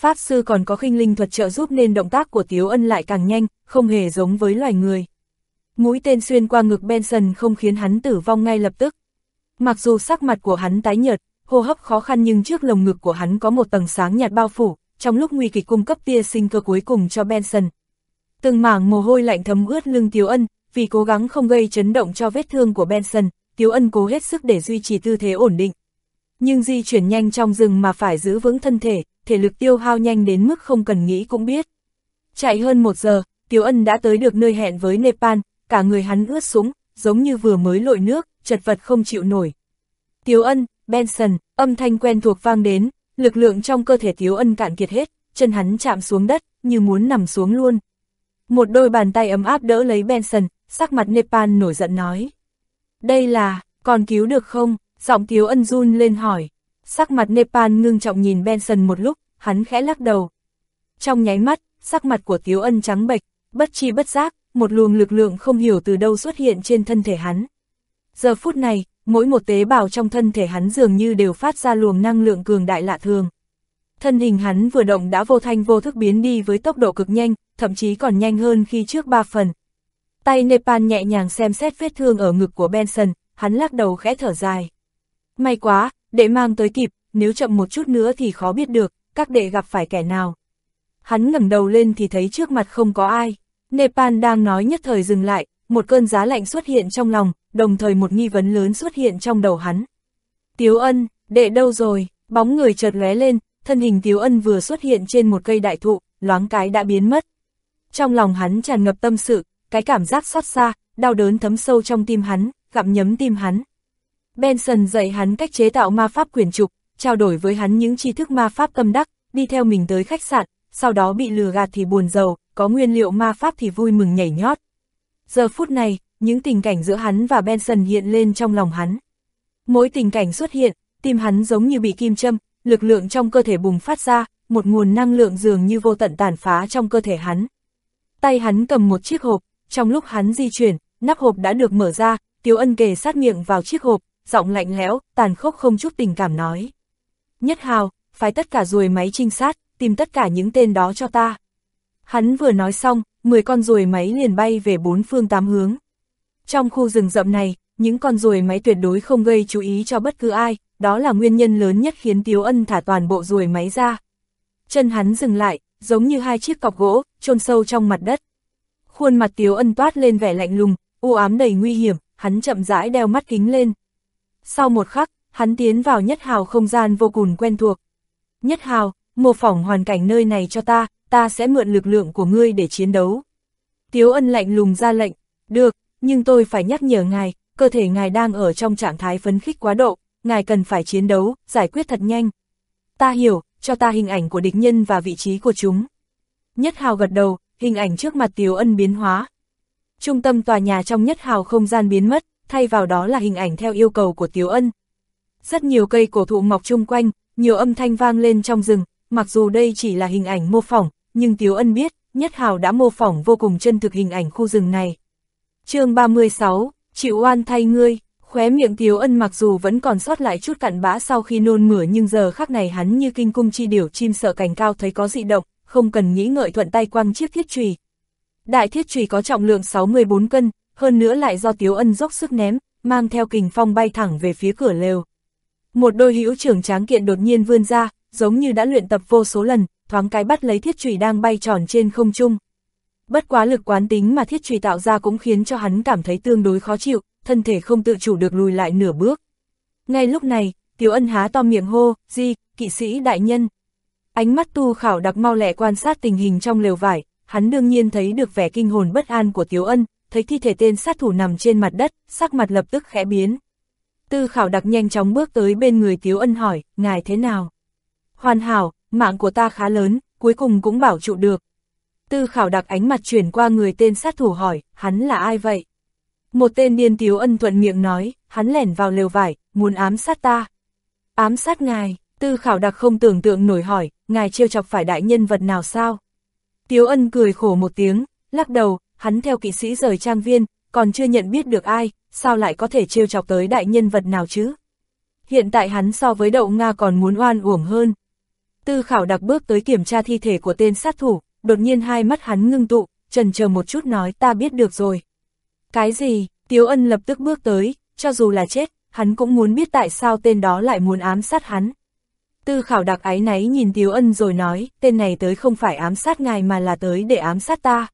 Pháp sư còn có khinh linh thuật trợ giúp nên động tác của Tiếu Ân lại càng nhanh, không hề giống với loài người. Mũi tên xuyên qua ngực Benson không khiến hắn tử vong ngay lập tức. Mặc dù sắc mặt của hắn tái nhợt, hô hấp khó khăn nhưng trước lồng ngực của hắn có một tầng sáng nhạt bao phủ, trong lúc nguy kịch cung cấp tia sinh cơ cuối cùng cho Benson. Từng mảng mồ hôi lạnh thấm ướt lưng Tiếu Ân, vì cố gắng không gây chấn động cho vết thương của Benson, Tiếu Ân cố hết sức để duy trì tư thế ổn định. Nhưng di chuyển nhanh trong rừng mà phải giữ vững thân thể, thể lực tiêu hao nhanh đến mức không cần nghĩ cũng biết. Chạy hơn một giờ, Tiếu Ân đã tới được nơi hẹn với Nepal, cả người hắn ướt sũng, giống như vừa mới lội nước, chật vật không chịu nổi. Tiếu Ân, Benson, âm thanh quen thuộc vang đến, lực lượng trong cơ thể Tiếu Ân cạn kiệt hết, chân hắn chạm xuống đất, như muốn nằm xuống luôn. Một đôi bàn tay ấm áp đỡ lấy Benson, sắc mặt Nepal nổi giận nói. Đây là, còn cứu được không? Giọng Tiếu Ân run lên hỏi. Sắc mặt Nepal ngưng trọng nhìn Benson một lúc, hắn khẽ lắc đầu. Trong nháy mắt, sắc mặt của Tiếu Ân trắng bệch, bất chi bất giác, một luồng lực lượng không hiểu từ đâu xuất hiện trên thân thể hắn. Giờ phút này, mỗi một tế bào trong thân thể hắn dường như đều phát ra luồng năng lượng cường đại lạ thường. Thân hình hắn vừa động đã vô thanh vô thức biến đi với tốc độ cực nhanh, thậm chí còn nhanh hơn khi trước ba phần. Tay Nepal nhẹ nhàng xem xét vết thương ở ngực của Benson, hắn lắc đầu khẽ thở dài. May quá, đệ mang tới kịp, nếu chậm một chút nữa thì khó biết được, các đệ gặp phải kẻ nào. Hắn ngẩng đầu lên thì thấy trước mặt không có ai. Nepal đang nói nhất thời dừng lại, một cơn giá lạnh xuất hiện trong lòng, đồng thời một nghi vấn lớn xuất hiện trong đầu hắn. Tiếu ân, đệ đâu rồi, bóng người chợt lóe lên, thân hình Tiếu ân vừa xuất hiện trên một cây đại thụ, loáng cái đã biến mất. Trong lòng hắn tràn ngập tâm sự, cái cảm giác xót xa, đau đớn thấm sâu trong tim hắn, gặm nhấm tim hắn. Benson dạy hắn cách chế tạo ma pháp quyền trục, trao đổi với hắn những tri thức ma pháp tâm đắc, đi theo mình tới khách sạn, sau đó bị lừa gạt thì buồn giàu, có nguyên liệu ma pháp thì vui mừng nhảy nhót. Giờ phút này, những tình cảnh giữa hắn và Benson hiện lên trong lòng hắn. Mỗi tình cảnh xuất hiện, tim hắn giống như bị kim châm, lực lượng trong cơ thể bùng phát ra, một nguồn năng lượng dường như vô tận tàn phá trong cơ thể hắn. Tay hắn cầm một chiếc hộp, trong lúc hắn di chuyển, nắp hộp đã được mở ra, Tiếu Ân kề sát miệng vào chiếc hộp, giọng lạnh lẽo, tàn khốc không chút tình cảm nói. Nhất hào, phải tất cả ruồi máy trinh sát, tìm tất cả những tên đó cho ta. Hắn vừa nói xong, 10 con ruồi máy liền bay về bốn phương tám hướng. Trong khu rừng rậm này, những con ruồi máy tuyệt đối không gây chú ý cho bất cứ ai, đó là nguyên nhân lớn nhất khiến Tiếu Ân thả toàn bộ ruồi máy ra. Chân hắn dừng lại, giống như hai chiếc cọc gỗ, chôn sâu trong mặt đất. Khuôn mặt Tiếu Ân toát lên vẻ lạnh lùng, u ám đầy nguy hiểm, hắn chậm rãi đeo mắt kính lên. Sau một khắc, hắn tiến vào nhất hào không gian vô cùng quen thuộc. Nhất hào, mô phỏng hoàn cảnh nơi này cho ta, ta sẽ mượn lực lượng của ngươi để chiến đấu. Tiếu ân lạnh lùng ra lệnh, được, nhưng tôi phải nhắc nhở ngài, cơ thể ngài đang ở trong trạng thái phấn khích quá độ, ngài cần phải chiến đấu, giải quyết thật nhanh. Ta hiểu, cho ta hình ảnh của địch nhân và vị trí của chúng. Nhất hào gật đầu, hình ảnh trước mặt Tiếu ân biến hóa. Trung tâm tòa nhà trong nhất hào không gian biến mất, thay vào đó là hình ảnh theo yêu cầu của Tiếu ân. Rất nhiều cây cổ thụ mọc chung quanh, nhiều âm thanh vang lên trong rừng, mặc dù đây chỉ là hình ảnh mô phỏng, nhưng Tiếu Ân biết, Nhất Hào đã mô phỏng vô cùng chân thực hình ảnh khu rừng này. chương 36, chịu oan thay ngươi, khóe miệng Tiếu Ân mặc dù vẫn còn sót lại chút cặn bã sau khi nôn mửa nhưng giờ khắc này hắn như kinh cung chi điểu chim sợ cành cao thấy có dị động, không cần nghĩ ngợi thuận tay quăng chiếc thiết trùy. Đại thiết trùy có trọng lượng 64 cân, hơn nữa lại do Tiếu Ân dốc sức ném, mang theo kình phong bay thẳng về phía cửa lều. Một đôi hữu trưởng tráng kiện đột nhiên vươn ra, giống như đã luyện tập vô số lần, thoáng cái bắt lấy thiết trùy đang bay tròn trên không trung. Bất quá lực quán tính mà thiết trùy tạo ra cũng khiến cho hắn cảm thấy tương đối khó chịu, thân thể không tự chủ được lùi lại nửa bước. Ngay lúc này, Tiểu Ân há to miệng hô, di, kỵ sĩ đại nhân. Ánh mắt tu khảo đặc mau lẹ quan sát tình hình trong lều vải, hắn đương nhiên thấy được vẻ kinh hồn bất an của Tiểu Ân, thấy thi thể tên sát thủ nằm trên mặt đất, sắc mặt lập tức khẽ biến. Tư khảo đặc nhanh chóng bước tới bên người Tiếu Ân hỏi, ngài thế nào? Hoàn hảo, mạng của ta khá lớn, cuối cùng cũng bảo trụ được. Tư khảo đặc ánh mặt chuyển qua người tên sát thủ hỏi, hắn là ai vậy? Một tên điên Tiếu Ân thuận miệng nói, hắn lẻn vào lều vải, muốn ám sát ta. Ám sát ngài, tư khảo đặc không tưởng tượng nổi hỏi, ngài trêu chọc phải đại nhân vật nào sao? Tiếu Ân cười khổ một tiếng, lắc đầu, hắn theo kỵ sĩ rời trang viên, còn chưa nhận biết được ai, sao lại có thể trêu chọc tới đại nhân vật nào chứ? Hiện tại hắn so với đậu Nga còn muốn oan uổng hơn. Tư khảo đặc bước tới kiểm tra thi thể của tên sát thủ, đột nhiên hai mắt hắn ngưng tụ, trần chờ một chút nói ta biết được rồi. Cái gì, Tiếu Ân lập tức bước tới, cho dù là chết, hắn cũng muốn biết tại sao tên đó lại muốn ám sát hắn. Tư khảo đặc ái náy nhìn Tiếu Ân rồi nói, tên này tới không phải ám sát ngài mà là tới để ám sát ta.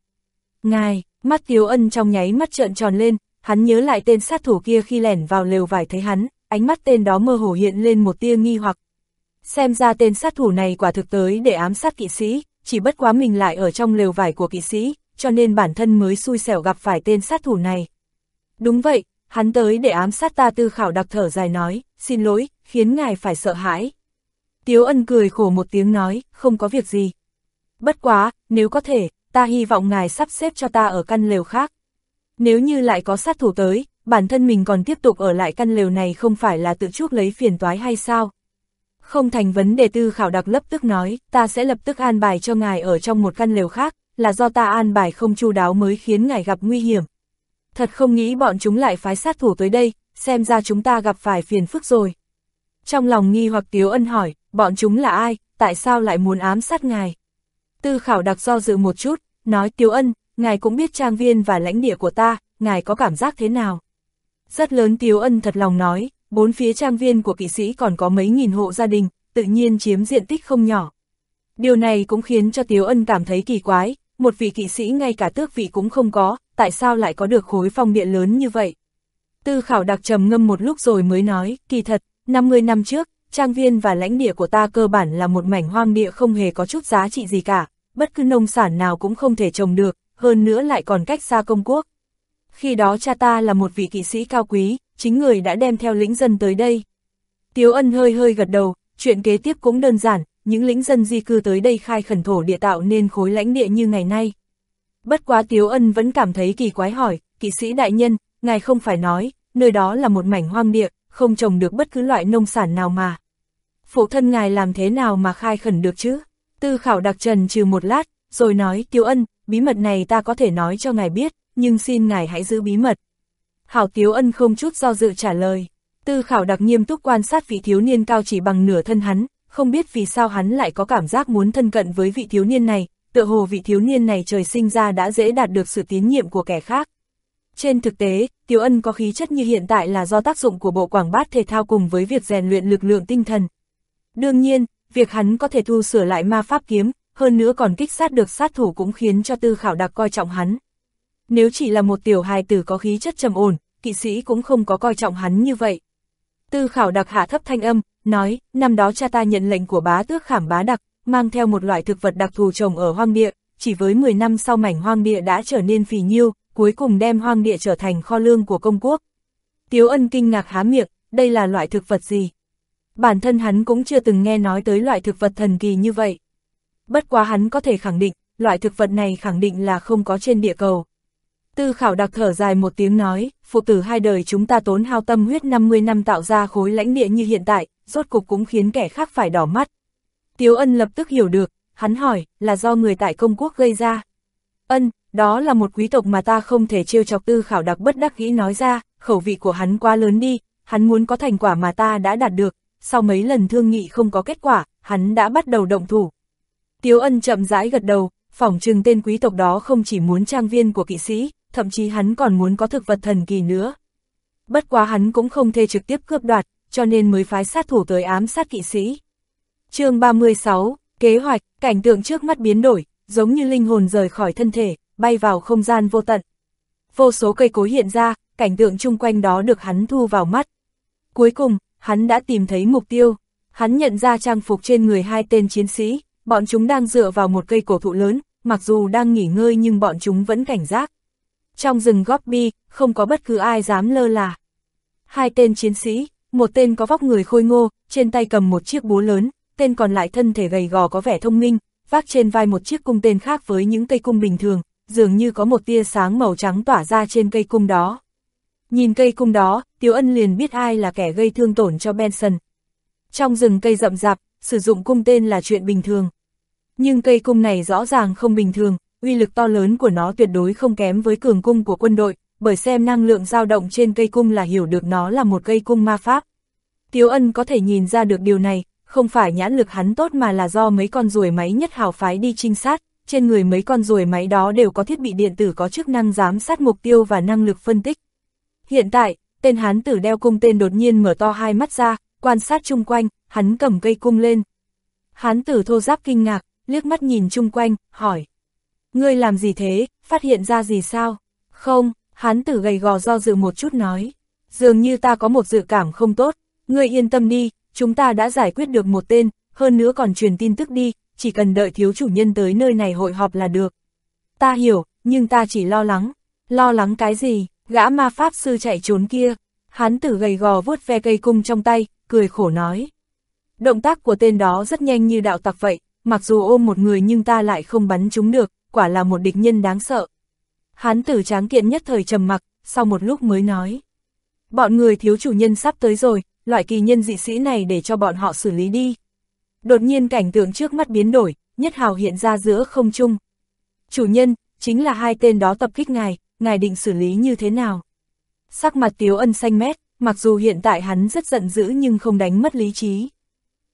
Ngài, mắt Tiếu Ân trong nháy mắt trợn tròn lên, hắn nhớ lại tên sát thủ kia khi lẻn vào lều vải thấy hắn, ánh mắt tên đó mơ hồ hiện lên một tia nghi hoặc. Xem ra tên sát thủ này quả thực tới để ám sát kỵ sĩ, chỉ bất quá mình lại ở trong lều vải của kỵ sĩ, cho nên bản thân mới xui xẻo gặp phải tên sát thủ này. Đúng vậy, hắn tới để ám sát ta tư khảo đặc thở dài nói, xin lỗi, khiến ngài phải sợ hãi. Tiếu ân cười khổ một tiếng nói, không có việc gì. Bất quá, nếu có thể, ta hy vọng ngài sắp xếp cho ta ở căn lều khác. Nếu như lại có sát thủ tới, bản thân mình còn tiếp tục ở lại căn lều này không phải là tự chuốc lấy phiền toái hay sao? Không thành vấn đề tư khảo đặc lập tức nói, ta sẽ lập tức an bài cho ngài ở trong một căn lều khác, là do ta an bài không chu đáo mới khiến ngài gặp nguy hiểm. Thật không nghĩ bọn chúng lại phái sát thủ tới đây, xem ra chúng ta gặp phải phiền phức rồi. Trong lòng nghi hoặc Tiếu Ân hỏi, bọn chúng là ai, tại sao lại muốn ám sát ngài? Tư khảo đặc do dự một chút, nói Tiếu Ân, ngài cũng biết trang viên và lãnh địa của ta, ngài có cảm giác thế nào? Rất lớn Tiếu Ân thật lòng nói, bốn phía trang viên của kỵ sĩ còn có mấy nghìn hộ gia đình, tự nhiên chiếm diện tích không nhỏ. Điều này cũng khiến cho Tiếu Ân cảm thấy kỳ quái, một vị kỵ sĩ ngay cả tước vị cũng không có, tại sao lại có được khối phong địa lớn như vậy? Tư khảo đặc trầm ngâm một lúc rồi mới nói, kỳ thật, 50 năm trước, trang viên và lãnh địa của ta cơ bản là một mảnh hoang địa không hề có chút giá trị gì cả, bất cứ nông sản nào cũng không thể trồng được, hơn nữa lại còn cách xa công quốc. Khi đó cha ta là một vị kỵ sĩ cao quý, chính người đã đem theo lĩnh dân tới đây. Tiếu ân hơi hơi gật đầu, chuyện kế tiếp cũng đơn giản, những lĩnh dân di cư tới đây khai khẩn thổ địa tạo nên khối lãnh địa như ngày nay. Bất quá Tiếu ân vẫn cảm thấy kỳ quái hỏi, kỵ sĩ đại nhân, ngài không phải nói, nơi đó là một mảnh hoang địa, không trồng được bất cứ loại nông sản nào mà. Phụ thân ngài làm thế nào mà khai khẩn được chứ? Tư khảo đặc trần trừ một lát, rồi nói, Tiếu ân, bí mật này ta có thể nói cho ngài biết, nhưng xin ngài hãy giữ bí mật. Hảo Tiếu Ân không chút do dự trả lời. Tư khảo đặc nghiêm túc quan sát vị thiếu niên cao chỉ bằng nửa thân hắn, không biết vì sao hắn lại có cảm giác muốn thân cận với vị thiếu niên này, tựa hồ vị thiếu niên này trời sinh ra đã dễ đạt được sự tín nhiệm của kẻ khác. Trên thực tế, Tiếu Ân có khí chất như hiện tại là do tác dụng của bộ quảng bát thể thao cùng với việc rèn luyện lực lượng tinh thần. Đương nhiên, việc hắn có thể thu sửa lại ma pháp kiếm, hơn nữa còn kích sát được sát thủ cũng khiến cho tư khảo đặc coi trọng hắn. Nếu chỉ là một tiểu hài tử có khí chất trầm ổn, kỵ sĩ cũng không có coi trọng hắn như vậy. Tư khảo đặc hạ thấp thanh âm, nói, năm đó cha ta nhận lệnh của bá tước khảm bá đặc, mang theo một loại thực vật đặc thù trồng ở hoang địa, chỉ với 10 năm sau mảnh hoang địa đã trở nên phì nhiêu, cuối cùng đem hoang địa trở thành kho lương của công quốc. Tiếu ân kinh ngạc há miệng, đây là loại thực vật gì? Bản thân hắn cũng chưa từng nghe nói tới loại thực vật thần kỳ như vậy. Bất quá hắn có thể khẳng định, loại thực vật này khẳng định là không có trên địa cầu. Tư khảo đặc thở dài một tiếng nói, phụ tử hai đời chúng ta tốn hao tâm huyết 50 năm tạo ra khối lãnh địa như hiện tại, rốt cục cũng khiến kẻ khác phải đỏ mắt. Tiếu ân lập tức hiểu được, hắn hỏi, là do người tại công quốc gây ra. Ân, đó là một quý tộc mà ta không thể trêu chọc tư khảo đặc bất đắc nghĩ nói ra, khẩu vị của hắn quá lớn đi, hắn muốn có thành quả mà ta đã đạt được, sau mấy lần thương nghị không có kết quả, hắn đã bắt đầu động thủ. Tiếu ân chậm rãi gật đầu, phỏng chừng tên quý tộc đó không chỉ muốn trang viên của kỵ sĩ, thậm chí hắn còn muốn có thực vật thần kỳ nữa. Bất quá hắn cũng không thể trực tiếp cướp đoạt, cho nên mới phái sát thủ tới ám sát kỵ sĩ. chương 36, kế hoạch, cảnh tượng trước mắt biến đổi, giống như linh hồn rời khỏi thân thể, bay vào không gian vô tận. Vô số cây cối hiện ra, cảnh tượng chung quanh đó được hắn thu vào mắt. Cuối cùng, hắn đã tìm thấy mục tiêu. Hắn nhận ra trang phục trên người hai tên chiến sĩ, bọn chúng đang dựa vào một cây cổ thụ lớn, mặc dù đang nghỉ ngơi nhưng bọn chúng vẫn cảnh giác. Trong rừng Gobi, không có bất cứ ai dám lơ là. Hai tên chiến sĩ, một tên có vóc người khôi ngô, trên tay cầm một chiếc búa lớn, tên còn lại thân thể gầy gò có vẻ thông minh, vác trên vai một chiếc cung tên khác với những cây cung bình thường, dường như có một tia sáng màu trắng tỏa ra trên cây cung đó. Nhìn cây cung đó, Tiếu Ân liền biết ai là kẻ gây thương tổn cho Benson. Trong rừng cây rậm rạp, sử dụng cung tên là chuyện bình thường. Nhưng cây cung này rõ ràng không bình thường, uy lực to lớn của nó tuyệt đối không kém với cường cung của quân đội, bởi xem năng lượng dao động trên cây cung là hiểu được nó là một cây cung ma pháp. Tiếu ân có thể nhìn ra được điều này, không phải nhãn lực hắn tốt mà là do mấy con ruồi máy nhất hào phái đi trinh sát, trên người mấy con ruồi máy đó đều có thiết bị điện tử có chức năng giám sát mục tiêu và năng lực phân tích. Hiện tại, tên hán tử đeo cung tên đột nhiên mở to hai mắt ra, quan sát chung quanh, hắn cầm cây cung lên. Hán tử thô giáp kinh ngạc, liếc mắt nhìn chung quanh, hỏi. Ngươi làm gì thế, phát hiện ra gì sao? Không, hán tử gầy gò do dự một chút nói. Dường như ta có một dự cảm không tốt, ngươi yên tâm đi, chúng ta đã giải quyết được một tên, hơn nữa còn truyền tin tức đi, chỉ cần đợi thiếu chủ nhân tới nơi này hội họp là được. Ta hiểu, nhưng ta chỉ lo lắng. Lo lắng cái gì, gã ma pháp sư chạy trốn kia. Hán tử gầy gò vuốt ve cây cung trong tay, cười khổ nói. Động tác của tên đó rất nhanh như đạo tặc vậy, mặc dù ôm một người nhưng ta lại không bắn chúng được, quả là một địch nhân đáng sợ. Hán tử tráng kiện nhất thời trầm mặc, sau một lúc mới nói. Bọn người thiếu chủ nhân sắp tới rồi, loại kỳ nhân dị sĩ này để cho bọn họ xử lý đi. Đột nhiên cảnh tượng trước mắt biến đổi, nhất hào hiện ra giữa không trung. Chủ nhân, chính là hai tên đó tập kích ngài, ngài định xử lý như thế nào? Sắc mặt tiếu ân xanh mét, mặc dù hiện tại hắn rất giận dữ nhưng không đánh mất lý trí.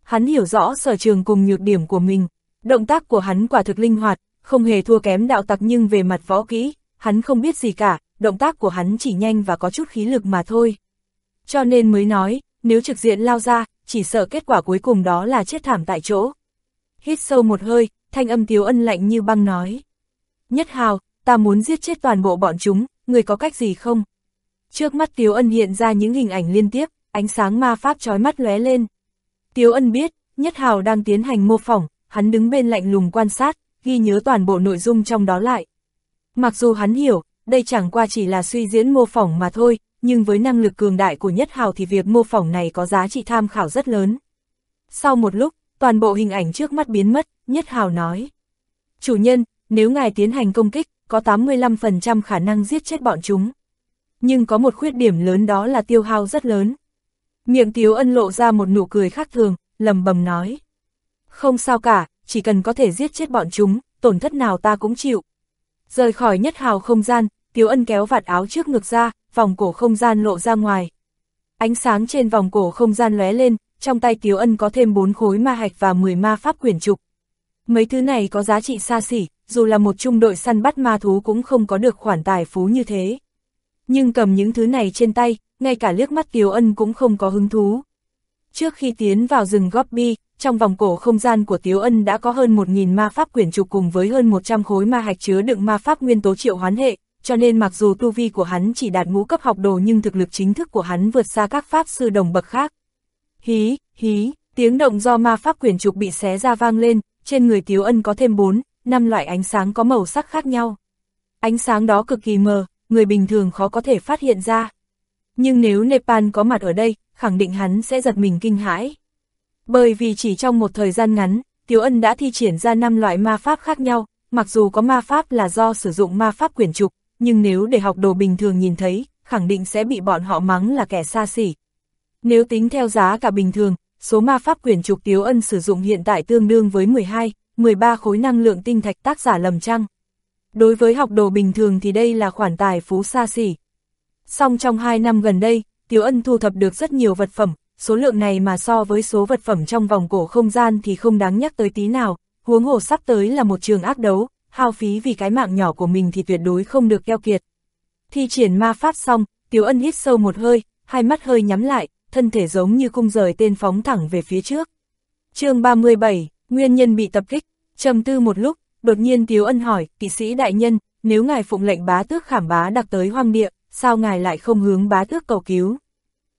Hắn hiểu rõ sở trường cùng nhược điểm của mình, động tác của hắn quả thực linh hoạt, không hề thua kém đạo tặc nhưng về mặt võ kỹ, hắn không biết gì cả, động tác của hắn chỉ nhanh và có chút khí lực mà thôi. Cho nên mới nói, nếu trực diện lao ra, chỉ sợ kết quả cuối cùng đó là chết thảm tại chỗ. Hít sâu một hơi, thanh âm tiếu ân lạnh như băng nói. Nhất hào, ta muốn giết chết toàn bộ bọn chúng, người có cách gì không? Trước mắt tiếu ân hiện ra những hình ảnh liên tiếp, ánh sáng ma pháp trói mắt lóe lên. Tiếu ân biết, Nhất hào đang tiến hành mô phỏng, hắn đứng bên lạnh lùng quan sát, ghi nhớ toàn bộ nội dung trong đó lại. Mặc dù hắn hiểu, đây chẳng qua chỉ là suy diễn mô phỏng mà thôi, nhưng với năng lực cường đại của Nhất Hào thì việc mô phỏng này có giá trị tham khảo rất lớn. Sau một lúc, toàn bộ hình ảnh trước mắt biến mất, Nhất Hào nói. Chủ nhân, nếu ngài tiến hành công kích, có 85% khả năng giết chết bọn chúng. Nhưng có một khuyết điểm lớn đó là tiêu hao rất lớn. Miệng Tiếu Ân lộ ra một nụ cười khác thường, lầm bầm nói. Không sao cả, chỉ cần có thể giết chết bọn chúng, tổn thất nào ta cũng chịu. Rời khỏi Nhất Hào không gian, Tiếu Ân kéo vạt áo trước ngực ra, vòng cổ không gian lộ ra ngoài. Ánh sáng trên vòng cổ không gian lóe lên, trong tay Tiếu Ân có thêm 4 khối ma hạch và 10 ma pháp quyển trục. Mấy thứ này có giá trị xa xỉ, dù là một trung đội săn bắt ma thú cũng không có được khoản tài phú như thế. Nhưng cầm những thứ này trên tay, ngay cả liếc mắt Tiếu Ân cũng không có hứng thú. Trước khi tiến vào rừng Gobi, trong vòng cổ không gian của Tiếu Ân đã có hơn 1.000 ma pháp quyển trục cùng với hơn 100 khối ma hạch chứa đựng ma pháp nguyên tố triệu hoán hệ, cho nên mặc dù tu vi của hắn chỉ đạt ngũ cấp học đồ nhưng thực lực chính thức của hắn vượt xa các pháp sư đồng bậc khác. Hí, hí, tiếng động do ma pháp quyển trục bị xé ra vang lên, trên người Tiếu Ân có thêm 4, 5 loại ánh sáng có màu sắc khác nhau. Ánh sáng đó cực kỳ mờ, người bình thường khó có thể phát hiện ra. Nhưng nếu Nepal có mặt ở đây, khẳng định hắn sẽ giật mình kinh hãi. Bởi vì chỉ trong một thời gian ngắn, Tiếu Ân đã thi triển ra 5 loại ma pháp khác nhau, mặc dù có ma pháp là do sử dụng ma pháp quyển trục, nhưng nếu để học đồ bình thường nhìn thấy, khẳng định sẽ bị bọn họ mắng là kẻ xa xỉ. Nếu tính theo giá cả bình thường, số ma pháp quyển trục Tiếu Ân sử dụng hiện tại tương đương với 12, 13 khối năng lượng tinh thạch tác giả lầm trăng. Đối với học đồ bình thường thì đây là khoản tài phú xa xỉ. Song trong 2 năm gần đây, Tiếu Ân thu thập được rất nhiều vật phẩm, số lượng này mà so với số vật phẩm trong vòng cổ không gian thì không đáng nhắc tới tí nào, huống hồ sắp tới là một trường ác đấu, hao phí vì cái mạng nhỏ của mình thì tuyệt đối không được keo kiệt. Thi triển ma pháp xong, Tiếu Ân hít sâu một hơi, hai mắt hơi nhắm lại, thân thể giống như cung rời tên phóng thẳng về phía trước. chương 37, Nguyên nhân bị tập kích, trầm tư một lúc, đột nhiên Tiếu Ân hỏi, kỵ sĩ đại nhân, nếu ngài phụng lệnh bá tước khảm bá đặc tới hoang địa, sao ngài lại không hướng bá tước cầu cứu?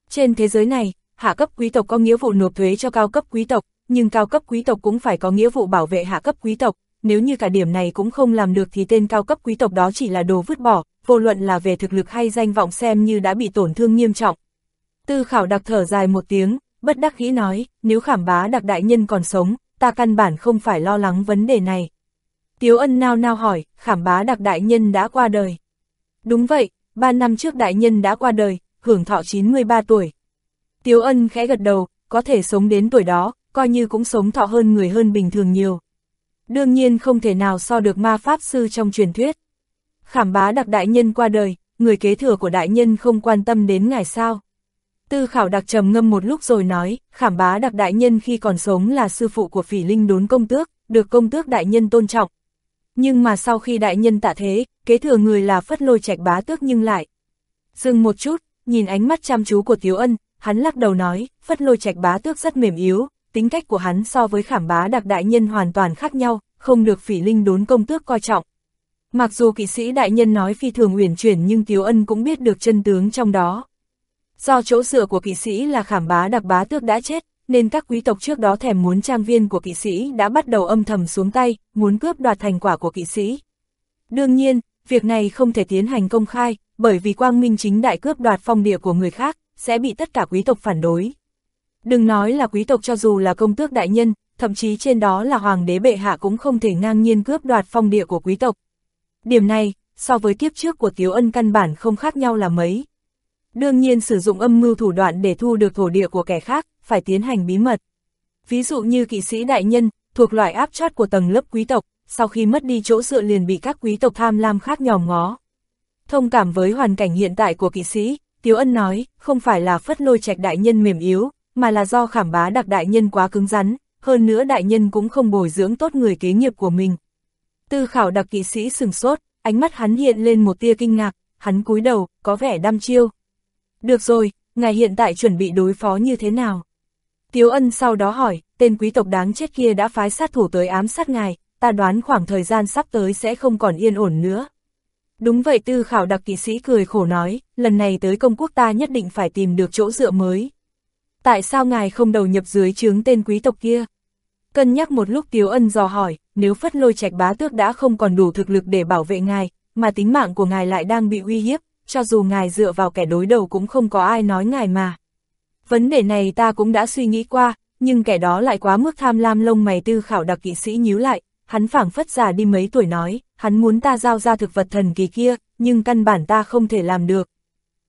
Trên thế giới này, hạ cấp quý tộc có nghĩa vụ nộp thuế cho cao cấp quý tộc, nhưng cao cấp quý tộc cũng phải có nghĩa vụ bảo vệ hạ cấp quý tộc, nếu như cả điểm này cũng không làm được thì tên cao cấp quý tộc đó chỉ là đồ vứt bỏ, vô luận là về thực lực hay danh vọng xem như đã bị tổn thương nghiêm trọng. Tư khảo đặc thở dài một tiếng, bất đắc nghĩ nói, nếu khảm bá đặc đại nhân còn sống, ta căn bản không phải lo lắng vấn đề này. Tiếu ân nao nao hỏi, khảm bá đặc đại nhân đã qua đời. Đúng vậy, ba năm trước đại nhân đã qua đời, hưởng thọ 93 tuổi. Tiếu ân khẽ gật đầu, có thể sống đến tuổi đó, coi như cũng sống thọ hơn người hơn bình thường nhiều đương nhiên không thể nào so được ma pháp sư trong truyền thuyết. Khảm bá đặc đại nhân qua đời, người kế thừa của đại nhân không quan tâm đến ngài sao. Tư khảo đặc trầm ngâm một lúc rồi nói, khảm bá đặc đại nhân khi còn sống là sư phụ của phỉ linh đốn công tước, được công tước đại nhân tôn trọng. Nhưng mà sau khi đại nhân tạ thế, kế thừa người là phất lôi trạch bá tước nhưng lại. Dừng một chút, nhìn ánh mắt chăm chú của Tiếu Ân, hắn lắc đầu nói, phất lôi trạch bá tước rất mềm yếu, tính cách của hắn so với khảm bá đặc đại nhân hoàn toàn khác nhau, không được phỉ linh đốn công tước coi trọng. Mặc dù kỵ sĩ đại nhân nói phi thường uyển chuyển nhưng Tiếu Ân cũng biết được chân tướng trong đó. Do chỗ sửa của kỵ sĩ là khảm bá đặc bá tước đã chết, nên các quý tộc trước đó thèm muốn trang viên của kỵ sĩ đã bắt đầu âm thầm xuống tay, muốn cướp đoạt thành quả của kỵ sĩ. Đương nhiên, việc này không thể tiến hành công khai, bởi vì quang minh chính đại cướp đoạt phong địa của người khác, sẽ bị tất cả quý tộc phản đối. Đừng nói là quý tộc cho dù là công tước đại nhân, thậm chí trên đó là hoàng đế bệ hạ cũng không thể ngang nhiên cướp đoạt phong địa của quý tộc. Điểm này, so với kiếp trước của Tiếu Ân căn bản không khác nhau là mấy. Đương nhiên sử dụng âm mưu thủ đoạn để thu được thổ địa của kẻ khác, phải tiến hành bí mật. Ví dụ như kỵ sĩ đại nhân, thuộc loại áp chót của tầng lớp quý tộc, sau khi mất đi chỗ dựa liền bị các quý tộc tham lam khác nhòm ngó. Thông cảm với hoàn cảnh hiện tại của kỵ sĩ, Tiếu Ân nói, không phải là phất lôi trạch đại nhân mềm yếu, mà là do khảm bá đặc đại nhân quá cứng rắn, hơn nữa đại nhân cũng không bồi dưỡng tốt người kế nghiệp của mình. Tư khảo đặc kỵ sĩ sừng sốt, ánh mắt hắn hiện lên một tia kinh ngạc, hắn cúi đầu, có vẻ đăm chiêu. Được rồi, ngài hiện tại chuẩn bị đối phó như thế nào? Tiếu ân sau đó hỏi, tên quý tộc đáng chết kia đã phái sát thủ tới ám sát ngài, ta đoán khoảng thời gian sắp tới sẽ không còn yên ổn nữa. Đúng vậy tư khảo đặc kỵ sĩ cười khổ nói, lần này tới công quốc ta nhất định phải tìm được chỗ dựa mới. Tại sao ngài không đầu nhập dưới chướng tên quý tộc kia? Cân nhắc một lúc Tiếu Ân dò hỏi, nếu phất lôi trạch bá tước đã không còn đủ thực lực để bảo vệ ngài, mà tính mạng của ngài lại đang bị uy hiếp, cho dù ngài dựa vào kẻ đối đầu cũng không có ai nói ngài mà. Vấn đề này ta cũng đã suy nghĩ qua, nhưng kẻ đó lại quá mức tham lam lông mày tư khảo đặc kỵ sĩ nhíu lại, hắn phảng phất già đi mấy tuổi nói, hắn muốn ta giao ra thực vật thần kỳ kia, nhưng căn bản ta không thể làm được.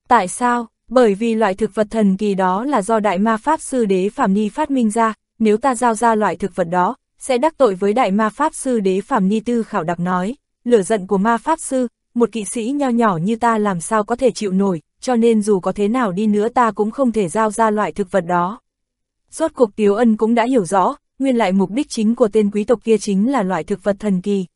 Tại sao? Bởi vì loại thực vật thần kỳ đó là do đại ma pháp sư đế Phạm Ni phát minh ra, nếu ta giao ra loại thực vật đó, sẽ đắc tội với đại ma pháp sư đế Phạm Ni tư khảo đặc nói, lửa giận của ma pháp sư, một kỵ sĩ nho nhỏ như ta làm sao có thể chịu nổi, cho nên dù có thế nào đi nữa ta cũng không thể giao ra loại thực vật đó. Rốt cuộc Tiếu Ân cũng đã hiểu rõ, nguyên lại mục đích chính của tên quý tộc kia chính là loại thực vật thần kỳ.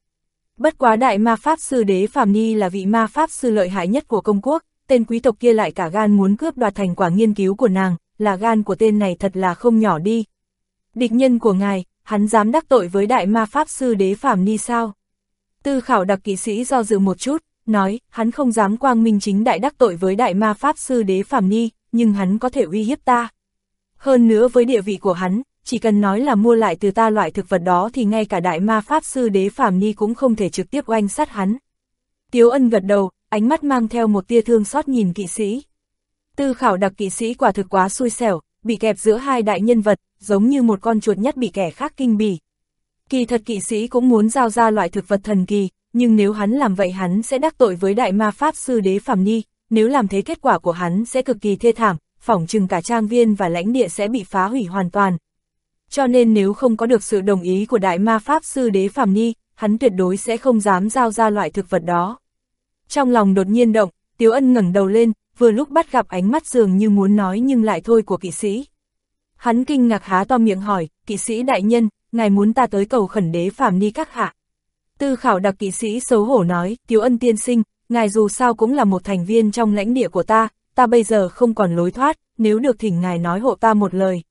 Bất quá đại ma pháp sư đế Phạm Ni là vị ma pháp sư lợi hại nhất của công quốc, tên quý tộc kia lại cả gan muốn cướp đoạt thành quả nghiên cứu của nàng, là gan của tên này thật là không nhỏ đi. Địch nhân của ngài, hắn dám đắc tội với đại ma pháp sư đế Phạm Ni sao? Tư khảo đặc kỵ sĩ do dự một chút, nói, hắn không dám quang minh chính đại đắc tội với đại ma pháp sư đế Phạm Ni, nhưng hắn có thể uy hiếp ta. Hơn nữa với địa vị của hắn, chỉ cần nói là mua lại từ ta loại thực vật đó thì ngay cả đại ma pháp sư đế Phạm Ni cũng không thể trực tiếp oanh sát hắn. Tiếu ân gật đầu, ánh mắt mang theo một tia thương xót nhìn kỵ sĩ. Tư khảo đặc kỵ sĩ quả thực quá xui xẻo, bị kẹp giữa hai đại nhân vật, giống như một con chuột nhất bị kẻ khác kinh bỉ. Kỳ thật kỵ sĩ cũng muốn giao ra loại thực vật thần kỳ, nhưng nếu hắn làm vậy hắn sẽ đắc tội với đại ma pháp sư đế Phạm Ni, nếu làm thế kết quả của hắn sẽ cực kỳ thê thảm, phỏng chừng cả trang viên và lãnh địa sẽ bị phá hủy hoàn toàn. Cho nên nếu không có được sự đồng ý của đại ma pháp sư đế Phạm Ni, hắn tuyệt đối sẽ không dám giao ra loại thực vật đó. Trong lòng đột nhiên động, Tiếu Ân ngẩng đầu lên, vừa lúc bắt gặp ánh mắt dường như muốn nói nhưng lại thôi của kỵ sĩ. Hắn kinh ngạc há to miệng hỏi, kỵ sĩ đại nhân, ngài muốn ta tới cầu khẩn đế phàm Ni các hạ. Tư khảo đặc kỵ sĩ xấu hổ nói, Tiếu Ân tiên sinh, ngài dù sao cũng là một thành viên trong lãnh địa của ta, ta bây giờ không còn lối thoát, nếu được thỉnh ngài nói hộ ta một lời.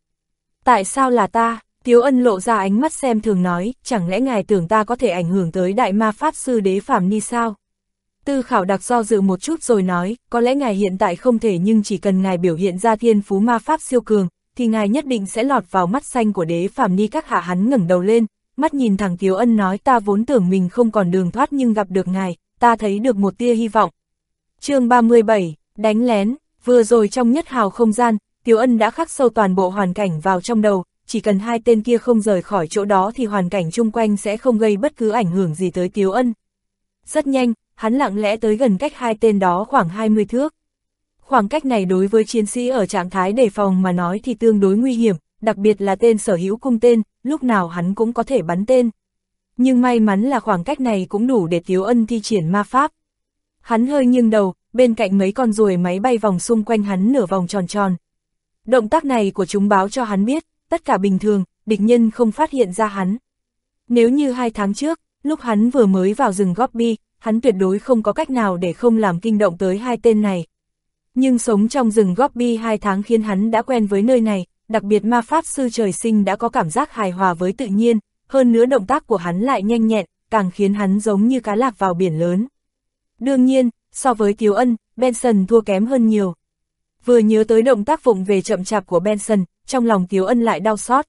Tại sao là ta? Tiếu ân lộ ra ánh mắt xem thường nói, chẳng lẽ ngài tưởng ta có thể ảnh hưởng tới đại ma pháp sư đế phàm ni sao? Tư khảo đặc do dự một chút rồi nói, có lẽ ngài hiện tại không thể nhưng chỉ cần ngài biểu hiện ra thiên phú ma pháp siêu cường, thì ngài nhất định sẽ lọt vào mắt xanh của đế phàm ni các hạ hắn ngẩng đầu lên, mắt nhìn thằng Tiếu ân nói ta vốn tưởng mình không còn đường thoát nhưng gặp được ngài, ta thấy được một tia hy vọng. chương 37, đánh lén, vừa rồi trong nhất hào không gian, Tiếu ân đã khắc sâu toàn bộ hoàn cảnh vào trong đầu, chỉ cần hai tên kia không rời khỏi chỗ đó thì hoàn cảnh chung quanh sẽ không gây bất cứ ảnh hưởng gì tới Tiếu ân. Rất nhanh, hắn lặng lẽ tới gần cách hai tên đó khoảng 20 thước. Khoảng cách này đối với chiến sĩ ở trạng thái đề phòng mà nói thì tương đối nguy hiểm, đặc biệt là tên sở hữu cung tên, lúc nào hắn cũng có thể bắn tên. Nhưng may mắn là khoảng cách này cũng đủ để Tiếu Ân thi triển ma pháp. Hắn hơi nghiêng đầu, bên cạnh mấy con ruồi máy bay vòng xung quanh hắn nửa vòng tròn tròn. Động tác này của chúng báo cho hắn biết, tất cả bình thường, địch nhân không phát hiện ra hắn. Nếu như hai tháng trước, lúc hắn vừa mới vào rừng Gobi, hắn tuyệt đối không có cách nào để không làm kinh động tới hai tên này. Nhưng sống trong rừng Gobi hai tháng khiến hắn đã quen với nơi này, đặc biệt ma pháp sư trời sinh đã có cảm giác hài hòa với tự nhiên, hơn nữa động tác của hắn lại nhanh nhẹn, càng khiến hắn giống như cá lạc vào biển lớn. Đương nhiên, so với Tiếu Ân, Benson thua kém hơn nhiều. Vừa nhớ tới động tác vụng về chậm chạp của Benson, trong lòng Tiếu Ân lại đau xót.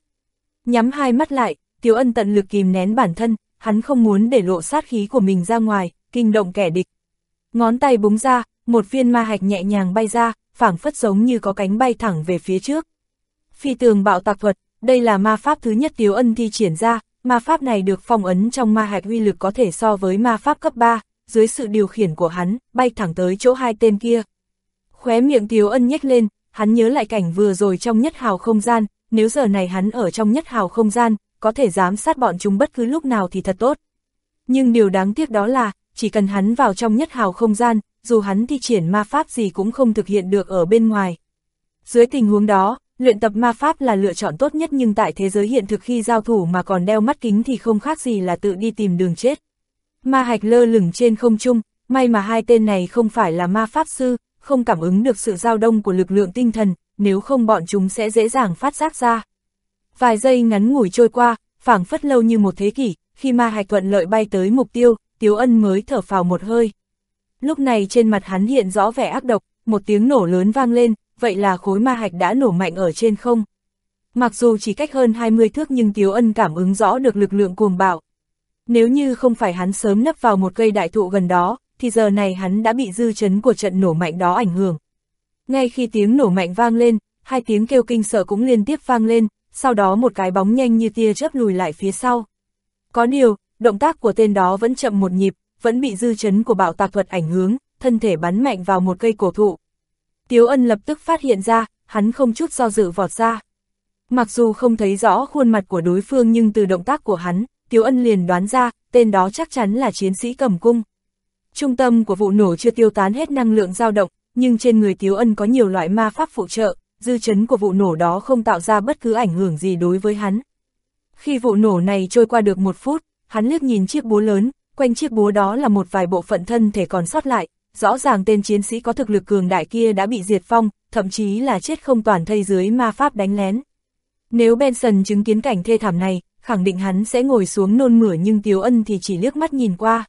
Nhắm hai mắt lại, Tiếu Ân tận lực kìm nén bản thân, hắn không muốn để lộ sát khí của mình ra ngoài, kinh động kẻ địch. Ngón tay búng ra, một viên ma hạch nhẹ nhàng bay ra, phảng phất giống như có cánh bay thẳng về phía trước. Phi tường bạo tạc thuật, đây là ma pháp thứ nhất Tiếu Ân thi triển ra, ma pháp này được phong ấn trong ma hạch uy lực có thể so với ma pháp cấp 3, dưới sự điều khiển của hắn, bay thẳng tới chỗ hai tên kia. Khóe miệng Tiếu Ân nhếch lên, hắn nhớ lại cảnh vừa rồi trong nhất hào không gian, nếu giờ này hắn ở trong nhất hào không gian, có thể giám sát bọn chúng bất cứ lúc nào thì thật tốt. Nhưng điều đáng tiếc đó là, chỉ cần hắn vào trong nhất hào không gian, dù hắn thi triển ma pháp gì cũng không thực hiện được ở bên ngoài. Dưới tình huống đó, luyện tập ma pháp là lựa chọn tốt nhất nhưng tại thế giới hiện thực khi giao thủ mà còn đeo mắt kính thì không khác gì là tự đi tìm đường chết. Ma hạch lơ lửng trên không trung, may mà hai tên này không phải là ma pháp sư, không cảm ứng được sự dao đông của lực lượng tinh thần, nếu không bọn chúng sẽ dễ dàng phát giác ra. Vài giây ngắn ngủi trôi qua, phảng phất lâu như một thế kỷ, khi ma hạch thuận lợi bay tới mục tiêu, Tiếu Ân mới thở phào một hơi. Lúc này trên mặt hắn hiện rõ vẻ ác độc, một tiếng nổ lớn vang lên, vậy là khối ma hạch đã nổ mạnh ở trên không. Mặc dù chỉ cách hơn 20 thước nhưng Tiếu Ân cảm ứng rõ được lực lượng cuồng bạo. Nếu như không phải hắn sớm nấp vào một cây đại thụ gần đó, thì giờ này hắn đã bị dư chấn của trận nổ mạnh đó ảnh hưởng. Ngay khi tiếng nổ mạnh vang lên, hai tiếng kêu kinh sợ cũng liên tiếp vang lên, sau đó một cái bóng nhanh như tia chớp lùi lại phía sau. Có điều, động tác của tên đó vẫn chậm một nhịp, vẫn bị dư chấn của bạo tạc thuật ảnh hưởng, thân thể bắn mạnh vào một cây cổ thụ. Tiếu ân lập tức phát hiện ra, hắn không chút do dự vọt ra. Mặc dù không thấy rõ khuôn mặt của đối phương nhưng từ động tác của hắn, Tiếu ân liền đoán ra, tên đó chắc chắn là chiến sĩ cầm cung. Trung tâm của vụ nổ chưa tiêu tán hết năng lượng dao động, nhưng trên người Tiếu ân có nhiều loại ma pháp phụ trợ, dư chấn của vụ nổ đó không tạo ra bất cứ ảnh hưởng gì đối với hắn. Khi vụ nổ này trôi qua được một phút, hắn liếc nhìn chiếc búa lớn, quanh chiếc búa đó là một vài bộ phận thân thể còn sót lại, rõ ràng tên chiến sĩ có thực lực cường đại kia đã bị diệt phong, thậm chí là chết không toàn thây dưới ma pháp đánh lén. Nếu Benson chứng kiến cảnh thê thảm này, khẳng định hắn sẽ ngồi xuống nôn mửa nhưng Tiếu Ân thì chỉ liếc mắt nhìn qua.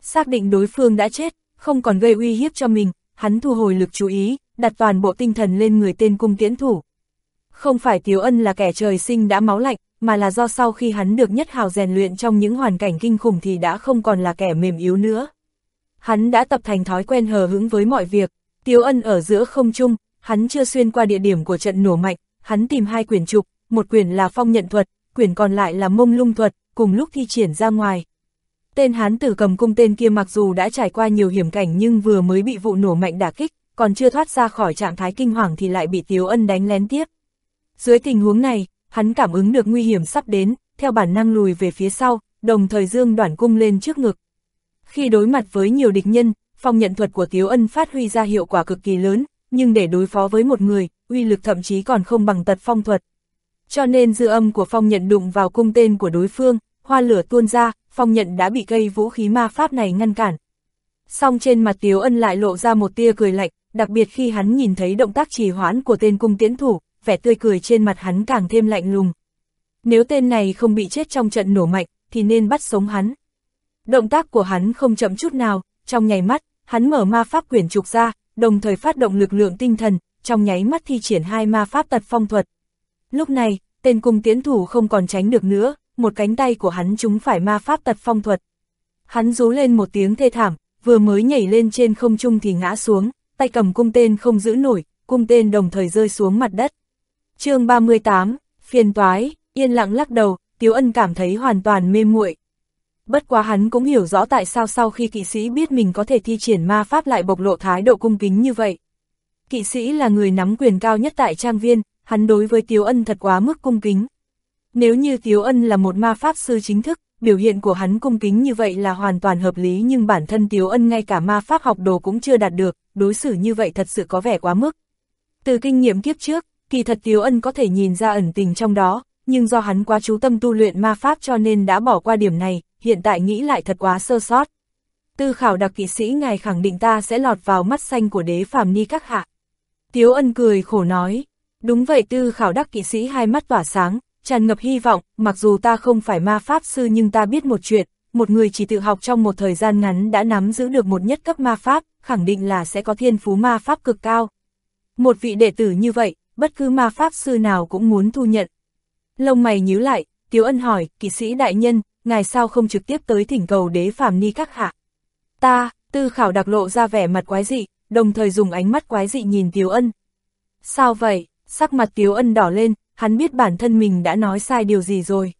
Xác định đối phương đã chết, không còn gây uy hiếp cho mình, hắn thu hồi lực chú ý, đặt toàn bộ tinh thần lên người tên cung tiễn thủ. Không phải Tiếu Ân là kẻ trời sinh đã máu lạnh, mà là do sau khi hắn được nhất hào rèn luyện trong những hoàn cảnh kinh khủng thì đã không còn là kẻ mềm yếu nữa. Hắn đã tập thành thói quen hờ hững với mọi việc, Tiếu Ân ở giữa không trung, hắn chưa xuyên qua địa điểm của trận nổ mạnh, hắn tìm hai quyển trục, một quyển là phong nhận thuật, quyển còn lại là mông lung thuật, cùng lúc thi triển ra ngoài. Tên hán tử cầm cung tên kia mặc dù đã trải qua nhiều hiểm cảnh nhưng vừa mới bị vụ nổ mạnh đả kích, còn chưa thoát ra khỏi trạng thái kinh hoàng thì lại bị Tiếu Ân đánh lén tiếp. Dưới tình huống này, hắn cảm ứng được nguy hiểm sắp đến, theo bản năng lùi về phía sau, đồng thời dương đoạn cung lên trước ngực. Khi đối mặt với nhiều địch nhân, phong nhận thuật của Tiếu Ân phát huy ra hiệu quả cực kỳ lớn, nhưng để đối phó với một người, uy lực thậm chí còn không bằng tật phong thuật. Cho nên dư âm của phong nhận đụng vào cung tên của đối phương, hoa lửa tuôn ra, phong nhận đã bị cây vũ khí ma pháp này ngăn cản. Song trên mặt Tiếu Ân lại lộ ra một tia cười lạnh, đặc biệt khi hắn nhìn thấy động tác trì hoãn của tên cung tiễn thủ, vẻ tươi cười trên mặt hắn càng thêm lạnh lùng. Nếu tên này không bị chết trong trận nổ mạnh, thì nên bắt sống hắn. Động tác của hắn không chậm chút nào, trong nháy mắt, hắn mở ma pháp quyển trục ra, đồng thời phát động lực lượng tinh thần, trong nháy mắt thi triển hai ma pháp tật phong thuật. Lúc này, tên cung tiễn thủ không còn tránh được nữa, một cánh tay của hắn trúng phải ma pháp tật phong thuật. Hắn rú lên một tiếng thê thảm, vừa mới nhảy lên trên không trung thì ngã xuống, tay cầm cung tên không giữ nổi, cung tên đồng thời rơi xuống mặt đất chương 38, phiền toái, yên lặng lắc đầu, Tiếu Ân cảm thấy hoàn toàn mê muội. Bất quá hắn cũng hiểu rõ tại sao sau khi kỵ sĩ biết mình có thể thi triển ma pháp lại bộc lộ thái độ cung kính như vậy. Kỵ sĩ là người nắm quyền cao nhất tại trang viên, hắn đối với Tiếu Ân thật quá mức cung kính. Nếu như Tiếu Ân là một ma pháp sư chính thức, biểu hiện của hắn cung kính như vậy là hoàn toàn hợp lý nhưng bản thân Tiếu Ân ngay cả ma pháp học đồ cũng chưa đạt được, đối xử như vậy thật sự có vẻ quá mức. Từ kinh nghiệm kiếp trước, Kỳ thật Tiếu Ân có thể nhìn ra ẩn tình trong đó, nhưng do hắn quá chú tâm tu luyện ma pháp cho nên đã bỏ qua điểm này, hiện tại nghĩ lại thật quá sơ sót. Tư khảo đặc kỵ sĩ ngài khẳng định ta sẽ lọt vào mắt xanh của đế phàm ni các hạ. Tiếu ân cười khổ nói, đúng vậy tư khảo đắc kỵ sĩ hai mắt tỏa sáng, tràn ngập hy vọng, mặc dù ta không phải ma pháp sư nhưng ta biết một chuyện, một người chỉ tự học trong một thời gian ngắn đã nắm giữ được một nhất cấp ma pháp, khẳng định là sẽ có thiên phú ma pháp cực cao. Một vị đệ tử như vậy, bất cứ ma pháp sư nào cũng muốn thu nhận. Lông mày nhíu lại, Tiếu Ân hỏi, kỵ sĩ đại nhân, ngài sao không trực tiếp tới thỉnh cầu đế phàm ni các hạ? Ta, tư khảo đặc lộ ra vẻ mặt quái dị, đồng thời dùng ánh mắt quái dị nhìn Tiếu Ân. Sao vậy? Sắc mặt Tiếu Ân đỏ lên, hắn biết bản thân mình đã nói sai điều gì rồi.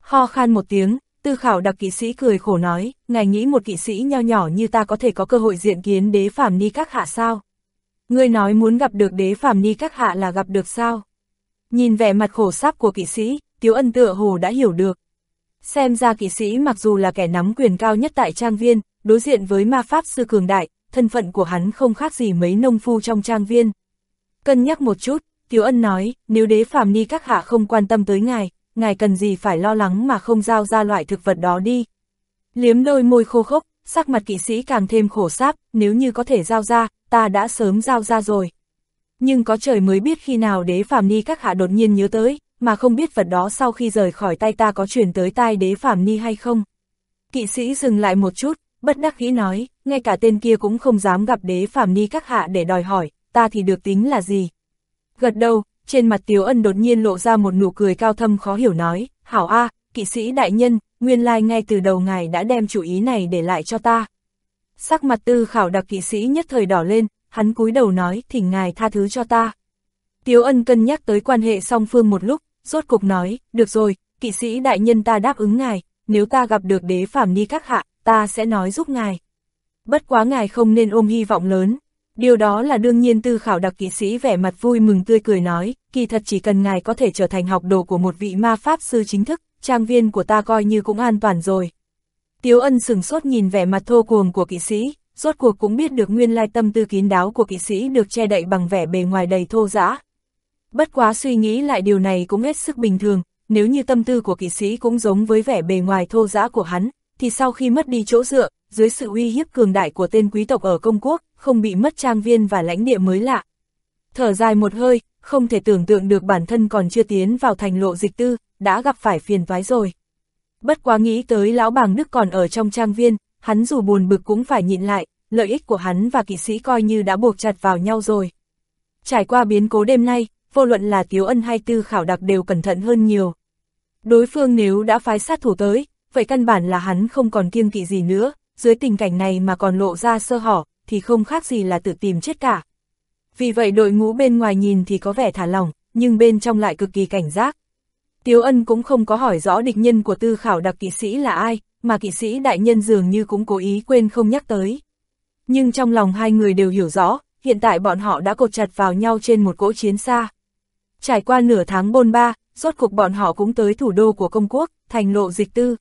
Ho khan một tiếng, tư khảo đặc kỵ sĩ cười khổ nói, ngài nghĩ một kỵ sĩ nho nhỏ như ta có thể có cơ hội diện kiến đế phàm ni các hạ sao? Ngươi nói muốn gặp được đế phàm ni các hạ là gặp được sao? Nhìn vẻ mặt khổ sáp của kỵ sĩ, Tiếu Ân tựa hồ đã hiểu được. Xem ra kỵ sĩ mặc dù là kẻ nắm quyền cao nhất tại trang viên, đối diện với ma pháp sư cường đại, thân phận của hắn không khác gì mấy nông phu trong trang viên. Cân nhắc một chút, Tiếu Ân nói, nếu đế phàm ni các hạ không quan tâm tới ngài, ngài cần gì phải lo lắng mà không giao ra loại thực vật đó đi. Liếm đôi môi khô khốc, sắc mặt kỵ sĩ càng thêm khổ sáp, nếu như có thể giao ra, ta đã sớm giao ra rồi. Nhưng có trời mới biết khi nào đế phàm ni các hạ đột nhiên nhớ tới, mà không biết vật đó sau khi rời khỏi tay ta có truyền tới tai đế phàm ni hay không. Kỵ sĩ dừng lại một chút, bất đắc nghĩ nói, ngay cả tên kia cũng không dám gặp đế phàm ni các hạ để đòi hỏi, ta thì được tính là gì. Gật đầu, trên mặt Tiếu Ân đột nhiên lộ ra một nụ cười cao thâm khó hiểu nói, hảo a, kỵ sĩ đại nhân, nguyên lai ngay từ đầu ngài đã đem chủ ý này để lại cho ta. Sắc mặt tư khảo đặc kỵ sĩ nhất thời đỏ lên, hắn cúi đầu nói, thỉnh ngài tha thứ cho ta. Tiếu Ân cân nhắc tới quan hệ song phương một lúc, rốt cục nói, được rồi, kỵ sĩ đại nhân ta đáp ứng ngài, nếu ta gặp được đế Phạm ni các hạ, ta sẽ nói giúp ngài. Bất quá ngài không nên ôm hy vọng lớn. Điều đó là đương nhiên tư khảo đặc kỵ sĩ vẻ mặt vui mừng tươi cười nói, kỳ thật chỉ cần ngài có thể trở thành học đồ của một vị ma pháp sư chính thức, trang viên của ta coi như cũng an toàn rồi. Tiếu ân sừng sốt nhìn vẻ mặt thô cuồng của kỵ sĩ, rốt cuộc cũng biết được nguyên lai tâm tư kín đáo của kỵ sĩ được che đậy bằng vẻ bề ngoài đầy thô dã. Bất quá suy nghĩ lại điều này cũng hết sức bình thường, nếu như tâm tư của kỵ sĩ cũng giống với vẻ bề ngoài thô dã của hắn, thì sau khi mất đi chỗ dựa, dưới sự uy hiếp cường đại của tên quý tộc ở công quốc, không bị mất trang viên và lãnh địa mới lạ. Thở dài một hơi, không thể tưởng tượng được bản thân còn chưa tiến vào thành lộ dịch tư, đã gặp phải phiền toái rồi. Bất quá nghĩ tới lão bàng Đức còn ở trong trang viên, hắn dù buồn bực cũng phải nhịn lại, lợi ích của hắn và kỵ sĩ coi như đã buộc chặt vào nhau rồi. Trải qua biến cố đêm nay, vô luận là Tiếu Ân hay Tư Khảo Đặc đều cẩn thận hơn nhiều. Đối phương nếu đã phái sát thủ tới, vậy căn bản là hắn không còn kiêng kỵ gì nữa, dưới tình cảnh này mà còn lộ ra sơ hở, thì không khác gì là tự tìm chết cả. Vì vậy đội ngũ bên ngoài nhìn thì có vẻ thả lỏng, nhưng bên trong lại cực kỳ cảnh giác. Tiếu Ân cũng không có hỏi rõ địch nhân của tư khảo đặc kỵ sĩ là ai, mà kỵ sĩ đại nhân dường như cũng cố ý quên không nhắc tới. Nhưng trong lòng hai người đều hiểu rõ, hiện tại bọn họ đã cột chặt vào nhau trên một cỗ chiến xa. Trải qua nửa tháng bôn ba, rốt cuộc bọn họ cũng tới thủ đô của công quốc, thành lộ dịch tư.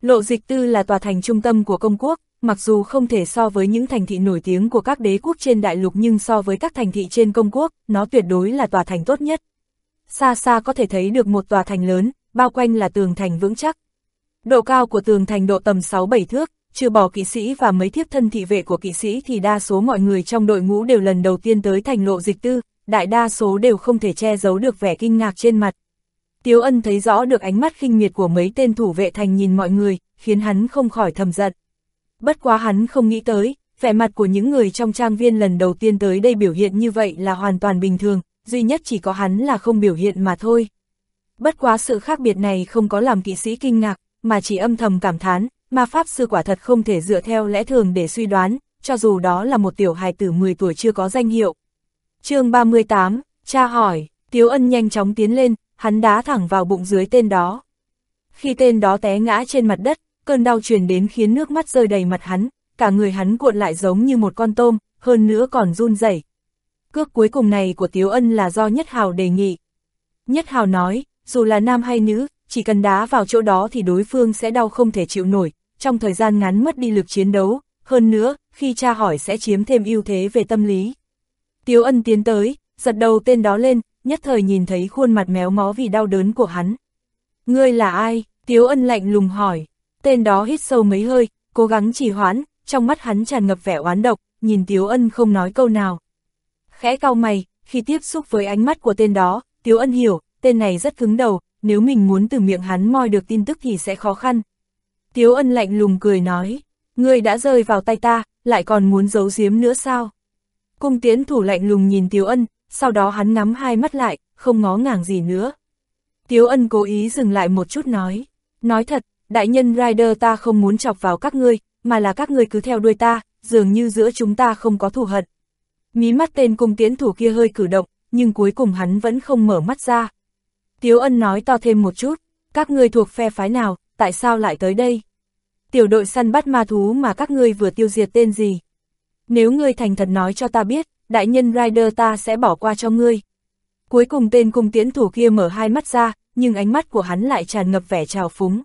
Lộ dịch tư là tòa thành trung tâm của công quốc, mặc dù không thể so với những thành thị nổi tiếng của các đế quốc trên đại lục nhưng so với các thành thị trên công quốc, nó tuyệt đối là tòa thành tốt nhất. Xa xa có thể thấy được một tòa thành lớn, bao quanh là tường thành vững chắc. Độ cao của tường thành độ tầm 6-7 thước, trừ bỏ kỵ sĩ và mấy thiếp thân thị vệ của kỵ sĩ thì đa số mọi người trong đội ngũ đều lần đầu tiên tới thành lộ dịch tư, đại đa số đều không thể che giấu được vẻ kinh ngạc trên mặt. Tiếu ân thấy rõ được ánh mắt khinh miệt của mấy tên thủ vệ thành nhìn mọi người, khiến hắn không khỏi thầm giận. Bất quá hắn không nghĩ tới, vẻ mặt của những người trong trang viên lần đầu tiên tới đây biểu hiện như vậy là hoàn toàn bình thường, duy nhất chỉ có hắn là không biểu hiện mà thôi. Bất quá sự khác biệt này không có làm kỵ sĩ kinh ngạc, mà chỉ âm thầm cảm thán, ma pháp sư quả thật không thể dựa theo lẽ thường để suy đoán, cho dù đó là một tiểu hài tử 10 tuổi chưa có danh hiệu. chương 38, cha hỏi, Tiếu Ân nhanh chóng tiến lên, hắn đá thẳng vào bụng dưới tên đó. Khi tên đó té ngã trên mặt đất, cơn đau truyền đến khiến nước mắt rơi đầy mặt hắn, cả người hắn cuộn lại giống như một con tôm, hơn nữa còn run rẩy. Cước cuối cùng này của Tiếu Ân là do Nhất Hào đề nghị. Nhất Hào nói, dù là nam hay nữ, chỉ cần đá vào chỗ đó thì đối phương sẽ đau không thể chịu nổi, trong thời gian ngắn mất đi lực chiến đấu, hơn nữa, khi tra hỏi sẽ chiếm thêm ưu thế về tâm lý. Tiếu Ân tiến tới, giật đầu tên đó lên, nhất thời nhìn thấy khuôn mặt méo mó vì đau đớn của hắn. Ngươi là ai? Tiếu ân lạnh lùng hỏi. Tên đó hít sâu mấy hơi, cố gắng chỉ hoãn, trong mắt hắn tràn ngập vẻ oán độc, nhìn Tiếu ân không nói câu nào. Khẽ cau mày, khi tiếp xúc với ánh mắt của tên đó, Tiếu ân hiểu, tên này rất cứng đầu, nếu mình muốn từ miệng hắn moi được tin tức thì sẽ khó khăn. Tiếu ân lạnh lùng cười nói, ngươi đã rơi vào tay ta, lại còn muốn giấu giếm nữa sao? Cung tiến thủ lạnh lùng nhìn Tiếu ân, sau đó hắn ngắm hai mắt lại, không ngó ngàng gì nữa. Tiếu ân cố ý dừng lại một chút nói, nói thật, đại nhân Rider ta không muốn chọc vào các ngươi, mà là các ngươi cứ theo đuôi ta, dường như giữa chúng ta không có thù hận. Mí mắt tên cung tiến thủ kia hơi cử động, nhưng cuối cùng hắn vẫn không mở mắt ra. Tiếu ân nói to thêm một chút, các ngươi thuộc phe phái nào, tại sao lại tới đây? Tiểu đội săn bắt ma thú mà các ngươi vừa tiêu diệt tên gì? Nếu ngươi thành thật nói cho ta biết, đại nhân Rider ta sẽ bỏ qua cho ngươi. Cuối cùng tên cung tiến thủ kia mở hai mắt ra, nhưng ánh mắt của hắn lại tràn ngập vẻ trào phúng.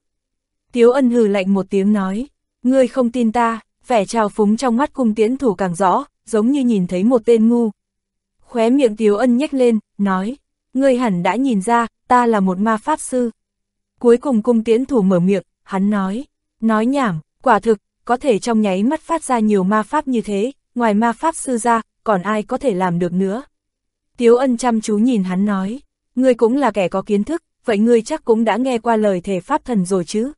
Tiếu ân hừ lạnh một tiếng nói, ngươi không tin ta, vẻ trào phúng trong mắt cung tiến thủ càng rõ, giống như nhìn thấy một tên ngu. Khóe miệng Tiếu ân nhếch lên, nói, ngươi hẳn đã nhìn ra, ta là một ma pháp sư. Cuối cùng cung tiến thủ mở miệng, hắn nói, nói nhảm, quả thực, có thể trong nháy mắt phát ra nhiều ma pháp như thế, ngoài ma pháp sư ra, còn ai có thể làm được nữa. Tiếu ân chăm chú nhìn hắn nói, ngươi cũng là kẻ có kiến thức, vậy ngươi chắc cũng đã nghe qua lời thể pháp thần rồi chứ.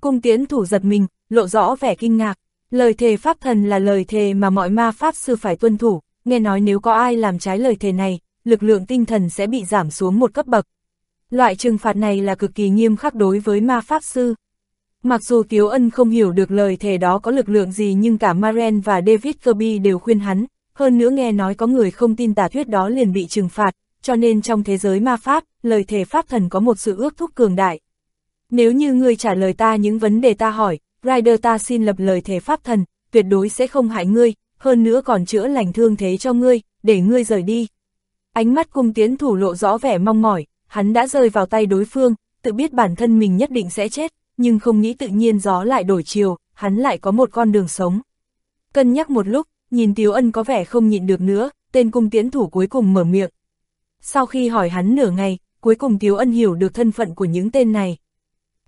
Cung tiến thủ giật mình, lộ rõ vẻ kinh ngạc, lời thề pháp thần là lời thề mà mọi ma pháp sư phải tuân thủ, nghe nói nếu có ai làm trái lời thề này, lực lượng tinh thần sẽ bị giảm xuống một cấp bậc. Loại trừng phạt này là cực kỳ nghiêm khắc đối với ma pháp sư. Mặc dù Tiếu Ân không hiểu được lời thề đó có lực lượng gì nhưng cả Maren và David Kirby đều khuyên hắn, hơn nữa nghe nói có người không tin tà thuyết đó liền bị trừng phạt, cho nên trong thế giới ma pháp, lời thề pháp thần có một sự ước thúc cường đại. Nếu như ngươi trả lời ta những vấn đề ta hỏi, Rider ta xin lập lời thề pháp thần, tuyệt đối sẽ không hại ngươi, hơn nữa còn chữa lành thương thế cho ngươi, để ngươi rời đi. Ánh mắt cung tiến thủ lộ rõ vẻ mong mỏi, hắn đã rơi vào tay đối phương, tự biết bản thân mình nhất định sẽ chết, nhưng không nghĩ tự nhiên gió lại đổi chiều, hắn lại có một con đường sống. Cân nhắc một lúc, nhìn Tiếu Ân có vẻ không nhịn được nữa, tên cung tiến thủ cuối cùng mở miệng. Sau khi hỏi hắn nửa ngày, cuối cùng Tiếu Ân hiểu được thân phận của những tên này.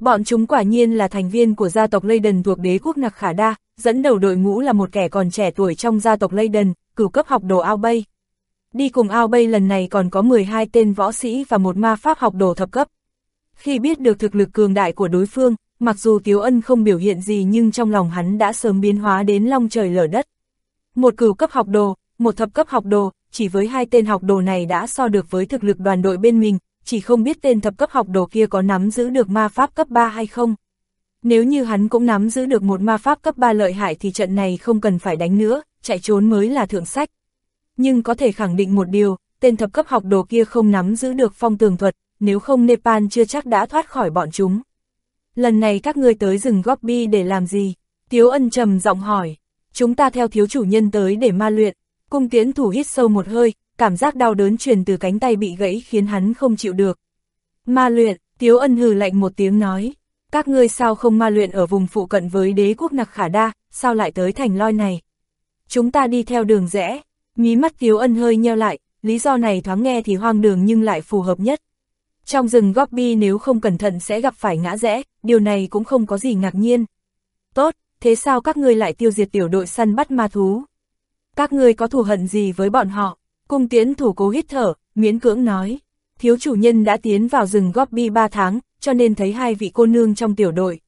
Bọn chúng quả nhiên là thành viên của gia tộc Leyden thuộc đế quốc Nặc Khả Đa, dẫn đầu đội ngũ là một kẻ còn trẻ tuổi trong gia tộc Leyden, cửu cấp học đồ ao bay. Đi cùng ao bay lần này còn có 12 tên võ sĩ và một ma pháp học đồ thập cấp. Khi biết được thực lực cường đại của đối phương, mặc dù Tiếu Ân không biểu hiện gì nhưng trong lòng hắn đã sớm biến hóa đến long trời lở đất. Một cửu cấp học đồ, một thập cấp học đồ, chỉ với hai tên học đồ này đã so được với thực lực đoàn đội bên mình, chỉ không biết tên thập cấp học đồ kia có nắm giữ được ma pháp cấp 3 hay không. Nếu như hắn cũng nắm giữ được một ma pháp cấp 3 lợi hại thì trận này không cần phải đánh nữa, chạy trốn mới là thượng sách. Nhưng có thể khẳng định một điều, tên thập cấp học đồ kia không nắm giữ được phong tường thuật, nếu không Nepal chưa chắc đã thoát khỏi bọn chúng. Lần này các ngươi tới rừng Gobi để làm gì? Tiếu ân trầm giọng hỏi. Chúng ta theo thiếu chủ nhân tới để ma luyện. Cung tiến thủ hít sâu một hơi, cảm giác đau đớn truyền từ cánh tay bị gãy khiến hắn không chịu được. Ma luyện, Tiếu ân hừ lạnh một tiếng nói. Các ngươi sao không ma luyện ở vùng phụ cận với đế quốc nặc khả đa, sao lại tới thành loi này? Chúng ta đi theo đường rẽ, mí mắt Tiếu ân hơi nheo lại, lý do này thoáng nghe thì hoang đường nhưng lại phù hợp nhất. Trong rừng Gobi nếu không cẩn thận sẽ gặp phải ngã rẽ, điều này cũng không có gì ngạc nhiên. Tốt, thế sao các ngươi lại tiêu diệt tiểu đội săn bắt ma thú? Các ngươi có thù hận gì với bọn họ? Cung tiến thủ cố hít thở, miễn cưỡng nói. Thiếu chủ nhân đã tiến vào rừng Gobi 3 tháng, cho nên thấy hai vị cô nương trong tiểu đội.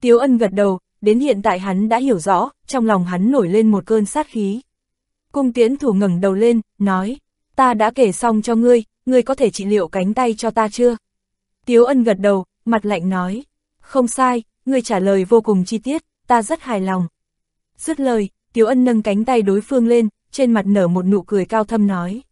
Tiếu ân gật đầu, đến hiện tại hắn đã hiểu rõ, trong lòng hắn nổi lên một cơn sát khí. Cung tiến thủ ngẩng đầu lên, nói, ta đã kể xong cho ngươi, ngươi có thể trị liệu cánh tay cho ta chưa? Tiếu ân gật đầu, mặt lạnh nói, không sai, ngươi trả lời vô cùng chi tiết, ta rất hài lòng. Dứt lời, Tiếu ân nâng cánh tay đối phương lên, trên mặt nở một nụ cười cao thâm nói.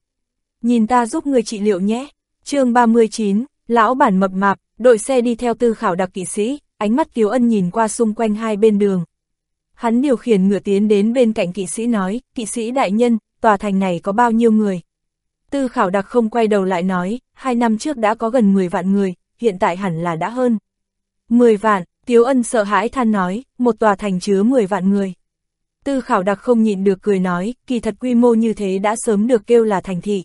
Nhìn ta giúp người trị liệu nhé. chương 39, lão bản mập mạp, đội xe đi theo tư khảo đặc kỵ sĩ, ánh mắt Tiếu ân nhìn qua xung quanh hai bên đường. Hắn điều khiển ngựa tiến đến bên cạnh kỵ sĩ nói, kỵ sĩ đại nhân, tòa thành này có bao nhiêu người? Tư khảo đặc không quay đầu lại nói, hai năm trước đã có gần 10 vạn người, hiện tại hẳn là đã hơn. 10 vạn, Tiếu Ân sợ hãi than nói, một tòa thành chứa 10 vạn người. Tư khảo đặc không nhịn được cười nói, kỳ thật quy mô như thế đã sớm được kêu là thành thị.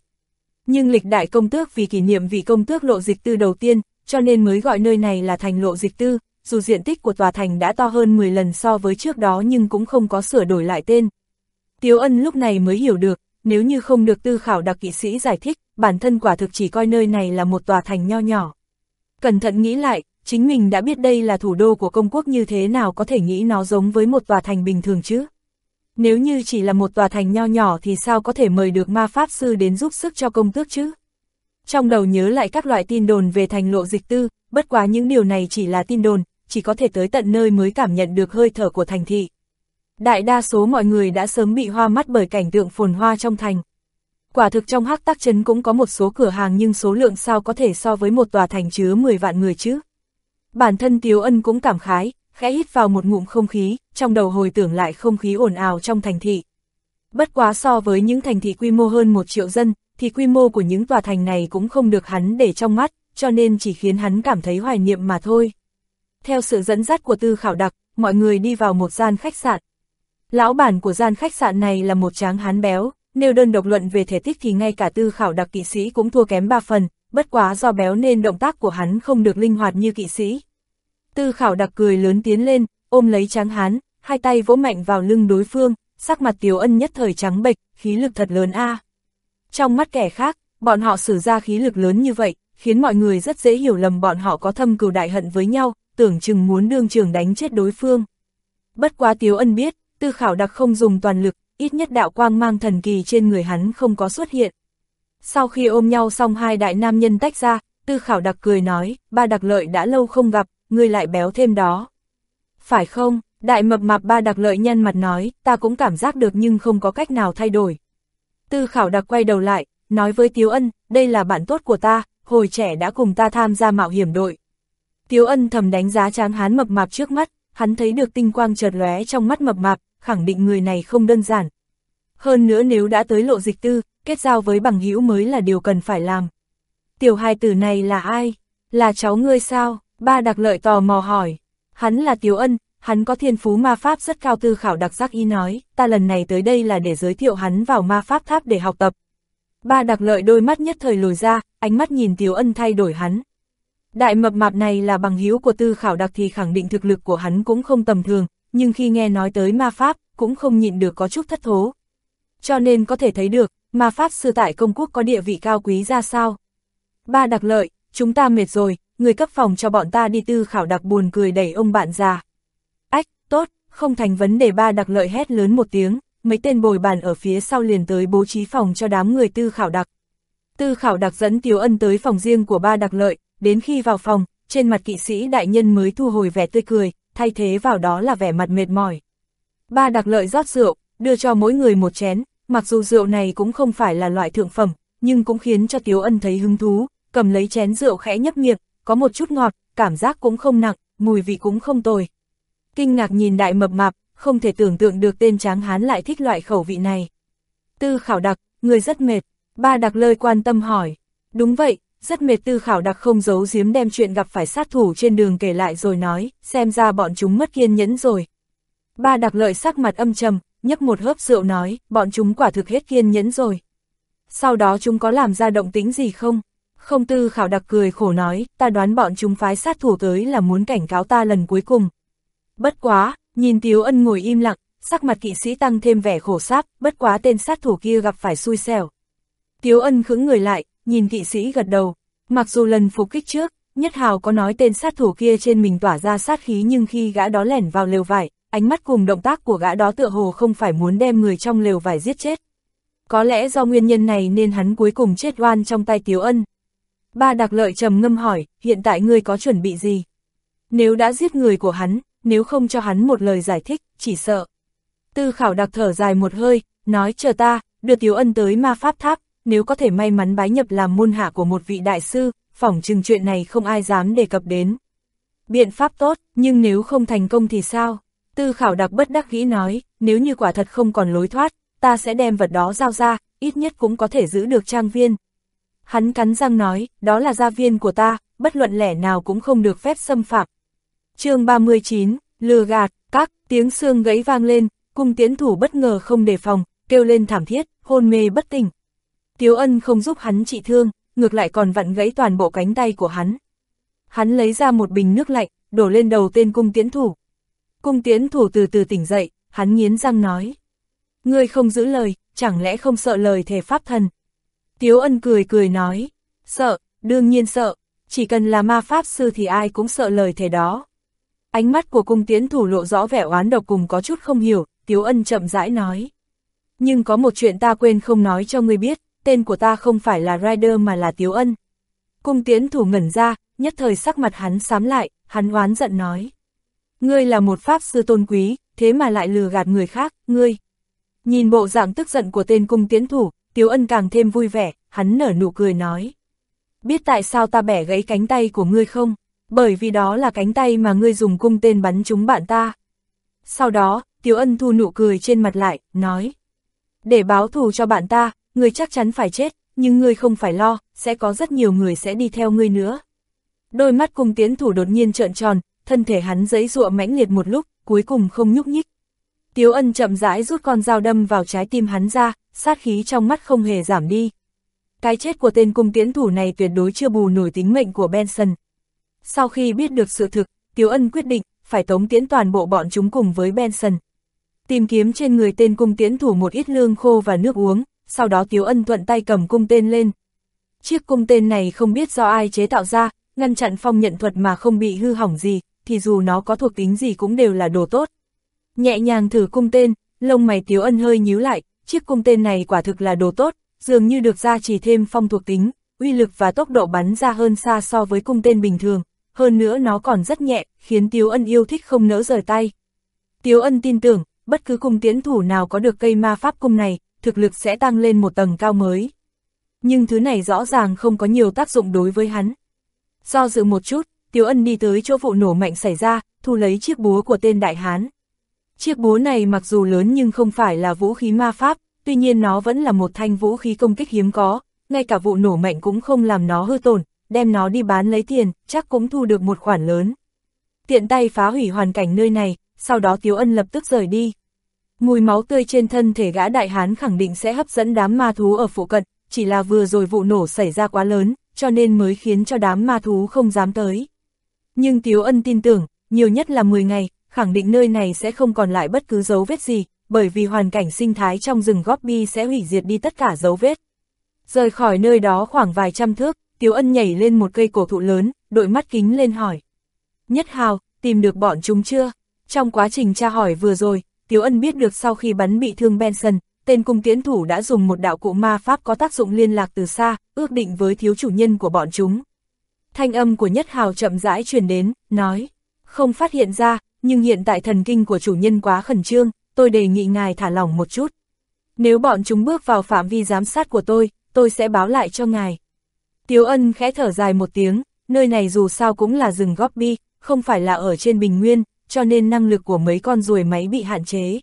Nhưng lịch đại công tước vì kỷ niệm vị công tước lộ dịch tư đầu tiên, cho nên mới gọi nơi này là thành lộ dịch tư, dù diện tích của tòa thành đã to hơn 10 lần so với trước đó nhưng cũng không có sửa đổi lại tên. Tiếu ân lúc này mới hiểu được, nếu như không được tư khảo đặc kỵ sĩ giải thích, bản thân quả thực chỉ coi nơi này là một tòa thành nho nhỏ. Cẩn thận nghĩ lại, chính mình đã biết đây là thủ đô của công quốc như thế nào có thể nghĩ nó giống với một tòa thành bình thường chứ. Nếu như chỉ là một tòa thành nho nhỏ thì sao có thể mời được ma pháp sư đến giúp sức cho công tước chứ? Trong đầu nhớ lại các loại tin đồn về thành lộ dịch tư, bất quá những điều này chỉ là tin đồn, chỉ có thể tới tận nơi mới cảm nhận được hơi thở của thành thị. Đại đa số mọi người đã sớm bị hoa mắt bởi cảnh tượng phồn hoa trong thành. Quả thực trong hắc tác trấn cũng có một số cửa hàng nhưng số lượng sao có thể so với một tòa thành chứa 10 vạn người chứ. Bản thân Tiếu Ân cũng cảm khái, khẽ hít vào một ngụm không khí, trong đầu hồi tưởng lại không khí ồn ào trong thành thị. Bất quá so với những thành thị quy mô hơn một triệu dân, thì quy mô của những tòa thành này cũng không được hắn để trong mắt, cho nên chỉ khiến hắn cảm thấy hoài niệm mà thôi. Theo sự dẫn dắt của tư khảo đặc, mọi người đi vào một gian khách sạn. Lão bản của gian khách sạn này là một tráng hán béo, nếu đơn độc luận về thể tích thì ngay cả tư khảo đặc kỵ sĩ cũng thua kém ba phần, bất quá do béo nên động tác của hắn không được linh hoạt như kỵ sĩ. Tư khảo đặc cười lớn tiến lên, ôm lấy tráng hán, hai tay vỗ mạnh vào lưng đối phương, sắc mặt Tiếu Ân nhất thời trắng bệch, khí lực thật lớn a. Trong mắt kẻ khác, bọn họ sử ra khí lực lớn như vậy, khiến mọi người rất dễ hiểu lầm bọn họ có thâm cừu đại hận với nhau, tưởng chừng muốn đương trường đánh chết đối phương. Bất quá Tiếu Ân biết, tư khảo đặc không dùng toàn lực, ít nhất đạo quang mang thần kỳ trên người hắn không có xuất hiện. Sau khi ôm nhau xong hai đại nam nhân tách ra, tư khảo đặc cười nói, ba đặc lợi đã lâu không gặp, ngươi lại béo thêm đó. Phải không, đại mập mạp ba đặc lợi nhân mặt nói, ta cũng cảm giác được nhưng không có cách nào thay đổi. Tư khảo đặc quay đầu lại, nói với Tiếu Ân, đây là bạn tốt của ta, hồi trẻ đã cùng ta tham gia mạo hiểm đội. Tiếu Ân thầm đánh giá tráng hán mập mạp trước mắt, hắn thấy được tinh quang chợt lóe trong mắt mập mạp, khẳng định người này không đơn giản. Hơn nữa nếu đã tới lộ dịch tư, kết giao với bằng hữu mới là điều cần phải làm. Tiểu hai tử này là ai? Là cháu ngươi sao? Ba đặc lợi tò mò hỏi. Hắn là Tiếu Ân, hắn có thiên phú ma pháp rất cao tư khảo đặc giác y nói, ta lần này tới đây là để giới thiệu hắn vào ma pháp tháp để học tập. Ba đặc lợi đôi mắt nhất thời lồi ra, ánh mắt nhìn Tiếu Ân thay đổi hắn. Đại mập mạp này là bằng hữu của tư khảo đặc thì khẳng định thực lực của hắn cũng không tầm thường, nhưng khi nghe nói tới ma pháp, cũng không nhịn được có chút thất thố. Cho nên có thể thấy được, ma pháp sư tại công quốc có địa vị cao quý ra sao. Ba đặc lợi, chúng ta mệt rồi, người cấp phòng cho bọn ta đi tư khảo đặc buồn cười đẩy ông bạn già. Ách, tốt, không thành vấn đề ba đặc lợi hét lớn một tiếng, mấy tên bồi bàn ở phía sau liền tới bố trí phòng cho đám người tư khảo đặc. Tư khảo đặc dẫn Tiếu Ân tới phòng riêng của ba đặc lợi, đến khi vào phòng, trên mặt kỵ sĩ đại nhân mới thu hồi vẻ tươi cười, thay thế vào đó là vẻ mặt mệt mỏi. Ba đặc lợi rót rượu, đưa cho mỗi người một chén, mặc dù rượu này cũng không phải là loại thượng phẩm, nhưng cũng khiến cho Tiếu Ân thấy hứng thú, cầm lấy chén rượu khẽ nhấp miệng, có một chút ngọt, cảm giác cũng không nặng, mùi vị cũng không tồi. Kinh ngạc nhìn đại mập mạp, không thể tưởng tượng được tên tráng hán lại thích loại khẩu vị này. Tư khảo đặc, người rất mệt, ba đặc lơi quan tâm hỏi. Đúng vậy, rất mệt tư khảo đặc không giấu giếm đem chuyện gặp phải sát thủ trên đường kể lại rồi nói, xem ra bọn chúng mất kiên nhẫn rồi. Ba đặc lợi sắc mặt âm trầm, nhấp một hớp rượu nói, bọn chúng quả thực hết kiên nhẫn rồi. Sau đó chúng có làm ra động tính gì không? Không tư khảo đặc cười khổ nói, ta đoán bọn chúng phái sát thủ tới là muốn cảnh cáo ta lần cuối cùng. Bất quá, nhìn Tiếu Ân ngồi im lặng, sắc mặt kỵ sĩ tăng thêm vẻ khổ sáp, bất quá tên sát thủ kia gặp phải xui xẻo. Tiếu Ân khứng người lại, nhìn kỵ sĩ gật đầu, mặc dù lần phục kích trước, Nhất Hào có nói tên sát thủ kia trên mình tỏa ra sát khí nhưng khi gã đó lẻn vào lều vải, ánh mắt cùng động tác của gã đó tựa hồ không phải muốn đem người trong lều vải giết chết. Có lẽ do nguyên nhân này nên hắn cuối cùng chết oan trong tay Tiếu Ân. Ba đặc lợi trầm ngâm hỏi, hiện tại ngươi có chuẩn bị gì? Nếu đã giết người của hắn, nếu không cho hắn một lời giải thích, chỉ sợ. Tư khảo đặc thở dài một hơi, nói chờ ta, đưa Tiếu Ân tới ma pháp tháp, nếu có thể may mắn bái nhập làm môn hạ của một vị đại sư, phỏng chừng chuyện này không ai dám đề cập đến. Biện pháp tốt, nhưng nếu không thành công thì sao? Tư khảo đặc bất đắc nghĩ nói, nếu như quả thật không còn lối thoát, ta sẽ đem vật đó giao ra, ít nhất cũng có thể giữ được trang viên. Hắn cắn răng nói, đó là gia viên của ta, bất luận lẻ nào cũng không được phép xâm phạm. chương 39, lừa gạt, các tiếng xương gãy vang lên, cung tiến thủ bất ngờ không đề phòng, kêu lên thảm thiết, hôn mê bất tỉnh. Tiếu ân không giúp hắn trị thương, ngược lại còn vặn gãy toàn bộ cánh tay của hắn. Hắn lấy ra một bình nước lạnh, đổ lên đầu tên cung tiến thủ. Cung tiến thủ từ từ tỉnh dậy, hắn nghiến răng nói. Ngươi không giữ lời, chẳng lẽ không sợ lời thề pháp thần? Tiếu ân cười cười nói, sợ, đương nhiên sợ, chỉ cần là ma pháp sư thì ai cũng sợ lời thề đó. Ánh mắt của cung tiến thủ lộ rõ vẻ oán độc cùng có chút không hiểu, Tiếu ân chậm rãi nói. Nhưng có một chuyện ta quên không nói cho ngươi biết, tên của ta không phải là Rider mà là Tiếu ân. Cung tiến thủ ngẩn ra, nhất thời sắc mặt hắn sám lại, hắn oán giận nói. Ngươi là một pháp sư tôn quý, thế mà lại lừa gạt người khác, ngươi. Nhìn bộ dạng tức giận của tên cung tiến thủ, Tiếu ân càng thêm vui vẻ, hắn nở nụ cười nói. Biết tại sao ta bẻ gãy cánh tay của ngươi không? Bởi vì đó là cánh tay mà ngươi dùng cung tên bắn trúng bạn ta. Sau đó, Tiếu ân thu nụ cười trên mặt lại, nói. Để báo thù cho bạn ta, ngươi chắc chắn phải chết, nhưng ngươi không phải lo, sẽ có rất nhiều người sẽ đi theo ngươi nữa. Đôi mắt cung tiến thủ đột nhiên trợn tròn, thân thể hắn giấy ruộng mãnh liệt một lúc, cuối cùng không nhúc nhích. Tiếu ân chậm rãi rút con dao đâm vào trái tim hắn ra, sát khí trong mắt không hề giảm đi. Cái chết của tên cung tiến thủ này tuyệt đối chưa bù nổi tính mệnh của Benson. Sau khi biết được sự thực, Tiếu ân quyết định, phải tống tiễn toàn bộ bọn chúng cùng với Benson. Tìm kiếm trên người tên cung tiến thủ một ít lương khô và nước uống, sau đó Tiếu ân thuận tay cầm cung tên lên. Chiếc cung tên này không biết do ai chế tạo ra, ngăn chặn phong nhận thuật mà không bị hư hỏng gì, thì dù nó có thuộc tính gì cũng đều là đồ tốt. Nhẹ nhàng thử cung tên, lông mày Tiếu Ân hơi nhíu lại, chiếc cung tên này quả thực là đồ tốt, dường như được gia trì thêm phong thuộc tính, uy lực và tốc độ bắn ra hơn xa so với cung tên bình thường, hơn nữa nó còn rất nhẹ, khiến Tiếu Ân yêu thích không nỡ rời tay. Tiếu Ân tin tưởng, bất cứ cung tiến thủ nào có được cây ma pháp cung này, thực lực sẽ tăng lên một tầng cao mới. Nhưng thứ này rõ ràng không có nhiều tác dụng đối với hắn. Do dự một chút, Tiếu Ân đi tới chỗ vụ nổ mạnh xảy ra, thu lấy chiếc búa của tên đại hán. Chiếc búa này mặc dù lớn nhưng không phải là vũ khí ma pháp, tuy nhiên nó vẫn là một thanh vũ khí công kích hiếm có, ngay cả vụ nổ mạnh cũng không làm nó hư tổn, đem nó đi bán lấy tiền, chắc cũng thu được một khoản lớn. Tiện tay phá hủy hoàn cảnh nơi này, sau đó Tiếu Ân lập tức rời đi. Mùi máu tươi trên thân thể gã đại hán khẳng định sẽ hấp dẫn đám ma thú ở phụ cận, chỉ là vừa rồi vụ nổ xảy ra quá lớn, cho nên mới khiến cho đám ma thú không dám tới. Nhưng Tiếu Ân tin tưởng, nhiều nhất là 10 ngày, khẳng định nơi này sẽ không còn lại bất cứ dấu vết gì, bởi vì hoàn cảnh sinh thái trong rừng Gobi sẽ hủy diệt đi tất cả dấu vết. Rời khỏi nơi đó khoảng vài trăm thước, Tiếu Ân nhảy lên một cây cổ thụ lớn, đội mắt kính lên hỏi. Nhất Hào, tìm được bọn chúng chưa? Trong quá trình tra hỏi vừa rồi, Tiếu Ân biết được sau khi bắn bị thương Benson, tên cung tiến thủ đã dùng một đạo cụ ma pháp có tác dụng liên lạc từ xa, ước định với thiếu chủ nhân của bọn chúng. Thanh âm của Nhất Hào chậm rãi truyền đến, nói, không phát hiện ra, nhưng hiện tại thần kinh của chủ nhân quá khẩn trương, tôi đề nghị ngài thả lỏng một chút. Nếu bọn chúng bước vào phạm vi giám sát của tôi, tôi sẽ báo lại cho ngài. Tiếu ân khẽ thở dài một tiếng, nơi này dù sao cũng là rừng góp bi, không phải là ở trên bình nguyên, cho nên năng lực của mấy con ruồi máy bị hạn chế.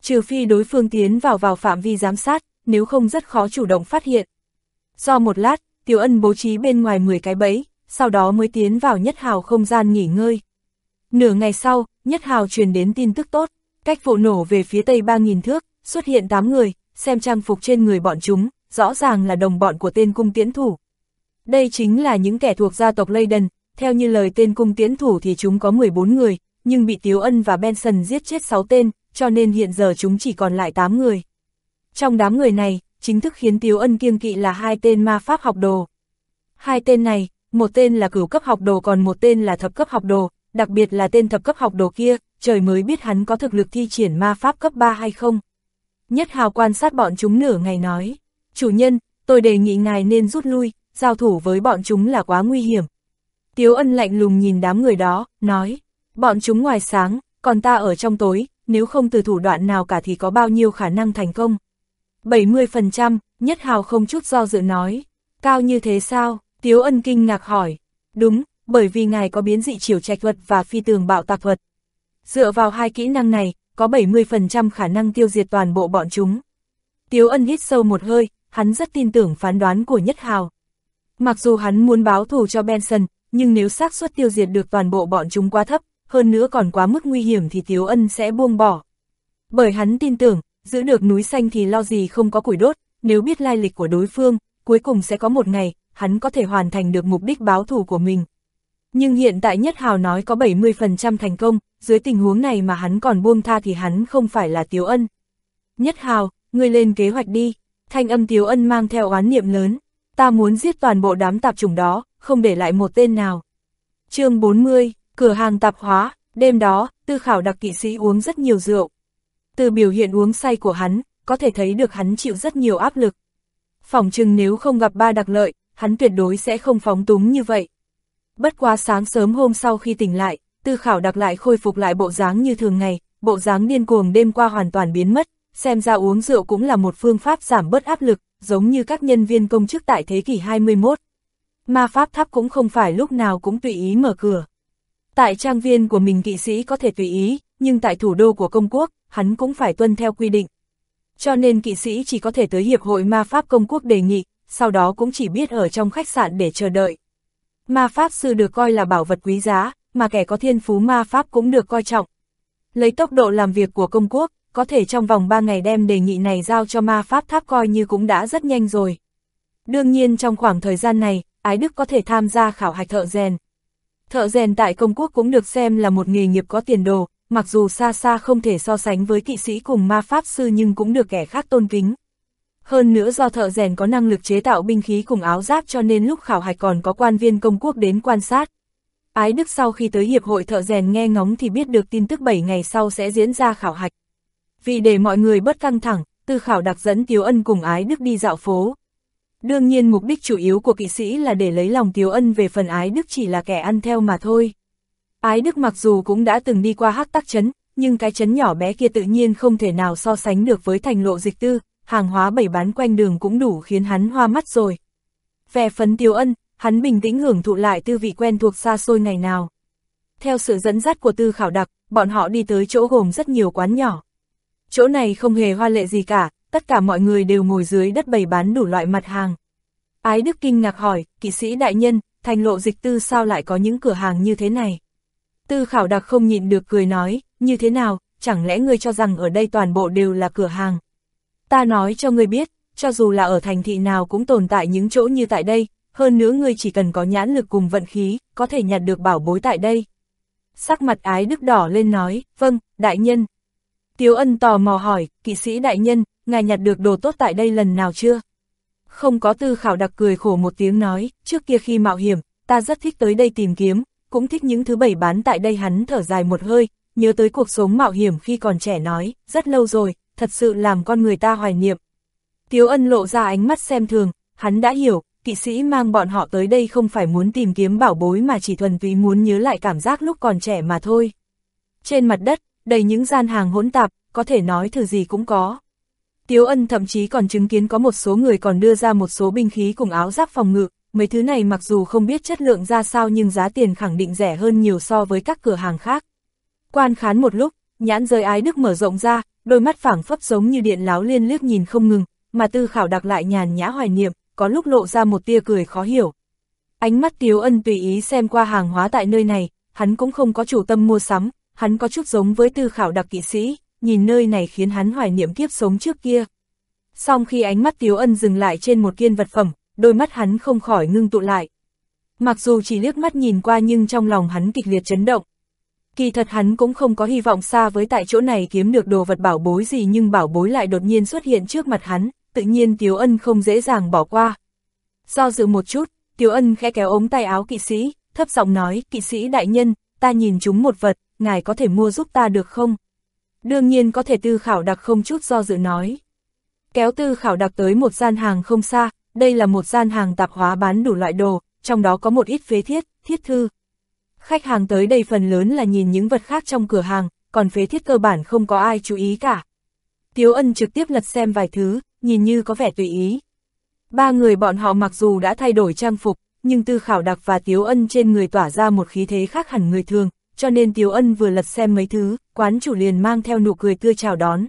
Trừ phi đối phương tiến vào vào phạm vi giám sát, nếu không rất khó chủ động phát hiện. Do một lát, Tiểu Ân bố trí bên ngoài 10 cái bẫy, sau đó mới tiến vào nhất hào không gian nghỉ ngơi. Nửa ngày sau, nhất hào truyền đến tin tức tốt, cách vụ nổ về phía tây 3.000 thước, xuất hiện 8 người, xem trang phục trên người bọn chúng, rõ ràng là đồng bọn của tên cung tiễn thủ. Đây chính là những kẻ thuộc gia tộc Leyden, theo như lời tên cung tiễn thủ thì chúng có 14 người, nhưng bị Tiếu Ân và Benson giết chết 6 tên, cho nên hiện giờ chúng chỉ còn lại 8 người. Trong đám người này, chính thức khiến Tiếu Ân kiêng kỵ là hai tên ma pháp học đồ. Hai tên này, một tên là cửu cấp học đồ còn một tên là thập cấp học đồ, đặc biệt là tên thập cấp học đồ kia, trời mới biết hắn có thực lực thi triển ma pháp cấp 3 hay không. Nhất hào quan sát bọn chúng nửa ngày nói, chủ nhân, tôi đề nghị ngài nên rút lui, giao thủ với bọn chúng là quá nguy hiểm. Tiếu ân lạnh lùng nhìn đám người đó, nói, bọn chúng ngoài sáng, còn ta ở trong tối, nếu không từ thủ đoạn nào cả thì có bao nhiêu khả năng thành công. 70%, nhất hào không chút do dự nói, cao như thế sao, Tiếu ân kinh ngạc hỏi, đúng, bởi vì ngài có biến dị chiều trạch thuật và phi tường bạo tạc thuật. Dựa vào hai kỹ năng này, có 70% khả năng tiêu diệt toàn bộ bọn chúng. Tiếu ân hít sâu một hơi, hắn rất tin tưởng phán đoán của Nhất Hào. Mặc dù hắn muốn báo thù cho Benson, nhưng nếu xác suất tiêu diệt được toàn bộ bọn chúng quá thấp, hơn nữa còn quá mức nguy hiểm thì Tiếu ân sẽ buông bỏ. Bởi hắn tin tưởng, giữ được núi xanh thì lo gì không có củi đốt, nếu biết lai lịch của đối phương, cuối cùng sẽ có một ngày, hắn có thể hoàn thành được mục đích báo thù của mình. Nhưng hiện tại Nhất Hào nói có 70% thành công, dưới tình huống này mà hắn còn buông tha thì hắn không phải là Tiếu Ân. Nhất Hào, ngươi lên kế hoạch đi, thanh âm Tiếu Ân mang theo oán niệm lớn, ta muốn giết toàn bộ đám tạp chủng đó, không để lại một tên nào. chương 40, cửa hàng tạp hóa, đêm đó, tư khảo đặc kỵ sĩ uống rất nhiều rượu. Từ biểu hiện uống say của hắn, có thể thấy được hắn chịu rất nhiều áp lực. Phỏng chừng nếu không gặp ba đặc lợi, hắn tuyệt đối sẽ không phóng túng như vậy. Bất quá sáng sớm hôm sau khi tỉnh lại, tư khảo đặc lại khôi phục lại bộ dáng như thường ngày, bộ dáng điên cuồng đêm qua hoàn toàn biến mất, xem ra uống rượu cũng là một phương pháp giảm bớt áp lực, giống như các nhân viên công chức tại thế kỷ 21. Ma pháp tháp cũng không phải lúc nào cũng tùy ý mở cửa. Tại trang viên của mình kỵ sĩ có thể tùy ý, nhưng tại thủ đô của công quốc, hắn cũng phải tuân theo quy định. Cho nên kỵ sĩ chỉ có thể tới Hiệp hội Ma Pháp Công quốc đề nghị, sau đó cũng chỉ biết ở trong khách sạn để chờ đợi. Ma Pháp Sư được coi là bảo vật quý giá, mà kẻ có thiên phú Ma Pháp cũng được coi trọng. Lấy tốc độ làm việc của công quốc, có thể trong vòng 3 ngày đem đề nghị này giao cho Ma Pháp Tháp coi như cũng đã rất nhanh rồi. Đương nhiên trong khoảng thời gian này, Ái Đức có thể tham gia khảo hạch thợ rèn. Thợ rèn tại công quốc cũng được xem là một nghề nghiệp có tiền đồ, mặc dù xa xa không thể so sánh với kỵ sĩ cùng ma pháp sư nhưng cũng được kẻ khác tôn kính. Hơn nữa do thợ rèn có năng lực chế tạo binh khí cùng áo giáp cho nên lúc khảo hạch còn có quan viên công quốc đến quan sát. Ái Đức sau khi tới Hiệp hội thợ rèn nghe ngóng thì biết được tin tức 7 ngày sau sẽ diễn ra khảo hạch. Vì để mọi người bất căng thẳng, tư khảo đặc dẫn Tiếu Ân cùng Ái Đức đi dạo phố. Đương nhiên mục đích chủ yếu của kỵ sĩ là để lấy lòng Tiếu Ân về phần Ái Đức chỉ là kẻ ăn theo mà thôi. Ái Đức mặc dù cũng đã từng đi qua hắc tắc chấn, nhưng cái chấn nhỏ bé kia tự nhiên không thể nào so sánh được với thành lộ dịch tư, hàng hóa bày bán quanh đường cũng đủ khiến hắn hoa mắt rồi. Về phấn tiêu ân, hắn bình tĩnh hưởng thụ lại tư vị quen thuộc xa xôi ngày nào. Theo sự dẫn dắt của tư khảo đặc, bọn họ đi tới chỗ gồm rất nhiều quán nhỏ. Chỗ này không hề hoa lệ gì cả, tất cả mọi người đều ngồi dưới đất bày bán đủ loại mặt hàng. Ái Đức kinh ngạc hỏi, kỵ sĩ đại nhân, thành lộ dịch tư sao lại có những cửa hàng như thế này? Tư khảo đặc không nhịn được cười nói, như thế nào, chẳng lẽ ngươi cho rằng ở đây toàn bộ đều là cửa hàng? Ta nói cho ngươi biết, cho dù là ở thành thị nào cũng tồn tại những chỗ như tại đây, hơn nữa ngươi chỉ cần có nhãn lực cùng vận khí, có thể nhặt được bảo bối tại đây. Sắc mặt ái đức đỏ lên nói, vâng, đại nhân. Tiếu ân tò mò hỏi, kỵ sĩ đại nhân, ngài nhặt được đồ tốt tại đây lần nào chưa? Không có tư khảo đặc cười khổ một tiếng nói, trước kia khi mạo hiểm, ta rất thích tới đây tìm kiếm, cũng thích những thứ bày bán tại đây hắn thở dài một hơi, nhớ tới cuộc sống mạo hiểm khi còn trẻ nói, rất lâu rồi, thật sự làm con người ta hoài niệm. Tiếu ân lộ ra ánh mắt xem thường, hắn đã hiểu, kỵ sĩ mang bọn họ tới đây không phải muốn tìm kiếm bảo bối mà chỉ thuần túy muốn nhớ lại cảm giác lúc còn trẻ mà thôi. Trên mặt đất, đầy những gian hàng hỗn tạp, có thể nói thử gì cũng có. Tiếu ân thậm chí còn chứng kiến có một số người còn đưa ra một số binh khí cùng áo giáp phòng ngự, mấy thứ này mặc dù không biết chất lượng ra sao nhưng giá tiền khẳng định rẻ hơn nhiều so với các cửa hàng khác. Quan khán một lúc, nhãn rơi ái đức mở rộng ra, đôi mắt phảng phất giống như điện láo liên liếc nhìn không ngừng, mà tư khảo đặc lại nhàn nhã hoài niệm, có lúc lộ ra một tia cười khó hiểu. Ánh mắt Tiếu Ân tùy ý xem qua hàng hóa tại nơi này, hắn cũng không có chủ tâm mua sắm, hắn có chút giống với tư khảo đặc kỵ sĩ, nhìn nơi này khiến hắn hoài niệm kiếp sống trước kia. Xong khi ánh mắt Tiếu Ân dừng lại trên một kiên vật phẩm, đôi mắt hắn không khỏi ngưng tụ lại. Mặc dù chỉ liếc mắt nhìn qua nhưng trong lòng hắn kịch liệt chấn động. Kỳ thật hắn cũng không có hy vọng xa với tại chỗ này kiếm được đồ vật bảo bối gì nhưng bảo bối lại đột nhiên xuất hiện trước mặt hắn, tự nhiên Tiếu Ân không dễ dàng bỏ qua. Do dự một chút, Tiếu Ân khẽ kéo ống tay áo kỵ sĩ, thấp giọng nói, kỵ sĩ đại nhân, ta nhìn chúng một vật, ngài có thể mua giúp ta được không? Đương nhiên có thể tư khảo đặc không chút do dự nói. Kéo tư khảo đặc tới một gian hàng không xa, đây là một gian hàng tạp hóa bán đủ loại đồ, trong đó có một ít phế thiết, thiết thư. Khách hàng tới đây phần lớn là nhìn những vật khác trong cửa hàng, còn phế thiết cơ bản không có ai chú ý cả. Tiếu ân trực tiếp lật xem vài thứ, nhìn như có vẻ tùy ý. Ba người bọn họ mặc dù đã thay đổi trang phục, nhưng tư khảo đặc và Tiếu ân trên người tỏa ra một khí thế khác hẳn người thường, cho nên Tiếu ân vừa lật xem mấy thứ, quán chủ liền mang theo nụ cười tươi chào đón.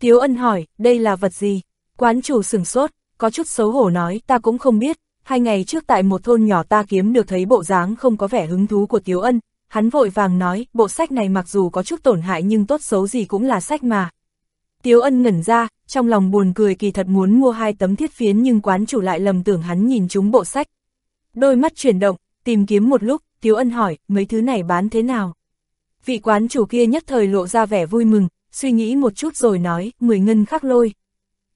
Tiếu ân hỏi, đây là vật gì? Quán chủ sửng sốt, có chút xấu hổ nói ta cũng không biết, hai ngày trước tại một thôn nhỏ ta kiếm được thấy bộ dáng không có vẻ hứng thú của Tiếu Ân, hắn vội vàng nói, bộ sách này mặc dù có chút tổn hại nhưng tốt xấu gì cũng là sách mà. Tiếu Ân ngẩn ra, trong lòng buồn cười kỳ thật muốn mua hai tấm thiết phiến nhưng quán chủ lại lầm tưởng hắn nhìn chúng bộ sách. Đôi mắt chuyển động, tìm kiếm một lúc, Tiếu Ân hỏi, mấy thứ này bán thế nào? Vị quán chủ kia nhất thời lộ ra vẻ vui mừng, suy nghĩ một chút rồi nói, 10 ngân khắc lôi.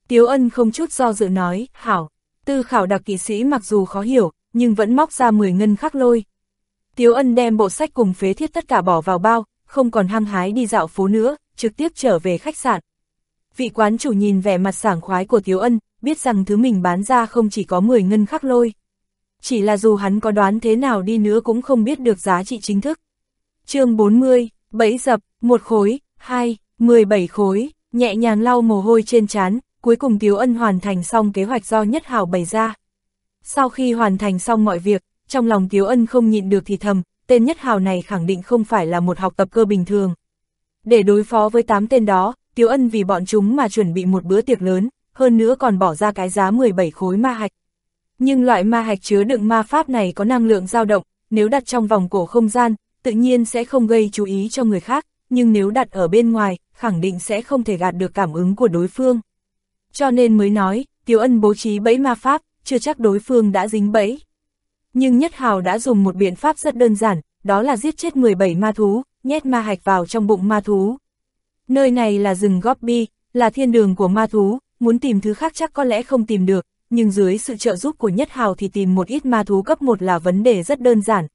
Tiếu Ân không chút do dự nói, hảo, tư khảo đặc kỵ sĩ mặc dù khó hiểu, nhưng vẫn móc ra 10 ngân khắc lôi. Tiếu Ân đem bộ sách cùng phế thiết tất cả bỏ vào bao, không còn hăng hái đi dạo phố nữa, trực tiếp trở về khách sạn. Vị quán chủ nhìn vẻ mặt sảng khoái của Tiếu Ân, biết rằng thứ mình bán ra không chỉ có 10 ngân khắc lôi. Chỉ là dù hắn có đoán thế nào đi nữa cũng không biết được giá trị chính thức. chương 40, bẫy dập, một khối, hai, 17 khối, nhẹ nhàng lau mồ hôi trên trán, cuối cùng Tiếu Ân hoàn thành xong kế hoạch do Nhất Hảo bày ra. Sau khi hoàn thành xong mọi việc, trong lòng Tiếu Ân không nhịn được thì thầm, tên Nhất Hảo này khẳng định không phải là một học tập cơ bình thường. Để đối phó với 8 tên đó, Tiếu Ân vì bọn chúng mà chuẩn bị một bữa tiệc lớn, hơn nữa còn bỏ ra cái giá 17 khối ma hạch. Nhưng loại ma hạch chứa đựng ma pháp này có năng lượng dao động, nếu đặt trong vòng cổ không gian, tự nhiên sẽ không gây chú ý cho người khác, nhưng nếu đặt ở bên ngoài, khẳng định sẽ không thể gạt được cảm ứng của đối phương. Cho nên mới nói, Tiếu Ân bố trí bẫy ma pháp, chưa chắc đối phương đã dính bẫy. Nhưng Nhất Hào đã dùng một biện pháp rất đơn giản, đó là giết chết 17 ma thú, nhét ma hạch vào trong bụng ma thú. Nơi này là rừng Gobi, là thiên đường của ma thú, muốn tìm thứ khác chắc có lẽ không tìm được, nhưng dưới sự trợ giúp của Nhất Hào thì tìm một ít ma thú cấp 1 là vấn đề rất đơn giản.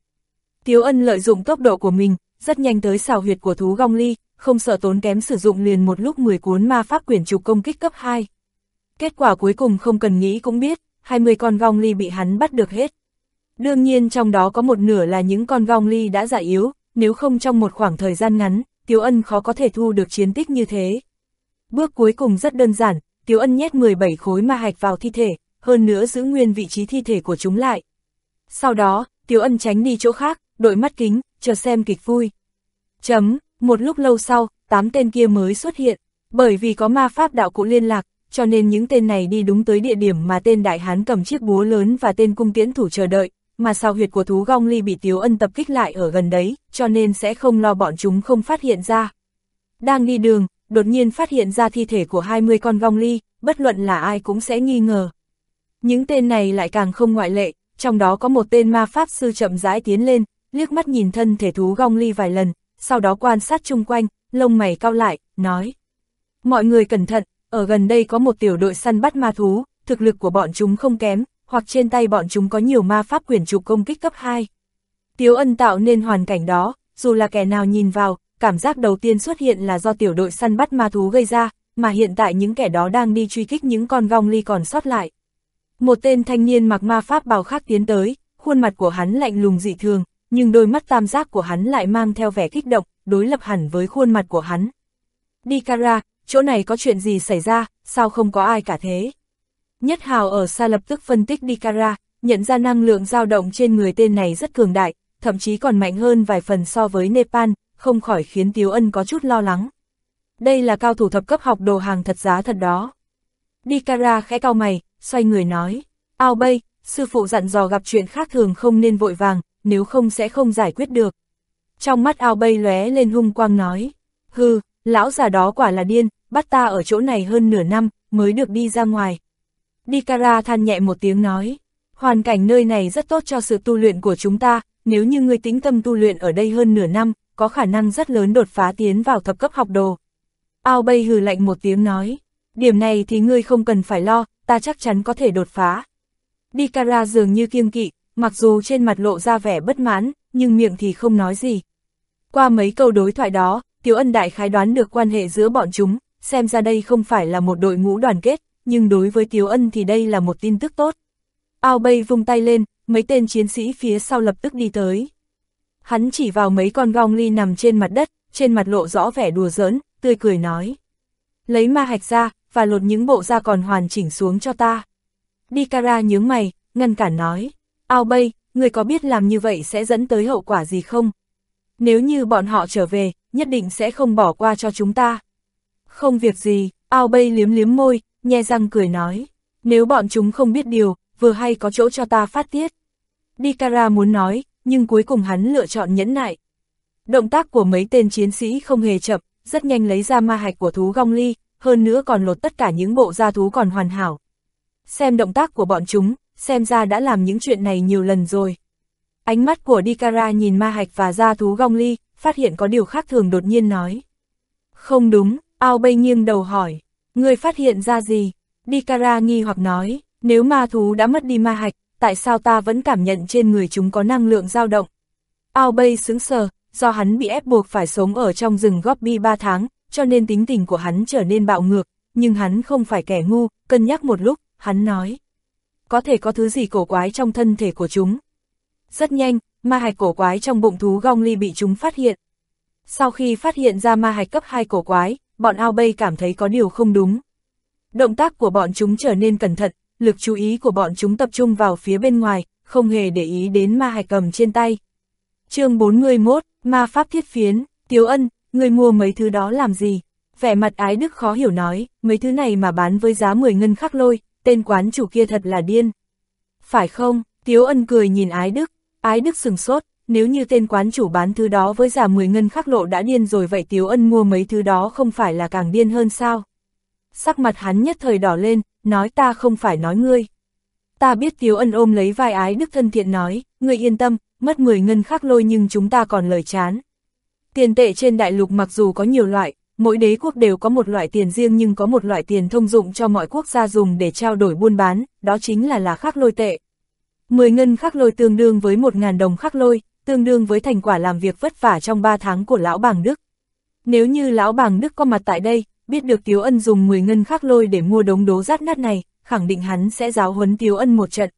Tiếu Ân lợi dụng tốc độ của mình, rất nhanh tới xào huyệt của thú gong ly, không sợ tốn kém sử dụng liền một lúc 10 cuốn ma pháp quyển trục công kích cấp 2. Kết quả cuối cùng không cần nghĩ cũng biết, 20 con gong ly bị hắn bắt được hết. Đương nhiên trong đó có một nửa là những con gong ly đã già yếu, nếu không trong một khoảng thời gian ngắn, Tiếu Ân khó có thể thu được chiến tích như thế. Bước cuối cùng rất đơn giản, Tiếu Ân nhét 17 khối ma hạch vào thi thể, hơn nữa giữ nguyên vị trí thi thể của chúng lại. Sau đó, Tiếu Ân tránh đi chỗ khác, đội mắt kính, chờ xem kịch vui. Chấm, một lúc lâu sau, tám tên kia mới xuất hiện, bởi vì có ma pháp đạo cụ liên lạc, cho nên những tên này đi đúng tới địa điểm mà tên đại hán cầm chiếc búa lớn và tên cung tiễn thủ chờ đợi, mà sao huyệt của thú gong ly bị Tiếu Ân tập kích lại ở gần đấy, cho nên sẽ không lo bọn chúng không phát hiện ra. Đang đi đường, đột nhiên phát hiện ra thi thể của 20 con gong ly, bất luận là ai cũng sẽ nghi ngờ. Những tên này lại càng không ngoại lệ, trong đó có một tên ma pháp sư chậm rãi tiến lên, liếc mắt nhìn thân thể thú gong ly vài lần, sau đó quan sát chung quanh, lông mày cao lại, nói. Mọi người cẩn thận, ở gần đây có một tiểu đội săn bắt ma thú, thực lực của bọn chúng không kém, hoặc trên tay bọn chúng có nhiều ma pháp quyển trục công kích cấp 2. Tiếu ân tạo nên hoàn cảnh đó, dù là kẻ nào nhìn vào, cảm giác đầu tiên xuất hiện là do tiểu đội săn bắt ma thú gây ra, mà hiện tại những kẻ đó đang đi truy kích những con gong ly còn sót lại. Một tên thanh niên mặc ma pháp bào khác tiến tới, khuôn mặt của hắn lạnh lùng dị thường, nhưng đôi mắt tam giác của hắn lại mang theo vẻ kích động, đối lập hẳn với khuôn mặt của hắn. Dikara, chỗ này có chuyện gì xảy ra, sao không có ai cả thế? Nhất Hào ở xa lập tức phân tích Dikara, nhận ra năng lượng dao động trên người tên này rất cường đại, thậm chí còn mạnh hơn vài phần so với Nepal, không khỏi khiến Tiếu Ân có chút lo lắng. Đây là cao thủ thập cấp học đồ hàng thật giá thật đó. Dikara khẽ cau mày, xoay người nói, ao bay, sư phụ dặn dò gặp chuyện khác thường không nên vội vàng, nếu không sẽ không giải quyết được. Trong mắt ao bay lóe lên hung quang nói, hư, lão già đó quả là điên, bắt ta ở chỗ này hơn nửa năm, mới được đi ra ngoài. Dikara than nhẹ một tiếng nói, hoàn cảnh nơi này rất tốt cho sự tu luyện của chúng ta, nếu như ngươi tính tâm tu luyện ở đây hơn nửa năm, có khả năng rất lớn đột phá tiến vào thập cấp học đồ. Ao bay hừ lạnh một tiếng nói, điểm này thì ngươi không cần phải lo, ta chắc chắn có thể đột phá. Dikara dường như kiêng kỵ, mặc dù trên mặt lộ ra vẻ bất mãn, nhưng miệng thì không nói gì. Qua mấy câu đối thoại đó, Tiểu Ân Đại khái đoán được quan hệ giữa bọn chúng, xem ra đây không phải là một đội ngũ đoàn kết, nhưng đối với Tiểu Ân thì đây là một tin tức tốt. Ao bay vung tay lên, mấy tên chiến sĩ phía sau lập tức đi tới. Hắn chỉ vào mấy con gong ly nằm trên mặt đất, trên mặt lộ rõ vẻ đùa giỡn, tươi cười nói. Lấy ma hạch ra, và lột những bộ da còn hoàn chỉnh xuống cho ta. Dikara nhướng mày, ngăn cản nói. Ao bay, người có biết làm như vậy sẽ dẫn tới hậu quả gì không? Nếu như bọn họ trở về, nhất định sẽ không bỏ qua cho chúng ta. Không việc gì, ao bay liếm liếm môi, nhe răng cười nói. Nếu bọn chúng không biết điều, vừa hay có chỗ cho ta phát tiết. Dikara muốn nói, nhưng cuối cùng hắn lựa chọn nhẫn nại. Động tác của mấy tên chiến sĩ không hề chậm, rất nhanh lấy ra ma hạch của thú gong ly, hơn nữa còn lột tất cả những bộ da thú còn hoàn hảo. Xem động tác của bọn chúng, xem ra đã làm những chuyện này nhiều lần rồi. Ánh mắt của Dikara nhìn ma hạch và da thú gong ly, phát hiện có điều khác thường đột nhiên nói. Không đúng, ao bay nghiêng đầu hỏi, người phát hiện ra gì? Dikara nghi hoặc nói, nếu ma thú đã mất đi ma hạch, tại sao ta vẫn cảm nhận trên người chúng có năng lượng dao động? Ao bay sững sờ, do hắn bị ép buộc phải sống ở trong rừng Gobi 3 tháng, cho nên tính tình của hắn trở nên bạo ngược, nhưng hắn không phải kẻ ngu, cân nhắc một lúc, hắn nói. Có thể có thứ gì cổ quái trong thân thể của chúng. Rất nhanh, ma hạch cổ quái trong bụng thú gong ly bị chúng phát hiện. Sau khi phát hiện ra ma hạch cấp 2 cổ quái, bọn ao bay cảm thấy có điều không đúng. Động tác của bọn chúng trở nên cẩn thận, lực chú ý của bọn chúng tập trung vào phía bên ngoài, không hề để ý đến ma hải cầm trên tay. chương 41, ma pháp thiết phiến, Tiếu Ân, người mua mấy thứ đó làm gì? Vẻ mặt ái đức khó hiểu nói, mấy thứ này mà bán với giá 10 ngân khắc lôi, tên quán chủ kia thật là điên. Phải không? Tiếu Ân cười nhìn ái đức, ái đức sừng sốt, nếu như tên quán chủ bán thứ đó với giá 10 ngân khắc lộ đã điên rồi vậy Tiếu Ân mua mấy thứ đó không phải là càng điên hơn sao? Sắc mặt hắn nhất thời đỏ lên, nói ta không phải nói ngươi. Ta biết Tiếu Ân ôm lấy vai ái đức thân thiện nói, ngươi yên tâm, mất 10 ngân khắc lôi nhưng chúng ta còn lời chán. Tiền tệ trên đại lục mặc dù có nhiều loại, mỗi đế quốc đều có một loại tiền riêng nhưng có một loại tiền thông dụng cho mọi quốc gia dùng để trao đổi buôn bán, đó chính là là khắc lôi tệ. 10 ngân khắc lôi tương đương với 1.000 đồng khắc lôi, tương đương với thành quả làm việc vất vả trong 3 tháng của lão Bàng Đức. Nếu như lão Bàng Đức có mặt tại đây, biết được Tiếu Ân dùng 10 ngân khắc lôi để mua đống đố rát nát này, khẳng định hắn sẽ giáo huấn Tiếu Ân một trận.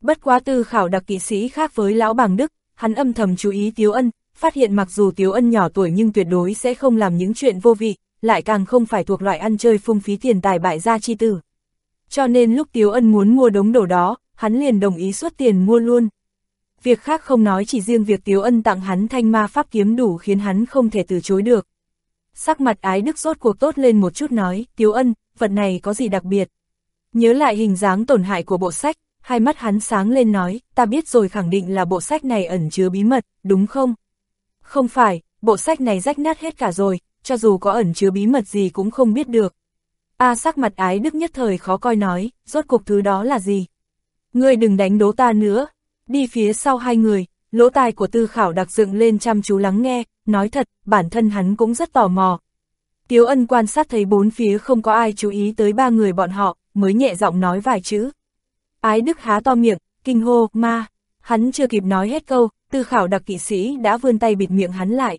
Bất quá tư khảo đặc kỵ sĩ khác với lão Bàng Đức, hắn âm thầm chú ý Tiếu Ân, phát hiện mặc dù Tiếu Ân nhỏ tuổi nhưng tuyệt đối sẽ không làm những chuyện vô vị, lại càng không phải thuộc loại ăn chơi phung phí tiền tài bại gia chi tử. Cho nên lúc Tiếu Ân muốn mua đống đồ đó, hắn liền đồng ý xuất tiền mua luôn. Việc khác không nói chỉ riêng việc Tiếu Ân tặng hắn thanh ma pháp kiếm đủ khiến hắn không thể từ chối được. Sắc mặt ái đức rốt cuộc tốt lên một chút nói, Tiếu Ân, vật này có gì đặc biệt? Nhớ lại hình dáng tổn hại của bộ sách, hai mắt hắn sáng lên nói, ta biết rồi khẳng định là bộ sách này ẩn chứa bí mật, đúng không? Không phải, bộ sách này rách nát hết cả rồi, cho dù có ẩn chứa bí mật gì cũng không biết được. A sắc mặt ái đức nhất thời khó coi nói, rốt cuộc thứ đó là gì? Ngươi đừng đánh đố ta nữa. Đi phía sau hai người, lỗ tai của tư khảo đặc dựng lên chăm chú lắng nghe, nói thật, bản thân hắn cũng rất tò mò. Tiếu ân quan sát thấy bốn phía không có ai chú ý tới ba người bọn họ, mới nhẹ giọng nói vài chữ. Ái đức há to miệng, kinh hô, ma. Hắn chưa kịp nói hết câu, tư khảo đặc kỵ sĩ đã vươn tay bịt miệng hắn lại.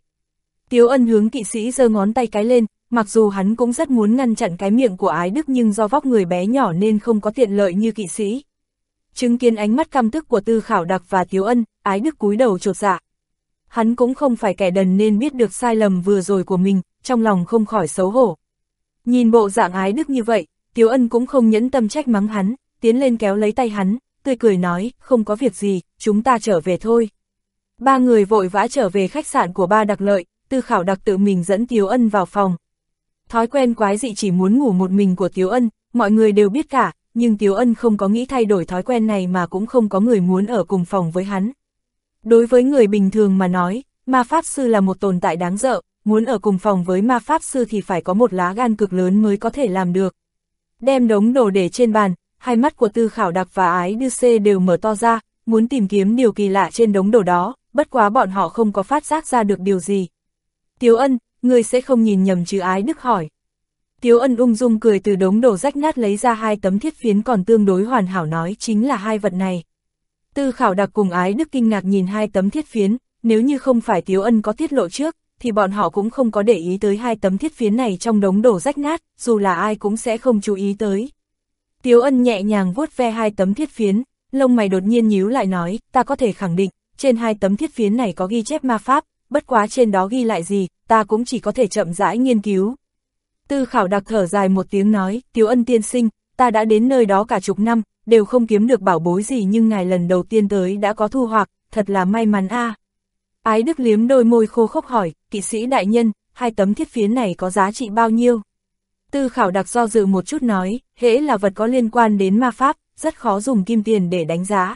Tiếu ân hướng kỵ sĩ giơ ngón tay cái lên, mặc dù hắn cũng rất muốn ngăn chặn cái miệng của ái đức nhưng do vóc người bé nhỏ nên không có tiện lợi như kỵ sĩ. Chứng kiến ánh mắt căm tức của tư khảo đặc và tiếu ân, ái đức cúi đầu trột dạ. Hắn cũng không phải kẻ đần nên biết được sai lầm vừa rồi của mình, trong lòng không khỏi xấu hổ. Nhìn bộ dạng ái đức như vậy, tiếu ân cũng không nhẫn tâm trách mắng hắn, tiến lên kéo lấy tay hắn, tươi cười nói, không có việc gì, chúng ta trở về thôi. Ba người vội vã trở về khách sạn của ba đặc lợi, tư khảo đặc tự mình dẫn Tiếu Ân vào phòng. Thói quen quái dị chỉ muốn ngủ một mình của Tiếu Ân, mọi người đều biết cả, nhưng Tiếu Ân không có nghĩ thay đổi thói quen này mà cũng không có người muốn ở cùng phòng với hắn. Đối với người bình thường mà nói, ma pháp sư là một tồn tại đáng sợ, muốn ở cùng phòng với ma pháp sư thì phải có một lá gan cực lớn mới có thể làm được. Đem đống đồ để trên bàn, hai mắt của tư khảo đặc và ái đưa xê đều mở to ra, muốn tìm kiếm điều kỳ lạ trên đống đồ đó, bất quá bọn họ không có phát giác ra được điều gì. Tiếu ân, người sẽ không nhìn nhầm chứ ái đức hỏi. Tiếu ân ung dung cười từ đống đồ rách nát lấy ra hai tấm thiết phiến còn tương đối hoàn hảo nói chính là hai vật này. Tư khảo đặc cùng ái đức kinh ngạc nhìn hai tấm thiết phiến, nếu như không phải Tiếu ân có tiết lộ trước, thì bọn họ cũng không có để ý tới hai tấm thiết phiến này trong đống đồ rách nát, dù là ai cũng sẽ không chú ý tới. Tiếu ân nhẹ nhàng vuốt ve hai tấm thiết phiến, lông mày đột nhiên nhíu lại nói, ta có thể khẳng định, trên hai tấm thiết phiến này có ghi chép ma pháp, bất quá trên đó ghi lại gì, ta cũng chỉ có thể chậm rãi nghiên cứu. Tư khảo đặc thở dài một tiếng nói, Tiếu ân tiên sinh, ta đã đến nơi đó cả chục năm, đều không kiếm được bảo bối gì nhưng ngài lần đầu tiên tới đã có thu hoạch, thật là may mắn a. Ái Đức liếm đôi môi khô khốc hỏi, kỵ sĩ đại nhân, hai tấm thiết phiến này có giá trị bao nhiêu? Tư khảo đặc do dự một chút nói, hễ là vật có liên quan đến ma pháp, rất khó dùng kim tiền để đánh giá.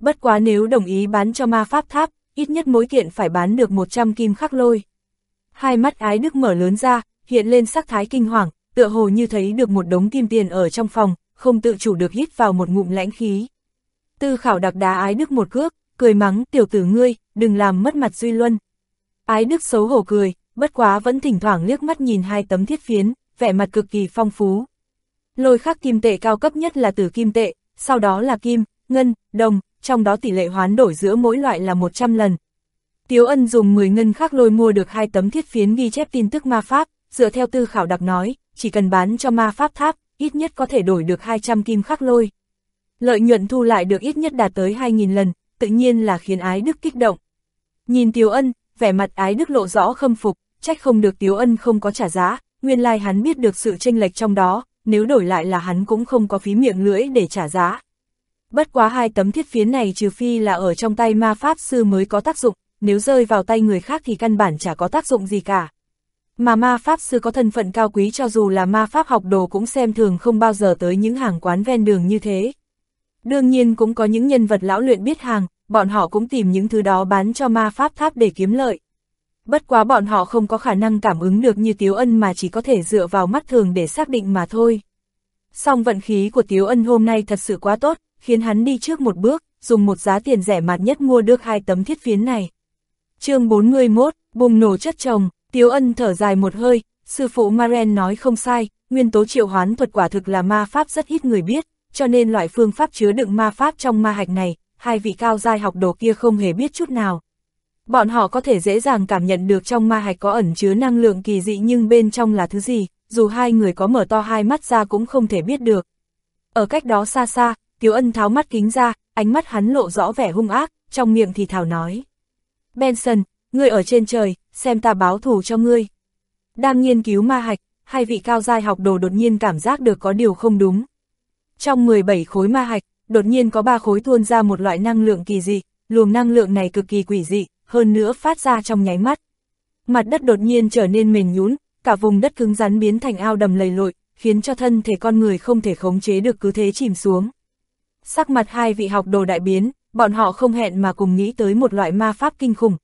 Bất quá nếu đồng ý bán cho ma pháp tháp, ít nhất mỗi kiện phải bán được 100 kim khắc lôi. Hai mắt ái đức mở lớn ra, hiện lên sắc thái kinh hoàng, tựa hồ như thấy được một đống kim tiền ở trong phòng, không tự chủ được hít vào một ngụm lãnh khí. Tư khảo đặc đá ái đức một cước, cười mắng tiểu tử ngươi, đừng làm mất mặt Duy Luân. Ái đức xấu hổ cười, bất quá vẫn thỉnh thoảng liếc mắt nhìn hai tấm thiết phiến, vẻ mặt cực kỳ phong phú. Lôi khắc kim tệ cao cấp nhất là tử kim tệ, sau đó là kim, ngân, đồng, trong đó tỷ lệ hoán đổi giữa mỗi loại là 100 lần. Tiếu ân dùng 10 ngân khắc lôi mua được hai tấm thiết phiến ghi chép tin tức ma pháp, dựa theo tư khảo đặc nói, chỉ cần bán cho ma pháp tháp, ít nhất có thể đổi được 200 kim khắc lôi. Lợi nhuận thu lại được ít nhất đạt tới 2.000 lần, tự nhiên là khiến ái đức kích động. Nhìn Tiếu ân, vẻ mặt ái đức lộ rõ khâm phục, trách không được Tiếu ân không có trả giá, nguyên lai like hắn biết được sự tranh lệch trong đó, nếu đổi lại là hắn cũng không có phí miệng lưỡi để trả giá. Bất quá hai tấm thiết phiến này trừ phi là ở trong tay ma pháp sư mới có tác dụng, nếu rơi vào tay người khác thì căn bản chả có tác dụng gì cả. Mà ma pháp sư có thân phận cao quý cho dù là ma pháp học đồ cũng xem thường không bao giờ tới những hàng quán ven đường như thế. Đương nhiên cũng có những nhân vật lão luyện biết hàng, bọn họ cũng tìm những thứ đó bán cho ma pháp tháp để kiếm lợi. Bất quá bọn họ không có khả năng cảm ứng được như Tiếu Ân mà chỉ có thể dựa vào mắt thường để xác định mà thôi. Song vận khí của Tiếu Ân hôm nay thật sự quá tốt, khiến hắn đi trước một bước, dùng một giá tiền rẻ mạt nhất mua được hai tấm thiết phiến này. chương 41, bùng nổ chất chồng, Tiếu Ân thở dài một hơi, sư phụ Maren nói không sai, nguyên tố triệu hoán thuật quả thực là ma pháp rất ít người biết, cho nên loại phương pháp chứa đựng ma pháp trong ma hạch này, hai vị cao giai học đồ kia không hề biết chút nào. Bọn họ có thể dễ dàng cảm nhận được trong ma hạch có ẩn chứa năng lượng kỳ dị nhưng bên trong là thứ gì, dù hai người có mở to hai mắt ra cũng không thể biết được. Ở cách đó xa xa, Tiếu Ân tháo mắt kính ra, ánh mắt hắn lộ rõ vẻ hung ác, trong miệng thì thảo nói. Benson, ngươi ở trên trời, xem ta báo thù cho ngươi. Đang nghiên cứu ma hạch, hai vị cao giai học đồ đột nhiên cảm giác được có điều không đúng. Trong 17 khối ma hạch, đột nhiên có ba khối tuôn ra một loại năng lượng kỳ dị, luồng năng lượng này cực kỳ quỷ dị, hơn nữa phát ra trong nháy mắt. Mặt đất đột nhiên trở nên mềm nhũn, cả vùng đất cứng rắn biến thành ao đầm lầy lội, khiến cho thân thể con người không thể khống chế được cứ thế chìm xuống. Sắc mặt hai vị học đồ đại biến, bọn họ không hẹn mà cùng nghĩ tới một loại ma pháp kinh khủng.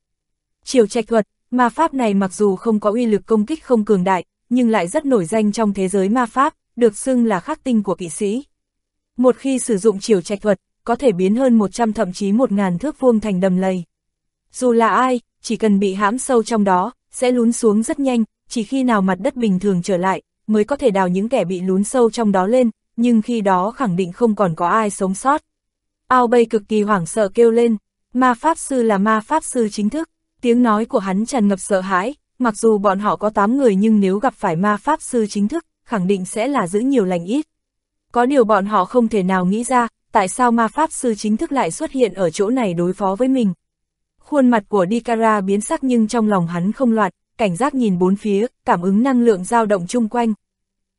chiều trạch thuật, ma pháp này mặc dù không có uy lực công kích không cường đại, nhưng lại rất nổi danh trong thế giới ma pháp, được xưng là khắc tinh của kỵ sĩ. Một khi sử dụng chiều trạch thuật, có thể biến hơn 100 thậm chí 1.000 thước vuông thành đầm lầy. Dù là ai, chỉ cần bị hãm sâu trong đó, sẽ lún xuống rất nhanh, chỉ khi nào mặt đất bình thường trở lại, mới có thể đào những kẻ bị lún sâu trong đó lên, nhưng khi đó khẳng định không còn có ai sống sót. Ao bay cực kỳ hoảng sợ kêu lên, ma pháp sư là ma pháp sư chính thức, tiếng nói của hắn tràn ngập sợ hãi, mặc dù bọn họ có 8 người nhưng nếu gặp phải ma pháp sư chính thức, khẳng định sẽ là giữ nhiều lành ít. Có điều bọn họ không thể nào nghĩ ra, tại sao ma pháp sư chính thức lại xuất hiện ở chỗ này đối phó với mình. Khuôn mặt của Dikara biến sắc nhưng trong lòng hắn không loạt, cảnh giác nhìn bốn phía, cảm ứng năng lượng dao động chung quanh.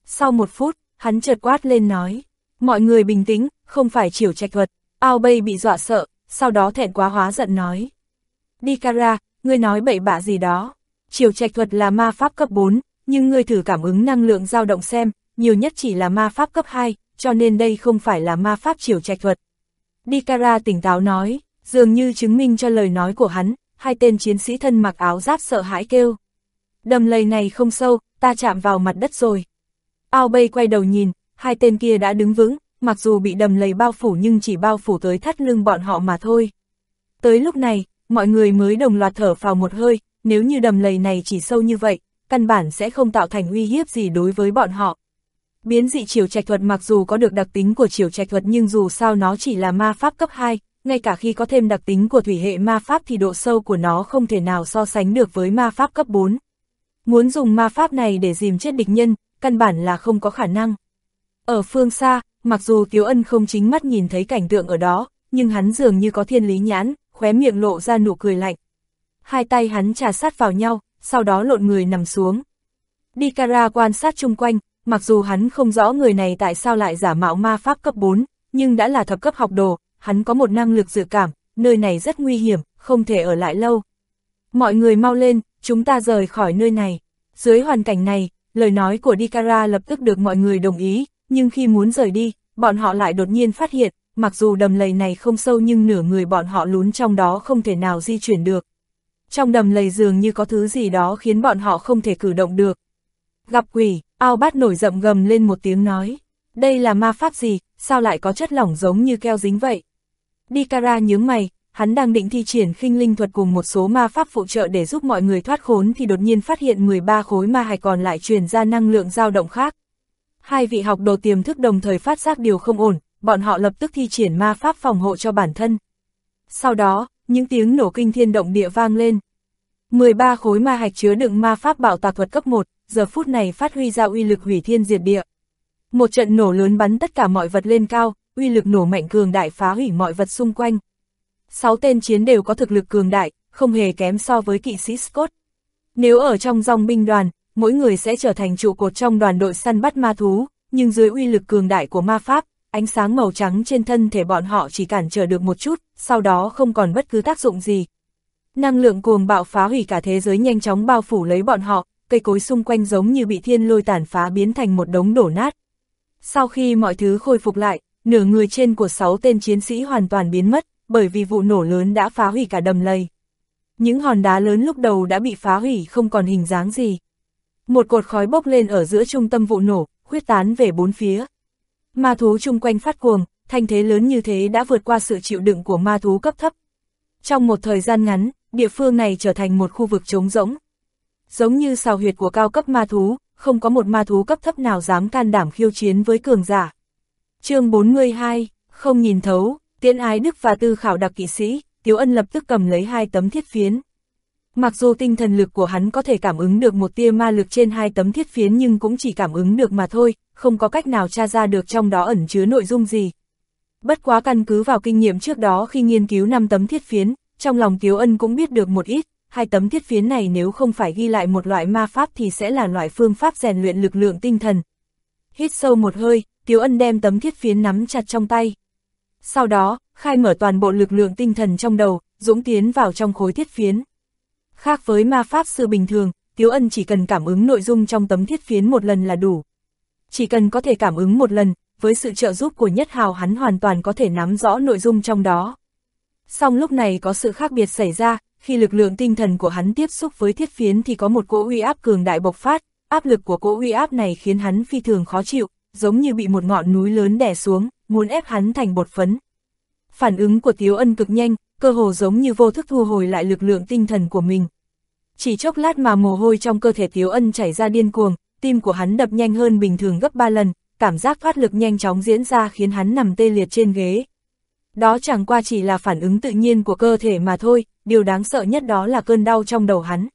Sau một phút, hắn chợt quát lên nói, mọi người bình tĩnh, không phải chiều trạch vật, ao bay bị dọa sợ, sau đó thẹn quá hóa giận nói. Dikara, ngươi nói bậy bạ gì đó, chiều trạch thuật là ma pháp cấp 4, nhưng ngươi thử cảm ứng năng lượng dao động xem, nhiều nhất chỉ là ma pháp cấp 2, cho nên đây không phải là ma pháp chiều trạch thuật. Dikara tỉnh táo nói, dường như chứng minh cho lời nói của hắn, hai tên chiến sĩ thân mặc áo giáp sợ hãi kêu. Đầm lầy này không sâu, ta chạm vào mặt đất rồi. Ao bay quay đầu nhìn, hai tên kia đã đứng vững, mặc dù bị đầm lầy bao phủ nhưng chỉ bao phủ tới thắt lưng bọn họ mà thôi. Tới lúc này, mọi người mới đồng loạt thở vào một hơi, nếu như đầm lầy này chỉ sâu như vậy, căn bản sẽ không tạo thành uy hiếp gì đối với bọn họ. Biến dị chiều trạch thuật mặc dù có được đặc tính của chiều trạch thuật nhưng dù sao nó chỉ là ma pháp cấp 2, ngay cả khi có thêm đặc tính của thủy hệ ma pháp thì độ sâu của nó không thể nào so sánh được với ma pháp cấp 4. Muốn dùng ma pháp này để dìm chết địch nhân, căn bản là không có khả năng. Ở phương xa, mặc dù Tiếu Ân không chính mắt nhìn thấy cảnh tượng ở đó, nhưng hắn dường như có thiên lý nhãn, khóe miệng lộ ra nụ cười lạnh. Hai tay hắn trà sát vào nhau, sau đó lộn người nằm xuống. Dikara quan sát chung quanh, mặc dù hắn không rõ người này tại sao lại giả mạo ma pháp cấp 4, nhưng đã là thập cấp học đồ, hắn có một năng lực dự cảm, nơi này rất nguy hiểm, không thể ở lại lâu. Mọi người mau lên, chúng ta rời khỏi nơi này. Dưới hoàn cảnh này, lời nói của Dikara lập tức được mọi người đồng ý, nhưng khi muốn rời đi, bọn họ lại đột nhiên phát hiện, mặc dù đầm lầy này không sâu nhưng nửa người bọn họ lún trong đó không thể nào di chuyển được. Trong đầm lầy dường như có thứ gì đó khiến bọn họ không thể cử động được. Gặp quỷ, Ao bát nổi rậm gầm lên một tiếng nói, đây là ma pháp gì, sao lại có chất lỏng giống như keo dính vậy? Dikara nhướng mày, hắn đang định thi triển khinh linh thuật cùng một số ma pháp phụ trợ để giúp mọi người thoát khốn thì đột nhiên phát hiện 13 khối ma hài còn lại truyền ra năng lượng dao động khác. Hai vị học đồ tiềm thức đồng thời phát giác điều không ổn, bọn họ lập tức thi triển ma pháp phòng hộ cho bản thân. Sau đó, những tiếng nổ kinh thiên động địa vang lên. 13 khối ma hạch chứa đựng ma pháp bảo tạc thuật cấp 1, giờ phút này phát huy ra uy lực hủy thiên diệt địa. Một trận nổ lớn bắn tất cả mọi vật lên cao, uy lực nổ mạnh cường đại phá hủy mọi vật xung quanh. Sáu tên chiến đều có thực lực cường đại, không hề kém so với kỵ sĩ Scott. Nếu ở trong dòng binh đoàn, mỗi người sẽ trở thành trụ cột trong đoàn đội săn bắt ma thú, nhưng dưới uy lực cường đại của ma pháp, ánh sáng màu trắng trên thân thể bọn họ chỉ cản trở được một chút, sau đó không còn bất cứ tác dụng gì. Năng lượng cuồng bạo phá hủy cả thế giới nhanh chóng bao phủ lấy bọn họ, cây cối xung quanh giống như bị thiên lôi tàn phá biến thành một đống đổ nát. Sau khi mọi thứ khôi phục lại, nửa người trên của sáu tên chiến sĩ hoàn toàn biến mất, bởi vì vụ nổ lớn đã phá hủy cả đầm lầy. Những hòn đá lớn lúc đầu đã bị phá hủy không còn hình dáng gì. Một cột khói bốc lên ở giữa trung tâm vụ nổ, khuyết tán về bốn phía. Ma thú chung quanh phát cuồng, thanh thế lớn như thế đã vượt qua sự chịu đựng của ma thú cấp thấp. Trong một thời gian ngắn, địa phương này trở thành một khu vực trống rỗng. Giống như sào huyệt của cao cấp ma thú, không có một ma thú cấp thấp nào dám can đảm khiêu chiến với cường giả. chương 42, không nhìn thấu, tiễn ái đức và tư khảo đặc kỵ sĩ, Tiếu Ân lập tức cầm lấy hai tấm thiết phiến. Mặc dù tinh thần lực của hắn có thể cảm ứng được một tia ma lực trên hai tấm thiết phiến nhưng cũng chỉ cảm ứng được mà thôi, không có cách nào tra ra được trong đó ẩn chứa nội dung gì. Bất quá căn cứ vào kinh nghiệm trước đó khi nghiên cứu năm tấm thiết phiến, trong lòng Tiếu Ân cũng biết được một ít, hai tấm thiết phiến này nếu không phải ghi lại một loại ma pháp thì sẽ là loại phương pháp rèn luyện lực lượng tinh thần. Hít sâu một hơi, Tiếu Ân đem tấm thiết phiến nắm chặt trong tay. Sau đó, khai mở toàn bộ lực lượng tinh thần trong đầu, dũng tiến vào trong khối thiết phiến. Khác với ma pháp sư bình thường, Tiếu Ân chỉ cần cảm ứng nội dung trong tấm thiết phiến một lần là đủ. Chỉ cần có thể cảm ứng một lần, với sự trợ giúp của Nhất Hào hắn hoàn toàn có thể nắm rõ nội dung trong đó. Song lúc này có sự khác biệt xảy ra, khi lực lượng tinh thần của hắn tiếp xúc với thiết phiến thì có một cỗ uy áp cường đại bộc phát, áp lực của cỗ uy áp này khiến hắn phi thường khó chịu, giống như bị một ngọn núi lớn đè xuống, muốn ép hắn thành bột phấn. Phản ứng của Tiếu Ân cực nhanh, cơ hồ giống như vô thức thu hồi lại lực lượng tinh thần của mình. Chỉ chốc lát mà mồ hôi trong cơ thể Tiếu Ân chảy ra điên cuồng, tim của hắn đập nhanh hơn bình thường gấp 3 lần, cảm giác thoát lực nhanh chóng diễn ra khiến hắn nằm tê liệt trên ghế. Đó chẳng qua chỉ là phản ứng tự nhiên của cơ thể mà thôi, điều đáng sợ nhất đó là cơn đau trong đầu hắn.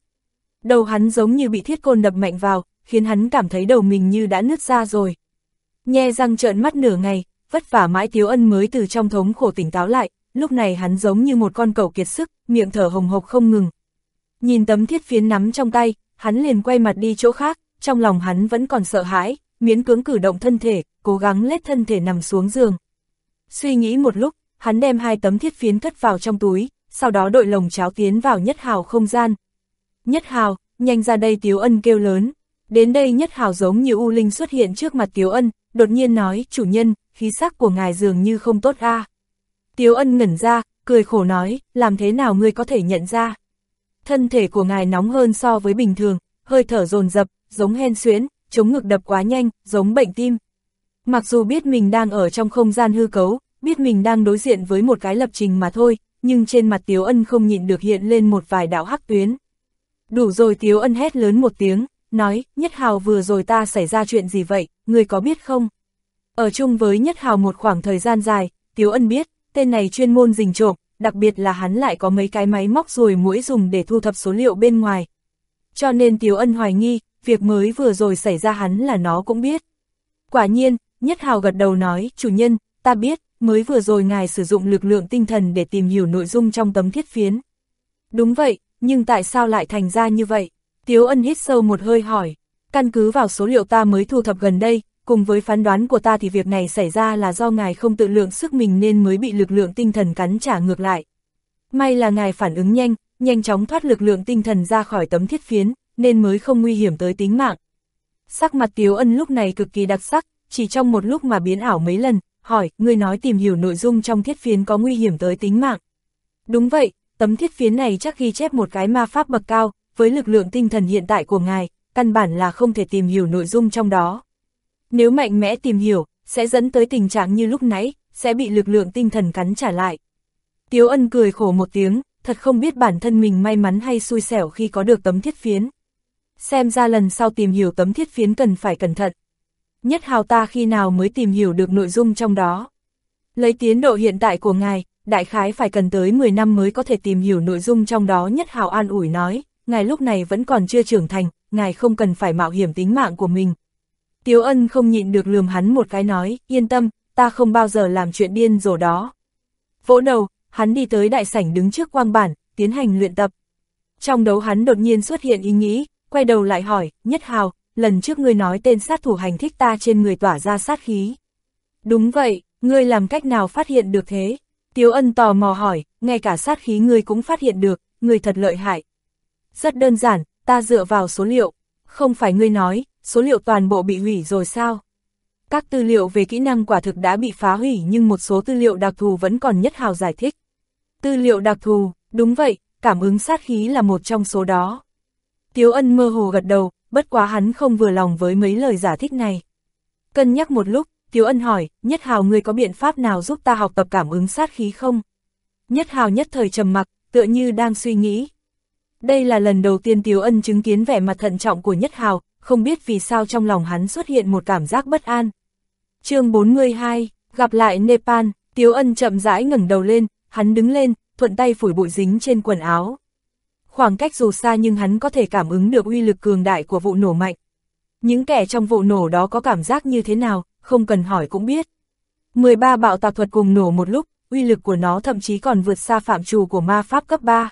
Đầu hắn giống như bị thiết côn đập mạnh vào, khiến hắn cảm thấy đầu mình như đã nứt ra rồi. Nhe răng trợn mắt nửa ngày, vất vả mãi Tiếu Ân mới từ trong thống khổ tỉnh táo lại, lúc này hắn giống như một con cẩu kiệt sức, miệng thở hồng hộc không ngừng. Nhìn tấm thiết phiến nắm trong tay, hắn liền quay mặt đi chỗ khác, trong lòng hắn vẫn còn sợ hãi, miễn cưỡng cử động thân thể, cố gắng lết thân thể nằm xuống giường. Suy nghĩ một lúc, hắn đem hai tấm thiết phiến cất vào trong túi, sau đó đội lồng cháo tiến vào nhất hào không gian. Nhất hào, nhanh ra đây Tiếu Ân kêu lớn. Đến đây nhất hào giống như U Linh xuất hiện trước mặt Tiếu Ân, đột nhiên nói, chủ nhân, khí sắc của ngài dường như không tốt a. À. Tiếu Ân ngẩn ra, cười khổ nói, làm thế nào ngươi có thể nhận ra? Thân thể của ngài nóng hơn so với bình thường, hơi thở dồn dập, giống hen xuyến, chống ngực đập quá nhanh, giống bệnh tim. Mặc dù biết mình đang ở trong không gian hư cấu, biết mình đang đối diện với một cái lập trình mà thôi, nhưng trên mặt Tiếu Ân không nhịn được hiện lên một vài đạo hắc tuyến. Đủ rồi Tiếu Ân hét lớn một tiếng, nói, Nhất Hào vừa rồi ta xảy ra chuyện gì vậy, người có biết không? Ở chung với Nhất Hào một khoảng thời gian dài, Tiếu Ân biết, tên này chuyên môn rình trộm, đặc biệt là hắn lại có mấy cái máy móc rồi mũi dùng để thu thập số liệu bên ngoài. Cho nên Tiếu Ân hoài nghi, việc mới vừa rồi xảy ra hắn là nó cũng biết. Quả nhiên, Nhất Hào gật đầu nói, chủ nhân, ta biết, mới vừa rồi ngài sử dụng lực lượng tinh thần để tìm hiểu nội dung trong tấm thiết phiến. Đúng vậy, nhưng tại sao lại thành ra như vậy? Tiếu ân hít sâu một hơi hỏi, căn cứ vào số liệu ta mới thu thập gần đây, cùng với phán đoán của ta thì việc này xảy ra là do ngài không tự lượng sức mình nên mới bị lực lượng tinh thần cắn trả ngược lại. May là ngài phản ứng nhanh, nhanh chóng thoát lực lượng tinh thần ra khỏi tấm thiết phiến, nên mới không nguy hiểm tới tính mạng. Sắc mặt Tiếu Ân lúc này cực kỳ đặc sắc, chỉ trong một lúc mà biến ảo mấy lần, hỏi, ngươi nói tìm hiểu nội dung trong thiết phiến có nguy hiểm tới tính mạng. Đúng vậy, tấm thiết phiến này chắc ghi chép một cái ma pháp bậc cao, với lực lượng tinh thần hiện tại của ngài, căn bản là không thể tìm hiểu nội dung trong đó. Nếu mạnh mẽ tìm hiểu, sẽ dẫn tới tình trạng như lúc nãy, sẽ bị lực lượng tinh thần cắn trả lại. Tiếu ân cười khổ một tiếng, thật không biết bản thân mình may mắn hay xui xẻo khi có được tấm thiết phiến. Xem ra lần sau tìm hiểu tấm thiết phiến cần phải cẩn thận. Nhất hào ta khi nào mới tìm hiểu được nội dung trong đó. Lấy tiến độ hiện tại của ngài, đại khái phải cần tới 10 năm mới có thể tìm hiểu nội dung trong đó nhất hào an ủi nói, ngài lúc này vẫn còn chưa trưởng thành, ngài không cần phải mạo hiểm tính mạng của mình. Tiếu ân không nhịn được lườm hắn một cái nói, yên tâm, ta không bao giờ làm chuyện điên rồ đó. Vỗ đầu, hắn đi tới đại sảnh đứng trước quang bản, tiến hành luyện tập. Trong đấu hắn đột nhiên xuất hiện ý nghĩ, quay đầu lại hỏi, Nhất Hào, lần trước ngươi nói tên sát thủ hành thích ta trên người tỏa ra sát khí. Đúng vậy, ngươi làm cách nào phát hiện được thế? Tiếu ân tò mò hỏi, ngay cả sát khí ngươi cũng phát hiện được, ngươi thật lợi hại. Rất đơn giản, ta dựa vào số liệu. Không phải ngươi nói, số liệu toàn bộ bị hủy rồi sao? Các tư liệu về kỹ năng quả thực đã bị phá hủy nhưng một số tư liệu đặc thù vẫn còn nhất hào giải thích. Tư liệu đặc thù, đúng vậy, cảm ứng sát khí là một trong số đó. Tiếu ân mơ hồ gật đầu, bất quá hắn không vừa lòng với mấy lời giả thích này. Cân nhắc một lúc, Tiếu ân hỏi, Nhất Hào người có biện pháp nào giúp ta học tập cảm ứng sát khí không? Nhất Hào nhất thời trầm mặc, tựa như đang suy nghĩ. Đây là lần đầu tiên Tiếu ân chứng kiến vẻ mặt thận trọng của Nhất Hào, không biết vì sao trong lòng hắn xuất hiện một cảm giác bất an. chương 42, gặp lại Nepal, Tiếu ân chậm rãi ngẩng đầu lên, hắn đứng lên, thuận tay phủi bụi dính trên quần áo. Khoảng cách dù xa nhưng hắn có thể cảm ứng được uy lực cường đại của vụ nổ mạnh. Những kẻ trong vụ nổ đó có cảm giác như thế nào, không cần hỏi cũng biết. 13 bạo tạc thuật cùng nổ một lúc, uy lực của nó thậm chí còn vượt xa phạm trù của ma pháp cấp 3.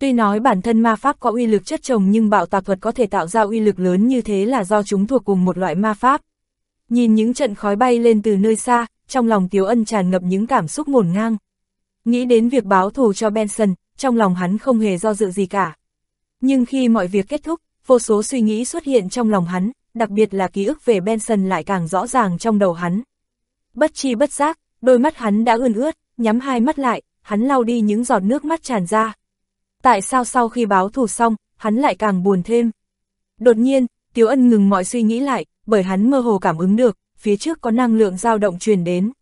Tuy nói bản thân ma pháp có uy lực chất chồng nhưng bạo tạc thuật có thể tạo ra uy lực lớn như thế là do chúng thuộc cùng một loại ma pháp. Nhìn những trận khói bay lên từ nơi xa, trong lòng Tiếu Ân tràn ngập những cảm xúc ngổn ngang. Nghĩ đến việc báo thù cho Benson, trong lòng hắn không hề do dự gì cả. Nhưng khi mọi việc kết thúc, vô số suy nghĩ xuất hiện trong lòng hắn, đặc biệt là ký ức về Benson lại càng rõ ràng trong đầu hắn. Bất chi bất giác, đôi mắt hắn đã ươn ướt, nhắm hai mắt lại, hắn lau đi những giọt nước mắt tràn ra. Tại sao sau khi báo thù xong, hắn lại càng buồn thêm? Đột nhiên, Tiếu Ân ngừng mọi suy nghĩ lại, bởi hắn mơ hồ cảm ứng được, phía trước có năng lượng dao động truyền đến.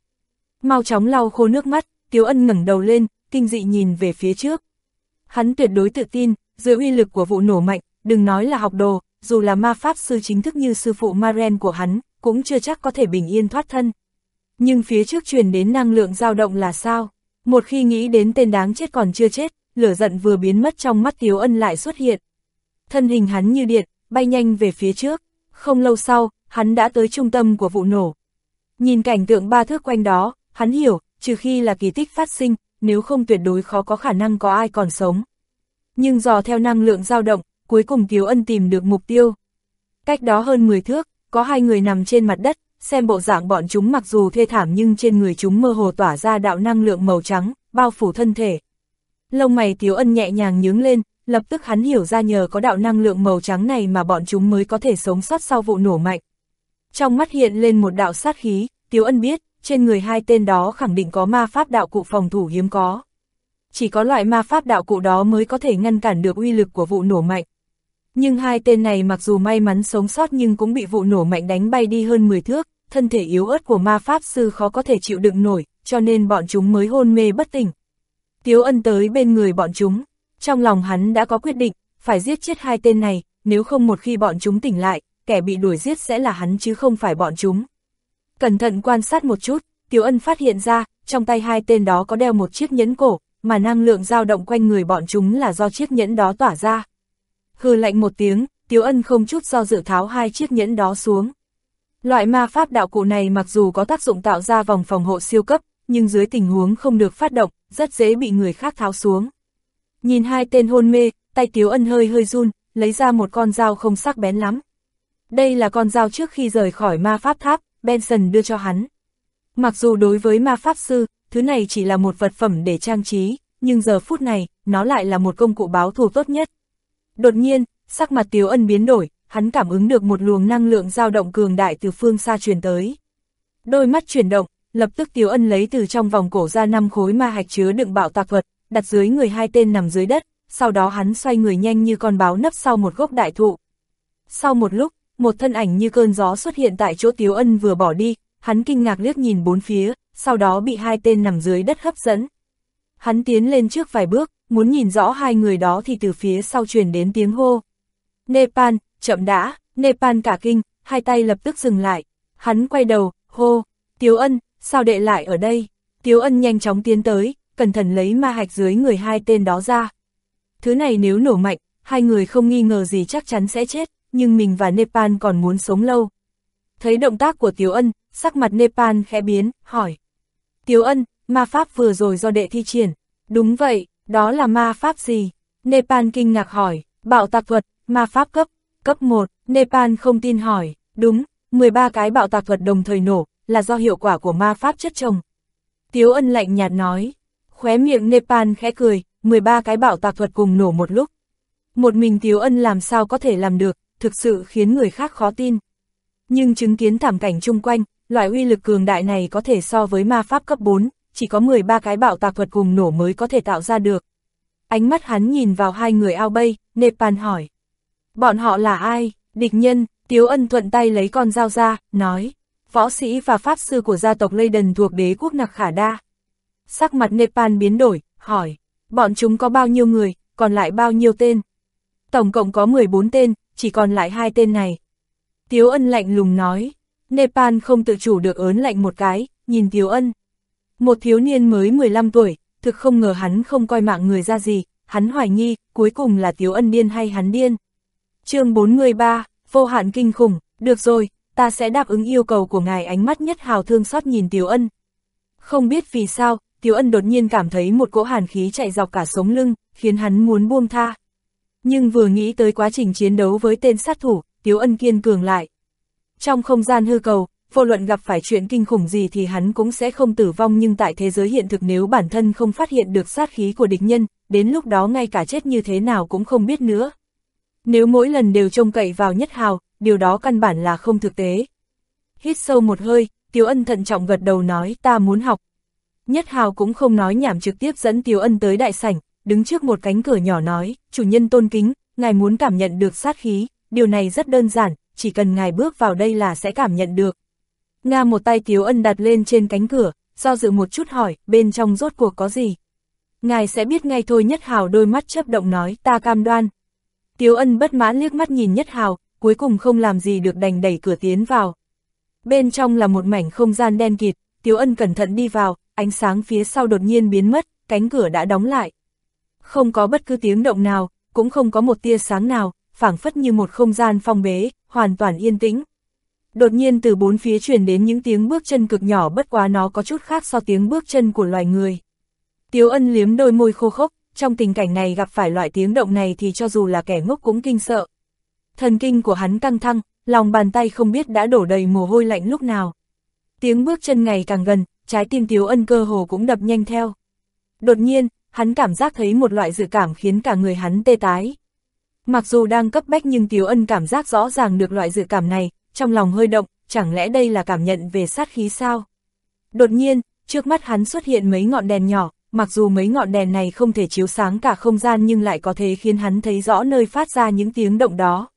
Mau chóng lau khô nước mắt, Tiếu Ân ngẩng đầu lên, kinh dị nhìn về phía trước. Hắn tuyệt đối tự tin, dưới uy lực của vụ nổ mạnh, đừng nói là học đồ, dù là ma pháp sư chính thức như sư phụ Maren của hắn, cũng chưa chắc có thể bình yên thoát thân. Nhưng phía trước truyền đến năng lượng dao động là sao? Một khi nghĩ đến tên đáng chết còn chưa chết, lửa giận vừa biến mất trong mắt Tiếu Ân lại xuất hiện. Thân hình hắn như điện, bay nhanh về phía trước. Không lâu sau, hắn đã tới trung tâm của vụ nổ. Nhìn cảnh tượng ba thước quanh đó, hắn hiểu, trừ khi là kỳ tích phát sinh, nếu không tuyệt đối khó có khả năng có ai còn sống. Nhưng dò theo năng lượng dao động, cuối cùng Tiếu Ân tìm được mục tiêu. Cách đó hơn 10 thước, có hai người nằm trên mặt đất, xem bộ dạng bọn chúng mặc dù thê thảm nhưng trên người chúng mơ hồ tỏa ra đạo năng lượng màu trắng, bao phủ thân thể. Lông mày Tiếu Ân nhẹ nhàng nhướng lên, lập tức hắn hiểu ra nhờ có đạo năng lượng màu trắng này mà bọn chúng mới có thể sống sót sau vụ nổ mạnh. Trong mắt hiện lên một đạo sát khí, Tiếu Ân biết, trên người hai tên đó khẳng định có ma pháp đạo cụ phòng thủ hiếm có. Chỉ có loại ma pháp đạo cụ đó mới có thể ngăn cản được uy lực của vụ nổ mạnh. Nhưng hai tên này mặc dù may mắn sống sót nhưng cũng bị vụ nổ mạnh đánh bay đi hơn 10 thước, thân thể yếu ớt của ma pháp sư khó có thể chịu đựng nổi, cho nên bọn chúng mới hôn mê bất tỉnh. Tiếu ân tới bên người bọn chúng, trong lòng hắn đã có quyết định, phải giết chết hai tên này, nếu không một khi bọn chúng tỉnh lại, kẻ bị đuổi giết sẽ là hắn chứ không phải bọn chúng. Cẩn thận quan sát một chút, Tiếu Ân phát hiện ra, trong tay hai tên đó có đeo một chiếc nhẫn cổ, mà năng lượng dao động quanh người bọn chúng là do chiếc nhẫn đó tỏa ra. Hừ lạnh một tiếng, Tiếu Ân không chút do dự tháo hai chiếc nhẫn đó xuống. Loại ma pháp đạo cụ này mặc dù có tác dụng tạo ra vòng phòng hộ siêu cấp, nhưng dưới tình huống không được phát động, rất dễ bị người khác tháo xuống. Nhìn hai tên hôn mê, tay Tiếu Ân hơi hơi run, lấy ra một con dao không sắc bén lắm. Đây là con dao trước khi rời khỏi ma pháp tháp, Benson đưa cho hắn. Mặc dù đối với ma pháp sư, thứ này chỉ là một vật phẩm để trang trí, nhưng giờ phút này, nó lại là một công cụ báo thù tốt nhất. Đột nhiên, sắc mặt Tiếu Ân biến đổi, hắn cảm ứng được một luồng năng lượng dao động cường đại từ phương xa truyền tới. Đôi mắt chuyển động, lập tức Tiếu Ân lấy từ trong vòng cổ ra năm khối ma hạch chứa đựng bạo tạc vật đặt dưới người hai tên nằm dưới đất, sau đó hắn xoay người nhanh như con báo nấp sau một gốc đại thụ. Sau một lúc, một thân ảnh như cơn gió xuất hiện tại chỗ Tiếu Ân vừa bỏ đi, hắn kinh ngạc liếc nhìn bốn phía, sau đó bị hai tên nằm dưới đất hấp dẫn. Hắn tiến lên trước vài bước, muốn nhìn rõ hai người đó thì từ phía sau truyền đến tiếng hô. Nepal, chậm đã, Nepal cả kinh, hai tay lập tức dừng lại. Hắn quay đầu, hô, Tiếu Ân, sao đệ lại ở đây? Tiếu Ân nhanh chóng tiến tới, cẩn thận lấy ma hạch dưới người hai tên đó ra. Thứ này nếu nổ mạnh, hai người không nghi ngờ gì chắc chắn sẽ chết, nhưng mình và Nepal còn muốn sống lâu. Thấy động tác của Tiếu Ân, sắc mặt Nepal khẽ biến, hỏi. Tiếu Ân, ma pháp vừa rồi do đệ thi triển. Đúng vậy, đó là ma pháp gì? Nepal kinh ngạc hỏi, bạo tạc thuật, ma pháp cấp, cấp 1, Nepal không tin hỏi, đúng, 13 cái bạo tạc thuật đồng thời nổ, là do hiệu quả của ma pháp chất chồng. Tiếu ân lạnh nhạt nói, khóe miệng Nepal khẽ cười, 13 cái bạo tạc thuật cùng nổ một lúc. Một mình Tiếu ân làm sao có thể làm được, thực sự khiến người khác khó tin. Nhưng chứng kiến thảm cảnh chung quanh, loại uy lực cường đại này có thể so với ma pháp cấp 4, chỉ có 13 cái bạo tạc thuật cùng nổ mới có thể tạo ra được. Ánh mắt hắn nhìn vào hai người ao bay, Nepal hỏi. Bọn họ là ai? Địch nhân, Tiếu Ân thuận tay lấy con dao ra, nói. Võ sĩ và pháp sư của gia tộc Leyden thuộc đế quốc Nặc Khả Đa. Sắc mặt Nepal biến đổi, hỏi. Bọn chúng có bao nhiêu người, còn lại bao nhiêu tên? Tổng cộng có 14 tên, chỉ còn lại hai tên này. Tiếu Ân lạnh lùng nói. Nepal không tự chủ được ớn lạnh một cái, nhìn Tiếu Ân. Một thiếu niên mới 15 tuổi, thực không ngờ hắn không coi mạng người ra gì, hắn hoài nghi, cuối cùng là Tiếu Ân điên hay hắn điên. chương 43, vô hạn kinh khủng, được rồi, ta sẽ đáp ứng yêu cầu của ngài ánh mắt nhất hào thương xót nhìn Tiếu Ân. Không biết vì sao, Tiếu Ân đột nhiên cảm thấy một cỗ hàn khí chạy dọc cả sống lưng, khiến hắn muốn buông tha. Nhưng vừa nghĩ tới quá trình chiến đấu với tên sát thủ, Tiếu Ân kiên cường lại. Trong không gian hư cầu, vô luận gặp phải chuyện kinh khủng gì thì hắn cũng sẽ không tử vong nhưng tại thế giới hiện thực nếu bản thân không phát hiện được sát khí của địch nhân, đến lúc đó ngay cả chết như thế nào cũng không biết nữa. Nếu mỗi lần đều trông cậy vào nhất hào, điều đó căn bản là không thực tế. Hít sâu một hơi, Tiếu Ân thận trọng gật đầu nói ta muốn học. Nhất hào cũng không nói nhảm trực tiếp dẫn Tiếu Ân tới đại sảnh, đứng trước một cánh cửa nhỏ nói, chủ nhân tôn kính, ngài muốn cảm nhận được sát khí, điều này rất đơn giản, chỉ cần ngài bước vào đây là sẽ cảm nhận được. Nga một tay Tiếu Ân đặt lên trên cánh cửa, do dự một chút hỏi, bên trong rốt cuộc có gì? Ngài sẽ biết ngay thôi Nhất Hào đôi mắt chấp động nói, ta cam đoan. Tiếu Ân bất mãn liếc mắt nhìn Nhất Hào, cuối cùng không làm gì được đành đẩy cửa tiến vào. Bên trong là một mảnh không gian đen kịt, Tiếu Ân cẩn thận đi vào, ánh sáng phía sau đột nhiên biến mất, cánh cửa đã đóng lại. Không có bất cứ tiếng động nào, cũng không có một tia sáng nào, phảng phất như một không gian phong bế, hoàn toàn yên tĩnh. Đột nhiên từ bốn phía truyền đến những tiếng bước chân cực nhỏ bất quá nó có chút khác so tiếng bước chân của loài người. Tiếu ân liếm đôi môi khô khốc, trong tình cảnh này gặp phải loại tiếng động này thì cho dù là kẻ ngốc cũng kinh sợ. Thần kinh của hắn căng thăng, lòng bàn tay không biết đã đổ đầy mồ hôi lạnh lúc nào. Tiếng bước chân ngày càng gần, trái tim Tiếu ân cơ hồ cũng đập nhanh theo. Đột nhiên, hắn cảm giác thấy một loại dự cảm khiến cả người hắn tê tái. Mặc dù đang cấp bách nhưng Tiếu ân cảm giác rõ ràng được loại dự cảm này, trong lòng hơi động, chẳng lẽ đây là cảm nhận về sát khí sao? Đột nhiên, trước mắt hắn xuất hiện mấy ngọn đèn nhỏ, mặc dù mấy ngọn đèn này không thể chiếu sáng cả không gian nhưng lại có thể khiến hắn thấy rõ nơi phát ra những tiếng động đó.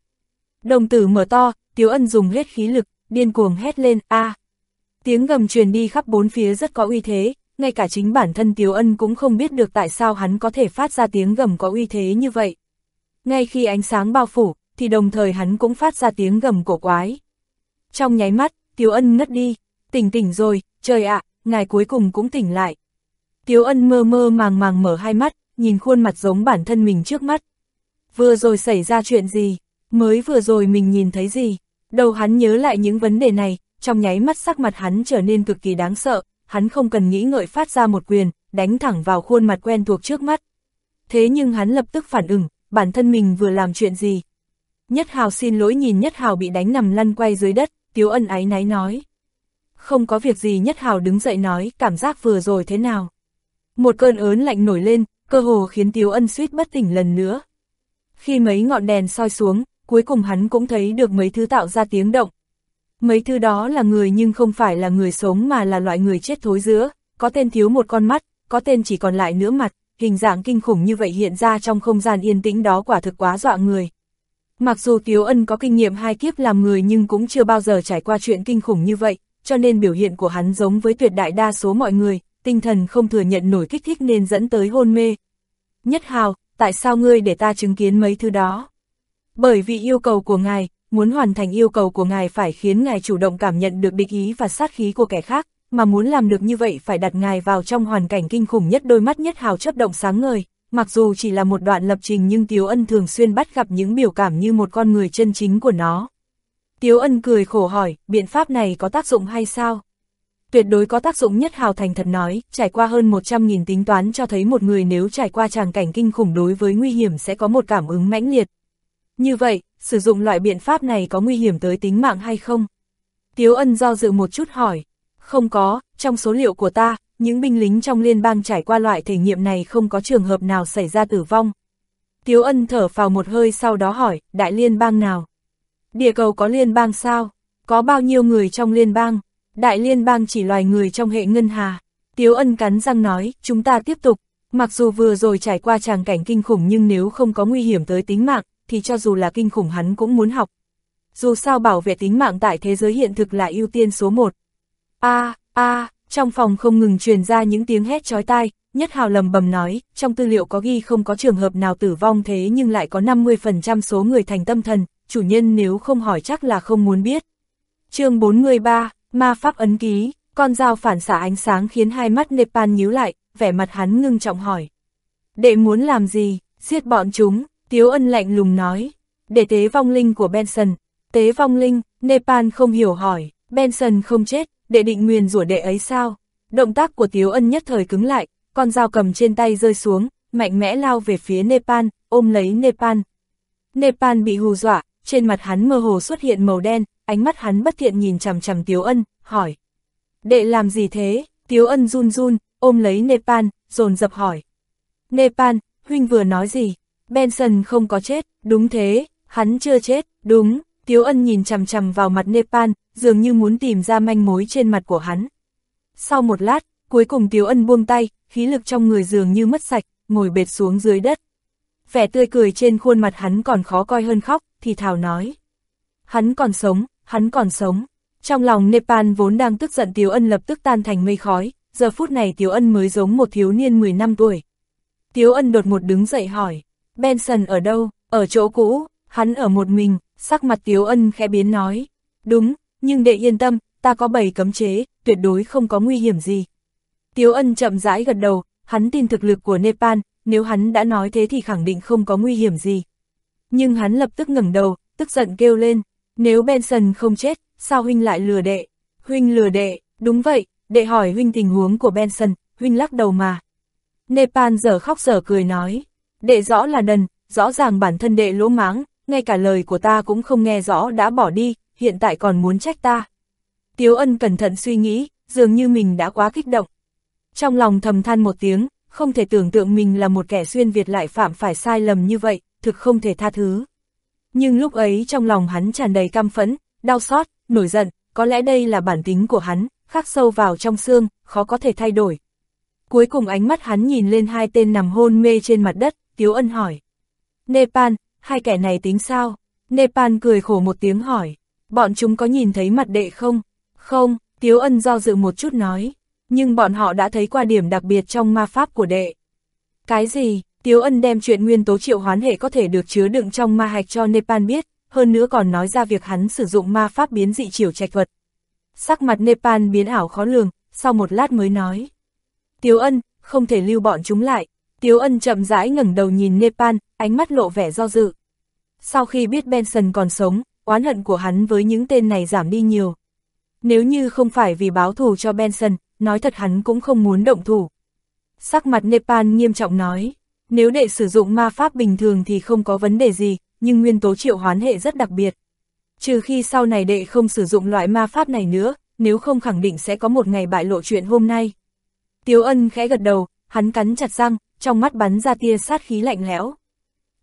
Đồng tử mở to, Tiếu Ân dùng hết khí lực, điên cuồng hét lên, a Tiếng gầm truyền đi khắp bốn phía rất có uy thế, ngay cả chính bản thân Tiếu Ân cũng không biết được tại sao hắn có thể phát ra tiếng gầm có uy thế như vậy. Ngay khi ánh sáng bao phủ, thì đồng thời hắn cũng phát ra tiếng gầm cổ quái. Trong nháy mắt, Tiếu Ân ngất đi, tỉnh tỉnh rồi, trời ạ, ngài cuối cùng cũng tỉnh lại. Tiếu Ân mơ mơ màng màng mở hai mắt, nhìn khuôn mặt giống bản thân mình trước mắt. Vừa rồi xảy ra chuyện gì? Mới vừa rồi mình nhìn thấy gì? Đầu hắn nhớ lại những vấn đề này, trong nháy mắt sắc mặt hắn trở nên cực kỳ đáng sợ, hắn không cần nghĩ ngợi phát ra một quyền, đánh thẳng vào khuôn mặt quen thuộc trước mắt. Thế nhưng hắn lập tức phản ứng, bản thân mình vừa làm chuyện gì? Nhất Hào xin lỗi nhìn Nhất Hào bị đánh nằm lăn quay dưới đất, Tiếu Ân áy náy nói. Không có việc gì Nhất Hào đứng dậy nói, cảm giác vừa rồi thế nào? Một cơn ớn lạnh nổi lên, cơ hồ khiến Tiếu Ân suýt bất tỉnh lần nữa. Khi mấy ngọn đèn soi xuống, cuối cùng hắn cũng thấy được mấy thứ tạo ra tiếng động. Mấy thứ đó là người nhưng không phải là người sống mà là loại người chết thối giữa, có tên thiếu một con mắt, có tên chỉ còn lại nửa mặt, hình dạng kinh khủng như vậy hiện ra trong không gian yên tĩnh đó quả thực quá dọa người. Mặc dù Tiếu Ân có kinh nghiệm hai kiếp làm người nhưng cũng chưa bao giờ trải qua chuyện kinh khủng như vậy, cho nên biểu hiện của hắn giống với tuyệt đại đa số mọi người, tinh thần không thừa nhận nổi kích thích nên dẫn tới hôn mê. Nhất hào, tại sao ngươi để ta chứng kiến mấy thứ đó? Bởi vì yêu cầu của ngài, muốn hoàn thành yêu cầu của ngài phải khiến ngài chủ động cảm nhận được địch ý và sát khí của kẻ khác, mà muốn làm được như vậy phải đặt ngài vào trong hoàn cảnh kinh khủng nhất đôi mắt nhất hào chấp động sáng ngời. Mặc dù chỉ là một đoạn lập trình nhưng Tiếu Ân thường xuyên bắt gặp những biểu cảm như một con người chân chính của nó. Tiếu Ân cười khổ hỏi, biện pháp này có tác dụng hay sao? Tuyệt đối có tác dụng nhất hào thành thật nói, trải qua hơn 100.000 tính toán cho thấy một người nếu trải qua tràng cảnh kinh khủng đối với nguy hiểm sẽ có một cảm ứng mãnh liệt. Như vậy, sử dụng loại biện pháp này có nguy hiểm tới tính mạng hay không? Tiếu ân do dự một chút hỏi. Không có, trong số liệu của ta, những binh lính trong liên bang trải qua loại thể nghiệm này không có trường hợp nào xảy ra tử vong. Tiếu ân thở vào một hơi sau đó hỏi, đại liên bang nào? Địa cầu có liên bang sao? Có bao nhiêu người trong liên bang? Đại liên bang chỉ loài người trong hệ ngân hà. Tiếu ân cắn răng nói, chúng ta tiếp tục. Mặc dù vừa rồi trải qua tràng cảnh kinh khủng nhưng nếu không có nguy hiểm tới tính mạng, thì cho dù là kinh khủng hắn cũng muốn học. Dù sao bảo vệ tính mạng tại thế giới hiện thực là ưu tiên số 1. A, a, trong phòng không ngừng truyền ra những tiếng hét chói tai, Nhất Hào lầm bầm nói, trong tư liệu có ghi không có trường hợp nào tử vong thế nhưng lại có 50% số người thành tâm thần, chủ nhân nếu không hỏi chắc là không muốn biết. chương 43, Ma Pháp ấn ký, con dao phản xạ ánh sáng khiến hai mắt Nepal nhíu lại, vẻ mặt hắn ngưng trọng hỏi. Đệ muốn làm gì, giết bọn chúng, Tiếu ân lạnh lùng nói, để tế vong linh của Benson, tế vong linh, Nepal không hiểu hỏi, Benson không chết, đệ định nguyền rủa đệ ấy sao? Động tác của Tiếu ân nhất thời cứng lại, con dao cầm trên tay rơi xuống, mạnh mẽ lao về phía Nepal, ôm lấy Nepal. Nepal bị hù dọa, trên mặt hắn mơ hồ xuất hiện màu đen, ánh mắt hắn bất thiện nhìn chằm chằm Tiếu ân, hỏi. Đệ làm gì thế? Tiếu ân run run, ôm lấy Nepal, dồn dập hỏi. Nepal, huynh vừa nói gì? Benson không có chết, đúng thế, hắn chưa chết, đúng, Tiếu Ân nhìn chằm chằm vào mặt Nepal, dường như muốn tìm ra manh mối trên mặt của hắn. Sau một lát, cuối cùng Tiếu Ân buông tay, khí lực trong người dường như mất sạch, ngồi bệt xuống dưới đất. Vẻ tươi cười trên khuôn mặt hắn còn khó coi hơn khóc, thì thảo nói. Hắn còn sống, hắn còn sống. Trong lòng Nepal vốn đang tức giận Tiếu Ân lập tức tan thành mây khói, giờ phút này Tiếu Ân mới giống một thiếu niên 10 năm tuổi. Tiếu Ân đột ngột đứng dậy hỏi, Benson ở đâu, ở chỗ cũ, hắn ở một mình, sắc mặt Tiếu Ân khẽ biến nói. Đúng, nhưng đệ yên tâm, ta có bảy cấm chế, tuyệt đối không có nguy hiểm gì. Tiếu Ân chậm rãi gật đầu, hắn tin thực lực của Nepal, nếu hắn đã nói thế thì khẳng định không có nguy hiểm gì. Nhưng hắn lập tức ngẩng đầu, tức giận kêu lên, nếu Benson không chết, sao huynh lại lừa đệ? Huynh lừa đệ, đúng vậy, đệ hỏi huynh tình huống của Benson, huynh lắc đầu mà. Nepal giờ khóc giờ cười nói, Đệ rõ là đần, rõ ràng bản thân đệ lỗ máng, ngay cả lời của ta cũng không nghe rõ đã bỏ đi, hiện tại còn muốn trách ta. Tiếu ân cẩn thận suy nghĩ, dường như mình đã quá kích động. Trong lòng thầm than một tiếng, không thể tưởng tượng mình là một kẻ xuyên Việt lại phạm phải sai lầm như vậy, thực không thể tha thứ. Nhưng lúc ấy trong lòng hắn tràn đầy căm phẫn, đau xót, nổi giận, có lẽ đây là bản tính của hắn, khắc sâu vào trong xương, khó có thể thay đổi. Cuối cùng ánh mắt hắn nhìn lên hai tên nằm hôn mê trên mặt đất, Tiếu Ân hỏi. Nepal, hai kẻ này tính sao? Nepal cười khổ một tiếng hỏi. Bọn chúng có nhìn thấy mặt đệ không? Không, Tiếu Ân do dự một chút nói. Nhưng bọn họ đã thấy qua điểm đặc biệt trong ma pháp của đệ. Cái gì? Tiếu Ân đem chuyện nguyên tố triệu hoán hệ có thể được chứa đựng trong ma hạch cho Nepal biết, hơn nữa còn nói ra việc hắn sử dụng ma pháp biến dị chiều trạch thuật. Sắc mặt Nepal biến ảo khó lường, sau một lát mới nói. Tiếu Ân, không thể lưu bọn chúng lại, Tiếu ân chậm rãi ngẩng đầu nhìn Nepal, ánh mắt lộ vẻ do dự. Sau khi biết Benson còn sống, oán hận của hắn với những tên này giảm đi nhiều. Nếu như không phải vì báo thù cho Benson, nói thật hắn cũng không muốn động thủ. Sắc mặt Nepal nghiêm trọng nói, nếu đệ sử dụng ma pháp bình thường thì không có vấn đề gì, nhưng nguyên tố triệu hoán hệ rất đặc biệt. Trừ khi sau này đệ không sử dụng loại ma pháp này nữa, nếu không khẳng định sẽ có một ngày bại lộ chuyện hôm nay. Tiếu ân khẽ gật đầu, hắn cắn chặt răng, trong mắt bắn ra tia sát khí lạnh lẽo.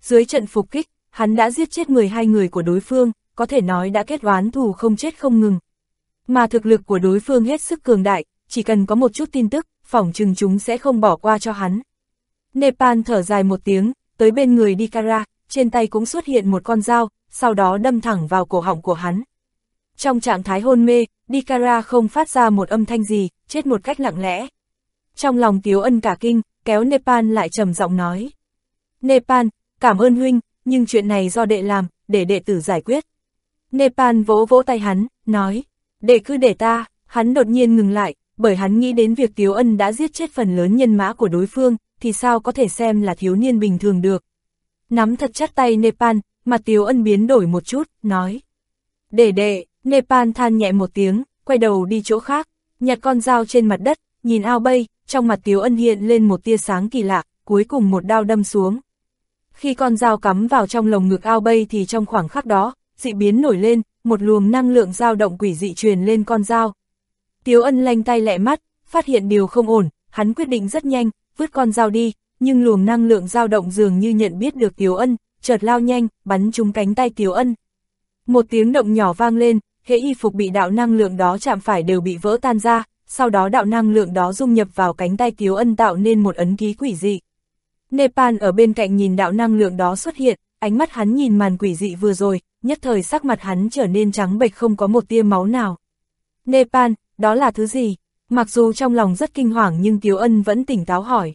Dưới trận phục kích, hắn đã giết chết 12 người của đối phương, có thể nói đã kết oán thù không chết không ngừng. Mà thực lực của đối phương hết sức cường đại, chỉ cần có một chút tin tức, phỏng chừng chúng sẽ không bỏ qua cho hắn. Nepal thở dài một tiếng, tới bên người Dikara, trên tay cũng xuất hiện một con dao, sau đó đâm thẳng vào cổ họng của hắn. Trong trạng thái hôn mê, Dikara không phát ra một âm thanh gì, chết một cách lặng lẽ. Trong lòng Tiếu Ân cả kinh, kéo Nepal lại trầm giọng nói. Nepal, cảm ơn huynh, nhưng chuyện này do đệ làm, để đệ tử giải quyết. Nepal vỗ vỗ tay hắn, nói, đệ cứ để ta, hắn đột nhiên ngừng lại, bởi hắn nghĩ đến việc Tiếu Ân đã giết chết phần lớn nhân mã của đối phương, thì sao có thể xem là thiếu niên bình thường được. Nắm thật chắc tay Nepal, mặt Tiếu Ân biến đổi một chút, nói. Để đệ, Nepal than nhẹ một tiếng, quay đầu đi chỗ khác, nhặt con dao trên mặt đất, nhìn ao bay, trong mặt Tiếu Ân hiện lên một tia sáng kỳ lạ, cuối cùng một đao đâm xuống. Khi con dao cắm vào trong lồng ngực ao bay thì trong khoảng khắc đó, dị biến nổi lên, một luồng năng lượng dao động quỷ dị truyền lên con dao. Tiếu Ân lanh tay lẹ mắt, phát hiện điều không ổn, hắn quyết định rất nhanh, vứt con dao đi, nhưng luồng năng lượng dao động dường như nhận biết được Tiếu Ân, chợt lao nhanh, bắn trúng cánh tay Tiếu Ân. Một tiếng động nhỏ vang lên, hệ y phục bị đạo năng lượng đó chạm phải đều bị vỡ tan ra, sau đó đạo năng lượng đó dung nhập vào cánh tay Tiếu Ân tạo nên một ấn ký quỷ dị. Nepal ở bên cạnh nhìn đạo năng lượng đó xuất hiện, ánh mắt hắn nhìn màn quỷ dị vừa rồi, nhất thời sắc mặt hắn trở nên trắng bệch không có một tia máu nào. Nepal, đó là thứ gì? Mặc dù trong lòng rất kinh hoàng nhưng Kiều Ân vẫn tỉnh táo hỏi.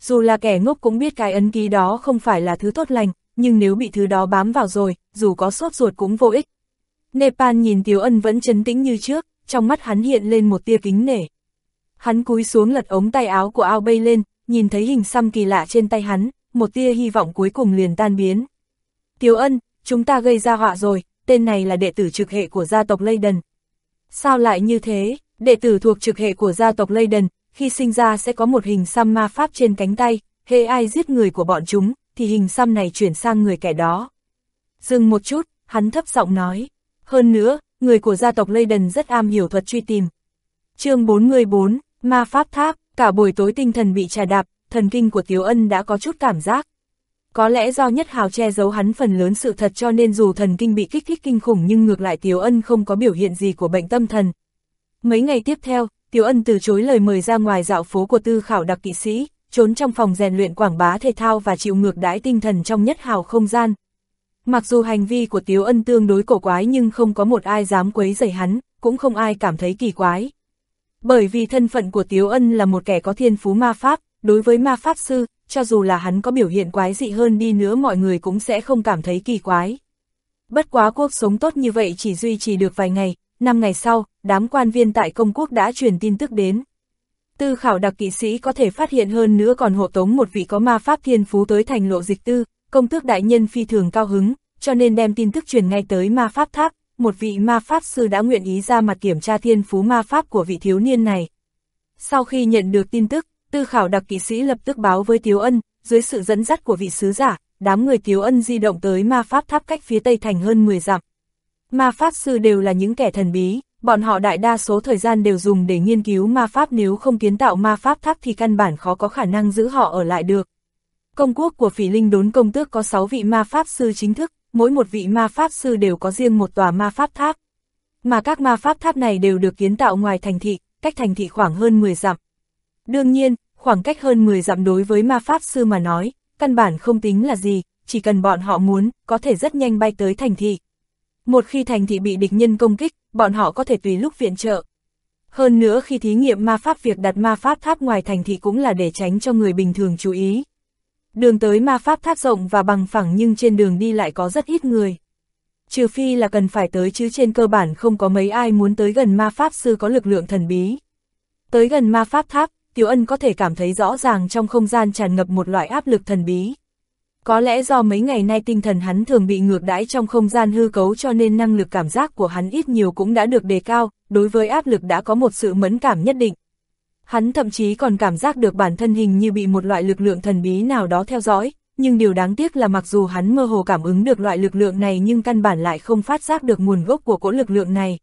Dù là kẻ ngốc cũng biết cái ấn ký đó không phải là thứ tốt lành, nhưng nếu bị thứ đó bám vào rồi, dù có sốt ruột cũng vô ích. Nepal nhìn Tiếu Ân vẫn chấn tĩnh như trước, trong mắt hắn hiện lên một tia kính nể. Hắn cúi xuống lật ống tay áo của ao bay lên, nhìn thấy hình xăm kỳ lạ trên tay hắn, một tia hy vọng cuối cùng liền tan biến. Tiếu Ân, chúng ta gây ra họa rồi, tên này là đệ tử trực hệ của gia tộc Leyden. Sao lại như thế, đệ tử thuộc trực hệ của gia tộc Leyden, khi sinh ra sẽ có một hình xăm ma pháp trên cánh tay, hệ ai giết người của bọn chúng, thì hình xăm này chuyển sang người kẻ đó. Dừng một chút, hắn thấp giọng nói. Hơn nữa, người của gia tộc Leyden rất am hiểu thuật truy tìm. chương 44, Ma Pháp Tháp, cả buổi tối tinh thần bị trà đạp, thần kinh của Tiếu Ân đã có chút cảm giác. Có lẽ do nhất hào che giấu hắn phần lớn sự thật cho nên dù thần kinh bị kích thích kinh khủng nhưng ngược lại Tiếu Ân không có biểu hiện gì của bệnh tâm thần. Mấy ngày tiếp theo, Tiếu Ân từ chối lời mời ra ngoài dạo phố của tư khảo đặc kỵ sĩ, trốn trong phòng rèn luyện quảng bá thể thao và chịu ngược đãi tinh thần trong nhất hào không gian. Mặc dù hành vi của Tiếu Ân tương đối cổ quái nhưng không có một ai dám quấy rầy hắn, cũng không ai cảm thấy kỳ quái. Bởi vì thân phận của Tiếu Ân là một kẻ có thiên phú ma pháp, đối với ma pháp sư, cho dù là hắn có biểu hiện quái dị hơn đi nữa mọi người cũng sẽ không cảm thấy kỳ quái. Bất quá cuộc sống tốt như vậy chỉ duy trì được vài ngày, năm ngày sau, đám quan viên tại công quốc đã truyền tin tức đến. Tư khảo đặc kỵ sĩ có thể phát hiện hơn nữa còn hộ tống một vị có ma pháp thiên phú tới thành lộ dịch tư, công tước đại nhân phi thường cao hứng, cho nên đem tin tức truyền ngay tới ma pháp tháp, một vị ma pháp sư đã nguyện ý ra mặt kiểm tra thiên phú ma pháp của vị thiếu niên này. Sau khi nhận được tin tức, tư khảo đặc kỵ sĩ lập tức báo với Tiếu Ân, dưới sự dẫn dắt của vị sứ giả, đám người Tiếu Ân di động tới ma pháp tháp cách phía tây thành hơn 10 dặm. Ma pháp sư đều là những kẻ thần bí, bọn họ đại đa số thời gian đều dùng để nghiên cứu ma pháp nếu không kiến tạo ma pháp tháp thì căn bản khó có khả năng giữ họ ở lại được. Công quốc của phỉ linh đốn công tước có 6 vị ma pháp sư chính thức, mỗi một vị ma pháp sư đều có riêng một tòa ma pháp tháp. Mà các ma pháp tháp này đều được kiến tạo ngoài thành thị, cách thành thị khoảng hơn 10 dặm. Đương nhiên, khoảng cách hơn 10 dặm đối với ma pháp sư mà nói, căn bản không tính là gì, chỉ cần bọn họ muốn, có thể rất nhanh bay tới thành thị. Một khi thành thị bị địch nhân công kích, bọn họ có thể tùy lúc viện trợ. Hơn nữa khi thí nghiệm ma pháp việc đặt ma pháp tháp ngoài thành thị cũng là để tránh cho người bình thường chú ý. Đường tới ma pháp tháp rộng và bằng phẳng nhưng trên đường đi lại có rất ít người. Trừ phi là cần phải tới chứ trên cơ bản không có mấy ai muốn tới gần ma pháp sư có lực lượng thần bí. Tới gần ma pháp tháp, Tiểu Ân có thể cảm thấy rõ ràng trong không gian tràn ngập một loại áp lực thần bí. Có lẽ do mấy ngày nay tinh thần hắn thường bị ngược đãi trong không gian hư cấu cho nên năng lực cảm giác của hắn ít nhiều cũng đã được đề cao, đối với áp lực đã có một sự mẫn cảm nhất định. Hắn thậm chí còn cảm giác được bản thân hình như bị một loại lực lượng thần bí nào đó theo dõi, nhưng điều đáng tiếc là mặc dù hắn mơ hồ cảm ứng được loại lực lượng này nhưng căn bản lại không phát giác được nguồn gốc của cỗ lực lượng này.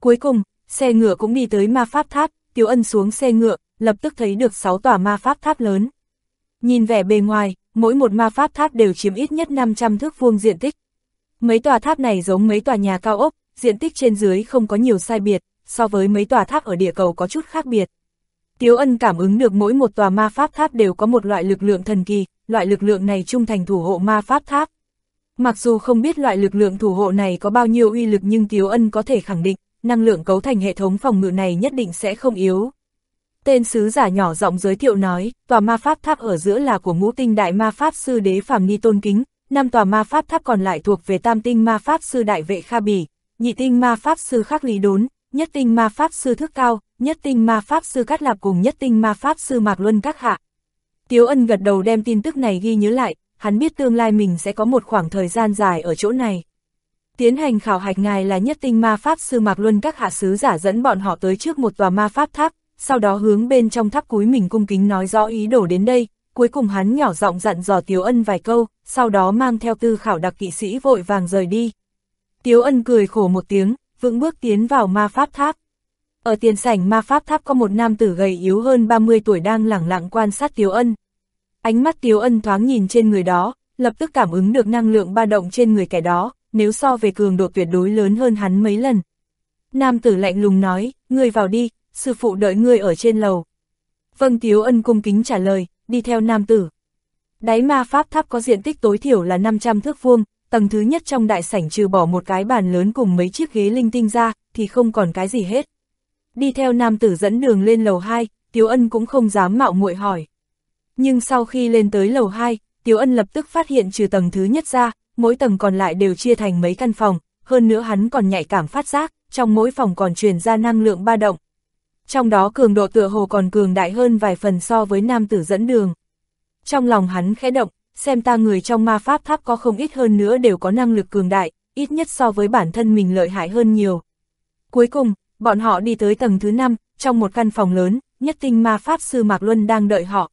Cuối cùng, xe ngựa cũng đi tới ma pháp tháp, Tiếu Ân xuống xe ngựa, lập tức thấy được 6 tòa ma pháp tháp lớn. Nhìn vẻ bề ngoài, mỗi một ma pháp tháp đều chiếm ít nhất 500 thước vuông diện tích. Mấy tòa tháp này giống mấy tòa nhà cao ốc, diện tích trên dưới không có nhiều sai biệt, so với mấy tòa tháp ở địa cầu có chút khác biệt. Tiếu ân cảm ứng được mỗi một tòa ma pháp tháp đều có một loại lực lượng thần kỳ, loại lực lượng này trung thành thủ hộ ma pháp tháp. Mặc dù không biết loại lực lượng thủ hộ này có bao nhiêu uy lực nhưng Tiếu Ân có thể khẳng định, năng lượng cấu thành hệ thống phòng ngự này nhất định sẽ không yếu. Tên sứ giả nhỏ giọng giới thiệu nói, tòa ma pháp tháp ở giữa là của ngũ tinh đại ma pháp sư đế Phạm ni tôn kính, năm tòa ma pháp tháp còn lại thuộc về tam tinh ma pháp sư đại vệ kha bỉ, nhị tinh ma pháp sư khắc lý đốn, nhất tinh ma pháp sư thức cao, nhất tinh ma pháp sư cát lạp cùng nhất tinh ma pháp sư mạc luân các hạ. Tiếu ân gật đầu đem tin tức này ghi nhớ lại, hắn biết tương lai mình sẽ có một khoảng thời gian dài ở chỗ này. Tiến hành khảo hạch ngài là nhất tinh ma pháp sư Mạc Luân các hạ sứ giả dẫn bọn họ tới trước một tòa ma pháp tháp, sau đó hướng bên trong tháp cúi mình cung kính nói rõ ý đồ đến đây, cuối cùng hắn nhỏ giọng dặn dò Tiếu Ân vài câu, sau đó mang theo tư khảo đặc kỵ sĩ vội vàng rời đi. Tiếu Ân cười khổ một tiếng, vững bước tiến vào ma pháp tháp. Ở tiền sảnh ma pháp tháp có một nam tử gầy yếu hơn 30 tuổi đang lẳng lặng quan sát Tiếu Ân. Ánh mắt Tiếu Ân thoáng nhìn trên người đó, lập tức cảm ứng được năng lượng ba động trên người kẻ đó, nếu so về cường độ tuyệt đối lớn hơn hắn mấy lần. Nam tử lạnh lùng nói, ngươi vào đi, sư phụ đợi ngươi ở trên lầu. Vâng Tiếu Ân cung kính trả lời, đi theo nam tử. Đáy ma pháp tháp có diện tích tối thiểu là 500 thước vuông, tầng thứ nhất trong đại sảnh trừ bỏ một cái bàn lớn cùng mấy chiếc ghế linh tinh ra, thì không còn cái gì hết. Đi theo nam tử dẫn đường lên lầu 2, Tiếu Ân cũng không dám mạo muội hỏi. Nhưng sau khi lên tới lầu 2, Tiếu Ân lập tức phát hiện trừ tầng thứ nhất ra, mỗi tầng còn lại đều chia thành mấy căn phòng, hơn nữa hắn còn nhạy cảm phát giác, trong mỗi phòng còn truyền ra năng lượng ba động. Trong đó cường độ tựa hồ còn cường đại hơn vài phần so với nam tử dẫn đường. Trong lòng hắn khẽ động, xem ta người trong ma pháp tháp có không ít hơn nữa đều có năng lực cường đại, ít nhất so với bản thân mình lợi hại hơn nhiều. Cuối cùng, bọn họ đi tới tầng thứ 5, trong một căn phòng lớn, nhất tinh ma pháp sư Mạc Luân đang đợi họ.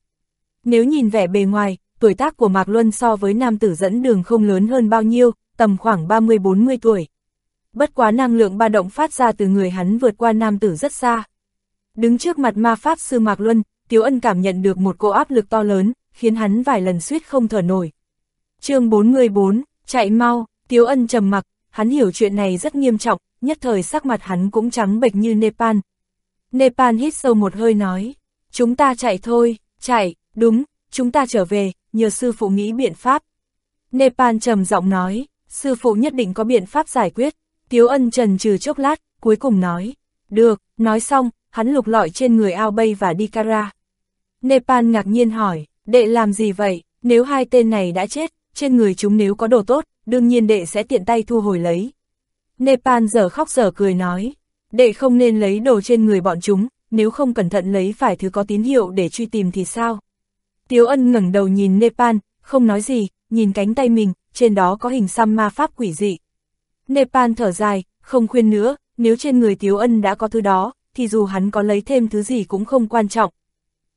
Nếu nhìn vẻ bề ngoài, tuổi tác của Mạc Luân so với nam tử dẫn đường không lớn hơn bao nhiêu, tầm khoảng 30-40 tuổi. Bất quá năng lượng ba động phát ra từ người hắn vượt qua nam tử rất xa. Đứng trước mặt ma pháp sư Mạc Luân, Tiếu Ân cảm nhận được một cô áp lực to lớn, khiến hắn vài lần suýt không thở nổi. chương 44, chạy mau, Tiếu Ân trầm mặc, hắn hiểu chuyện này rất nghiêm trọng, nhất thời sắc mặt hắn cũng trắng bệch như Nepal. Nepal hít sâu một hơi nói, chúng ta chạy thôi, chạy, đúng, chúng ta trở về, nhờ sư phụ nghĩ biện pháp. Nepal trầm giọng nói, sư phụ nhất định có biện pháp giải quyết. Tiếu ân trần trừ chốc lát, cuối cùng nói, được, nói xong, hắn lục lọi trên người ao bay và đi cara. Nepal ngạc nhiên hỏi, đệ làm gì vậy, nếu hai tên này đã chết, trên người chúng nếu có đồ tốt, đương nhiên đệ sẽ tiện tay thu hồi lấy. Nepal giờ khóc giờ cười nói, đệ không nên lấy đồ trên người bọn chúng, nếu không cẩn thận lấy phải thứ có tín hiệu để truy tìm thì sao? Tiếu ân ngẩng đầu nhìn Nepal, không nói gì, nhìn cánh tay mình, trên đó có hình xăm ma pháp quỷ dị. Nepal thở dài, không khuyên nữa, nếu trên người Tiếu ân đã có thứ đó, thì dù hắn có lấy thêm thứ gì cũng không quan trọng.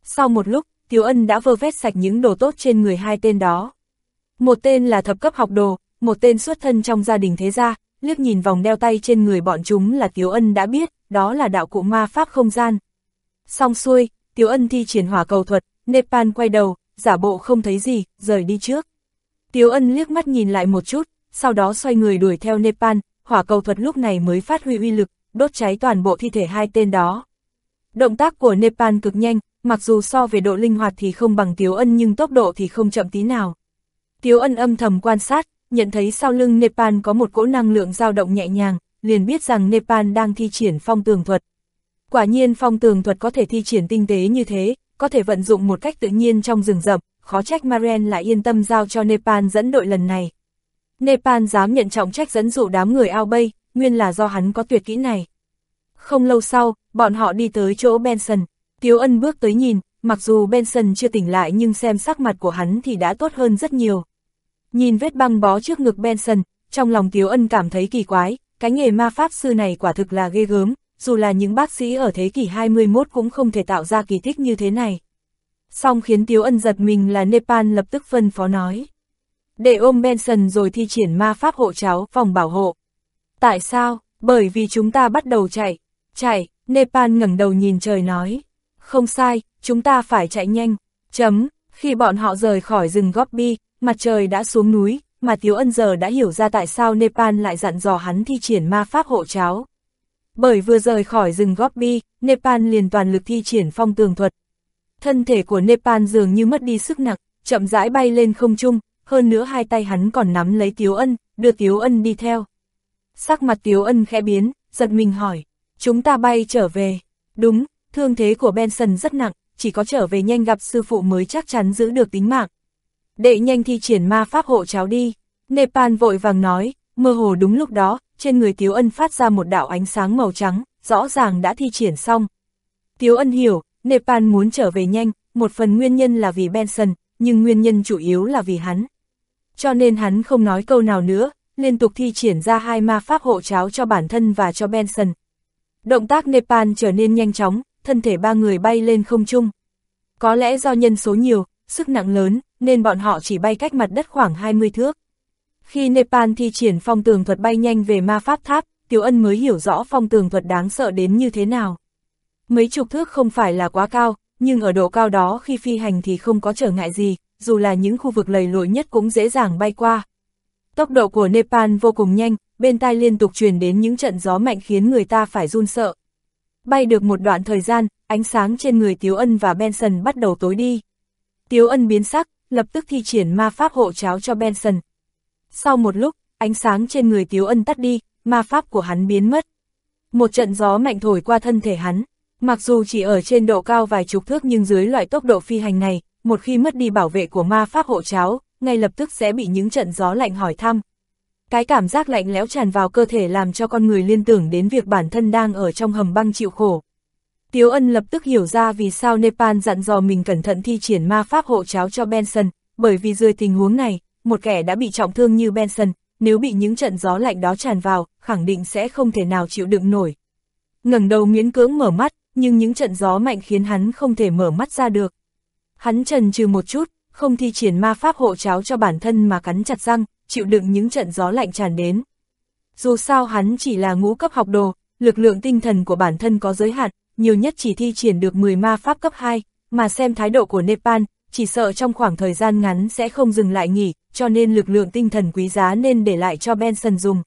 Sau một lúc, Tiếu ân đã vơ vét sạch những đồ tốt trên người hai tên đó. Một tên là thập cấp học đồ, một tên xuất thân trong gia đình thế gia, liếc nhìn vòng đeo tay trên người bọn chúng là Tiếu ân đã biết, đó là đạo cụ ma pháp không gian. Xong xuôi, Tiếu ân thi triển hỏa cầu thuật, Nepal quay đầu, giả bộ không thấy gì, rời đi trước. Tiếu ân liếc mắt nhìn lại một chút, sau đó xoay người đuổi theo Nepal, hỏa cầu thuật lúc này mới phát huy uy lực, đốt cháy toàn bộ thi thể hai tên đó. Động tác của Nepal cực nhanh, mặc dù so về độ linh hoạt thì không bằng Tiếu ân nhưng tốc độ thì không chậm tí nào. Tiếu ân âm thầm quan sát, nhận thấy sau lưng Nepal có một cỗ năng lượng dao động nhẹ nhàng, liền biết rằng Nepal đang thi triển phong tường thuật. Quả nhiên phong tường thuật có thể thi triển tinh tế như thế, có thể vận dụng một cách tự nhiên trong rừng rậm, khó trách Maren lại yên tâm giao cho Nepal dẫn đội lần này. Nepal dám nhận trọng trách dẫn dụ đám người ao bay, nguyên là do hắn có tuyệt kỹ này. Không lâu sau, bọn họ đi tới chỗ Benson, Tiếu Ân bước tới nhìn, mặc dù Benson chưa tỉnh lại nhưng xem sắc mặt của hắn thì đã tốt hơn rất nhiều. Nhìn vết băng bó trước ngực Benson, trong lòng Tiếu Ân cảm thấy kỳ quái, cái nghề ma pháp sư này quả thực là ghê gớm, dù là những bác sĩ ở thế kỷ 21 cũng không thể tạo ra kỳ tích như thế này. Song khiến Tiếu Ân giật mình là Nepal lập tức phân phó nói. Để ôm Benson rồi thi triển ma pháp hộ cháu, phòng bảo hộ. Tại sao? Bởi vì chúng ta bắt đầu chạy. Chạy, Nepal ngẩng đầu nhìn trời nói. Không sai, chúng ta phải chạy nhanh. Chấm, khi bọn họ rời khỏi rừng Gobi, mặt trời đã xuống núi, mà Tiếu Ân giờ đã hiểu ra tại sao Nepal lại dặn dò hắn thi triển ma pháp hộ cháu. Bởi vừa rời khỏi rừng Gobi, Nepal liền toàn lực thi triển phong tường thuật. Thân thể của Nepal dường như mất đi sức nặng, chậm rãi bay lên không trung, hơn nữa hai tay hắn còn nắm lấy Tiếu Ân, đưa Tiếu Ân đi theo. Sắc mặt Tiếu Ân khẽ biến, giật mình hỏi, chúng ta bay trở về. Đúng, thương thế của Benson rất nặng, chỉ có trở về nhanh gặp sư phụ mới chắc chắn giữ được tính mạng. Đệ nhanh thi triển ma pháp hộ cháu đi. Nepal vội vàng nói, mơ hồ đúng lúc đó, trên người Tiếu Ân phát ra một đạo ánh sáng màu trắng, rõ ràng đã thi triển xong. Tiếu Ân hiểu, Nepal muốn trở về nhanh, một phần nguyên nhân là vì Benson, nhưng nguyên nhân chủ yếu là vì hắn. Cho nên hắn không nói câu nào nữa, liên tục thi triển ra hai ma pháp hộ cháo cho bản thân và cho Benson. Động tác Nepal trở nên nhanh chóng, thân thể ba người bay lên không trung. Có lẽ do nhân số nhiều, sức nặng lớn, nên bọn họ chỉ bay cách mặt đất khoảng 20 thước. Khi Nepal thi triển phong tường thuật bay nhanh về ma pháp tháp, Tiểu Ân mới hiểu rõ phong tường thuật đáng sợ đến như thế nào. Mấy chục thước không phải là quá cao, nhưng ở độ cao đó khi phi hành thì không có trở ngại gì, dù là những khu vực lầy lội nhất cũng dễ dàng bay qua. Tốc độ của Nepal vô cùng nhanh, bên tai liên tục truyền đến những trận gió mạnh khiến người ta phải run sợ. Bay được một đoạn thời gian, ánh sáng trên người Tiếu Ân và Benson bắt đầu tối đi. Tiếu Ân biến sắc, lập tức thi triển ma pháp hộ cháo cho Benson. Sau một lúc, ánh sáng trên người Tiếu Ân tắt đi, ma pháp của hắn biến mất. Một trận gió mạnh thổi qua thân thể hắn, mặc dù chỉ ở trên độ cao vài chục thước nhưng dưới loại tốc độ phi hành này, một khi mất đi bảo vệ của ma pháp hộ cháo, ngay lập tức sẽ bị những trận gió lạnh hỏi thăm. Cái cảm giác lạnh lẽo tràn vào cơ thể làm cho con người liên tưởng đến việc bản thân đang ở trong hầm băng chịu khổ. Tiếu ân lập tức hiểu ra vì sao Nepal dặn dò mình cẩn thận thi triển ma pháp hộ cháo cho Benson, bởi vì dưới tình huống này, một kẻ đã bị trọng thương như Benson, nếu bị những trận gió lạnh đó tràn vào, khẳng định sẽ không thể nào chịu đựng nổi. ngẩng đầu miễn cưỡng mở mắt, nhưng những trận gió mạnh khiến hắn không thể mở mắt ra được. Hắn trần trừ một chút, không thi triển ma pháp hộ cháo cho bản thân mà cắn chặt răng, chịu đựng những trận gió lạnh tràn đến. Dù sao hắn chỉ là ngũ cấp học đồ, lực lượng tinh thần của bản thân có giới hạn, nhiều nhất chỉ thi triển được 10 ma pháp cấp 2, mà xem thái độ của Nepal, chỉ sợ trong khoảng thời gian ngắn sẽ không dừng lại nghỉ, cho nên lực lượng tinh thần quý giá nên để lại cho Benson dùng.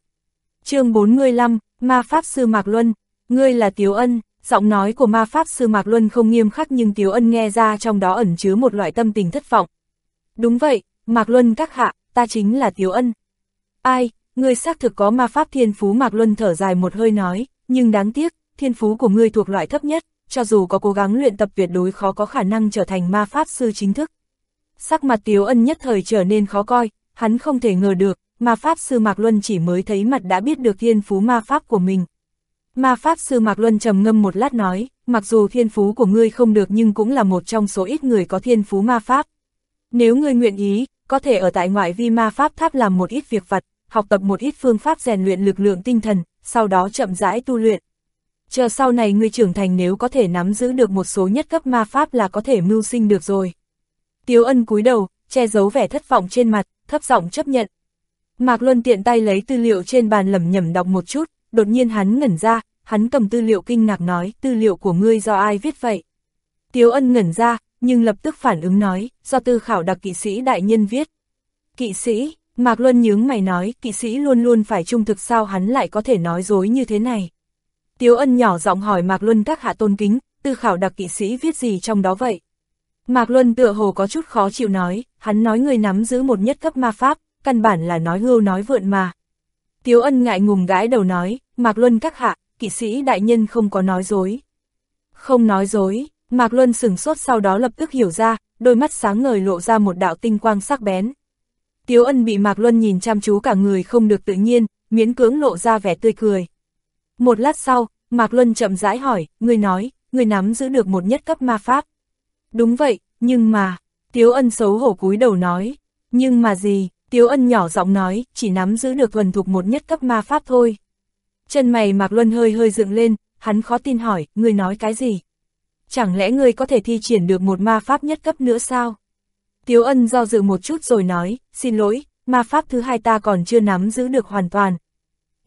chương 45, Ma Pháp Sư Mạc Luân, ngươi là Tiếu Ân, giọng nói của Ma Pháp Sư Mạc Luân không nghiêm khắc nhưng Tiếu Ân nghe ra trong đó ẩn chứa một loại tâm tình thất vọng. Đúng vậy, Mạc Luân các hạ, ta chính là Tiếu Ân. Ai, ngươi xác thực có ma pháp thiên phú Mạc Luân thở dài một hơi nói, nhưng đáng tiếc, thiên phú của ngươi thuộc loại thấp nhất, cho dù có cố gắng luyện tập tuyệt đối khó có khả năng trở thành ma pháp sư chính thức. Sắc mặt Tiếu Ân nhất thời trở nên khó coi, hắn không thể ngờ được, ma pháp sư Mạc Luân chỉ mới thấy mặt đã biết được thiên phú ma pháp của mình. Ma pháp sư Mạc Luân trầm ngâm một lát nói, mặc dù thiên phú của ngươi không được nhưng cũng là một trong số ít người có thiên phú ma pháp. Nếu ngươi nguyện ý, có thể ở tại ngoại vi ma pháp tháp làm một ít việc vặt, học tập một ít phương pháp rèn luyện lực lượng tinh thần, sau đó chậm rãi tu luyện. Chờ sau này ngươi trưởng thành nếu có thể nắm giữ được một số nhất cấp ma pháp là có thể mưu sinh được rồi. Tiếu ân cúi đầu, che giấu vẻ thất vọng trên mặt, thấp giọng chấp nhận. Mạc Luân tiện tay lấy tư liệu trên bàn lẩm nhẩm đọc một chút, đột nhiên hắn ngẩn ra, hắn cầm tư liệu kinh ngạc nói, tư liệu của ngươi do ai viết vậy? Tiếu ân ngẩn ra, nhưng lập tức phản ứng nói, do tư khảo đặc kỵ sĩ đại nhân viết. Kỵ sĩ, Mạc Luân nhướng mày nói, kỵ sĩ luôn luôn phải trung thực sao hắn lại có thể nói dối như thế này. Tiếu ân nhỏ giọng hỏi Mạc Luân các hạ tôn kính, tư khảo đặc kỵ sĩ viết gì trong đó vậy? Mạc Luân tựa hồ có chút khó chịu nói, hắn nói người nắm giữ một nhất cấp ma pháp, căn bản là nói hưu nói vượn mà. Tiếu ân ngại ngùng gãi đầu nói, Mạc Luân các hạ, kỵ sĩ đại nhân không có nói dối. Không nói dối, Mạc Luân sửng sốt sau đó lập tức hiểu ra, đôi mắt sáng ngời lộ ra một đạo tinh quang sắc bén. Tiếu ân bị Mạc Luân nhìn chăm chú cả người không được tự nhiên, miễn cưỡng lộ ra vẻ tươi cười. Một lát sau, Mạc Luân chậm rãi hỏi, người nói, người nắm giữ được một nhất cấp ma pháp. Đúng vậy, nhưng mà, Tiếu ân xấu hổ cúi đầu nói, nhưng mà gì, Tiếu ân nhỏ giọng nói, chỉ nắm giữ được thuần thục một nhất cấp ma pháp thôi. Chân mày Mạc Luân hơi hơi dựng lên, hắn khó tin hỏi, người nói cái gì? Chẳng lẽ người có thể thi triển được một ma pháp nhất cấp nữa sao? Tiếu ân do dự một chút rồi nói, xin lỗi, ma pháp thứ hai ta còn chưa nắm giữ được hoàn toàn.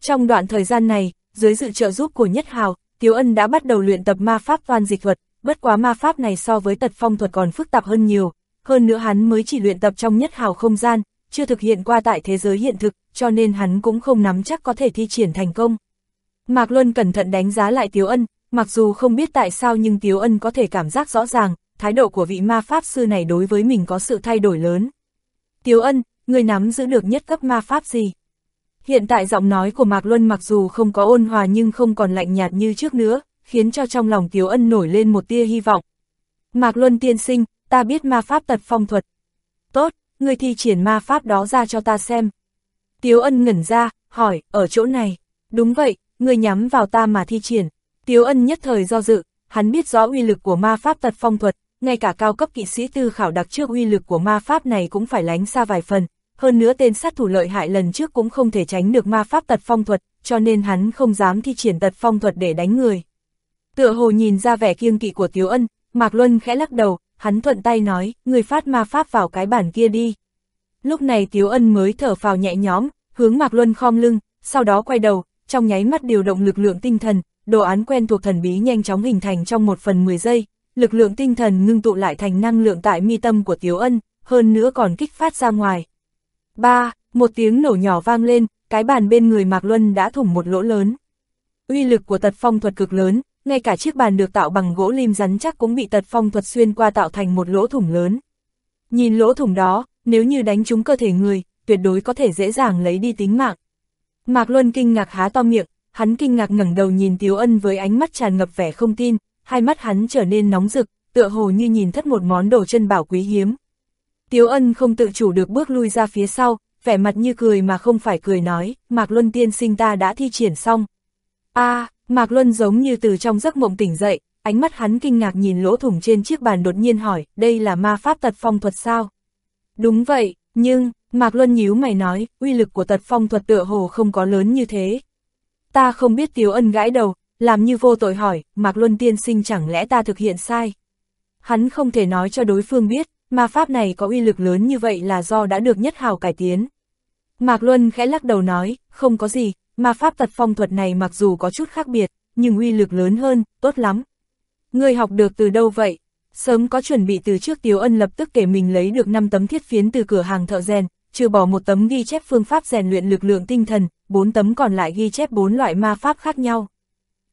Trong đoạn thời gian này, dưới sự trợ giúp của Nhất Hào, Tiếu ân đã bắt đầu luyện tập ma pháp toàn dịch thuật, bất quá ma pháp này so với tật phong thuật còn phức tạp hơn nhiều, hơn nữa hắn mới chỉ luyện tập trong Nhất Hào không gian, chưa thực hiện qua tại thế giới hiện thực, cho nên hắn cũng không nắm chắc có thể thi triển thành công. Mạc Luân cẩn thận đánh giá lại Tiếu Ân, mặc dù không biết tại sao nhưng Tiếu Ân có thể cảm giác rõ ràng, thái độ của vị ma pháp sư này đối với mình có sự thay đổi lớn. Tiếu Ân, người nắm giữ được nhất cấp ma pháp gì? Hiện tại giọng nói của Mạc Luân mặc dù không có ôn hòa nhưng không còn lạnh nhạt như trước nữa, khiến cho trong lòng Tiếu Ân nổi lên một tia hy vọng. Mạc Luân tiên sinh, ta biết ma pháp tật phong thuật. Tốt, người thi triển ma pháp đó ra cho ta xem. Tiếu Ân ngẩn ra, hỏi, ở chỗ này. Đúng vậy, người nhắm vào ta mà thi triển. Tiếu Ân nhất thời do dự, hắn biết rõ uy lực của ma pháp tật phong thuật, ngay cả cao cấp kỵ sĩ tư khảo đặc trước uy lực của ma pháp này cũng phải lánh xa vài phần, hơn nữa tên sát thủ lợi hại lần trước cũng không thể tránh được ma pháp tật phong thuật, cho nên hắn không dám thi triển tật phong thuật để đánh người. Tựa hồ nhìn ra vẻ kiêng kỵ của Tiếu Ân, Mạc Luân khẽ lắc đầu, hắn thuận tay nói, người phát ma pháp vào cái bản kia đi. Lúc này Tiếu Ân mới thở phào nhẹ nhõm, hướng Mạc Luân khom lưng, sau đó quay đầu, trong nháy mắt điều động lực lượng tinh thần, đồ án quen thuộc thần bí nhanh chóng hình thành trong một phần 10 giây, lực lượng tinh thần ngưng tụ lại thành năng lượng tại mi tâm của Tiếu Ân, hơn nữa còn kích phát ra ngoài. Ba, một tiếng nổ nhỏ vang lên, cái bàn bên người Mạc Luân đã thủng một lỗ lớn. Uy lực của tật phong thuật cực lớn, ngay cả chiếc bàn được tạo bằng gỗ lim rắn chắc cũng bị tật phong thuật xuyên qua tạo thành một lỗ thủng lớn. Nhìn lỗ thủng đó, nếu như đánh trúng cơ thể người, tuyệt đối có thể dễ dàng lấy đi tính mạng. Mạc Luân kinh ngạc há to miệng, hắn kinh ngạc ngẩng đầu nhìn Tiếu Ân với ánh mắt tràn ngập vẻ không tin, hai mắt hắn trở nên nóng rực, tựa hồ như nhìn thất một món đồ chân bảo quý hiếm. Tiếu Ân không tự chủ được bước lui ra phía sau, vẻ mặt như cười mà không phải cười nói, Mạc Luân tiên sinh ta đã thi triển xong. a Mạc Luân giống như từ trong giấc mộng tỉnh dậy, ánh mắt hắn kinh ngạc nhìn lỗ thủng trên chiếc bàn đột nhiên hỏi, đây là ma pháp tật phong thuật sao? Đúng vậy, nhưng, Mạc Luân nhíu mày nói, uy lực của tật phong thuật tựa hồ không có lớn như thế. Ta không biết Tiếu Ân gãi đầu, làm như vô tội hỏi, Mạc Luân tiên sinh chẳng lẽ ta thực hiện sai? Hắn không thể nói cho đối phương biết, ma pháp này có uy lực lớn như vậy là do đã được nhất hào cải tiến. Mạc Luân khẽ lắc đầu nói, không có gì, ma pháp tật phong thuật này mặc dù có chút khác biệt, nhưng uy lực lớn hơn, tốt lắm. Người học được từ đâu vậy? Sớm có chuẩn bị từ trước Tiếu Ân lập tức kể mình lấy được 5 tấm thiết phiến từ cửa hàng thợ rèn, trừ bỏ một tấm ghi chép phương pháp rèn luyện lực lượng tinh thần, bốn tấm còn lại ghi chép bốn loại ma pháp khác nhau.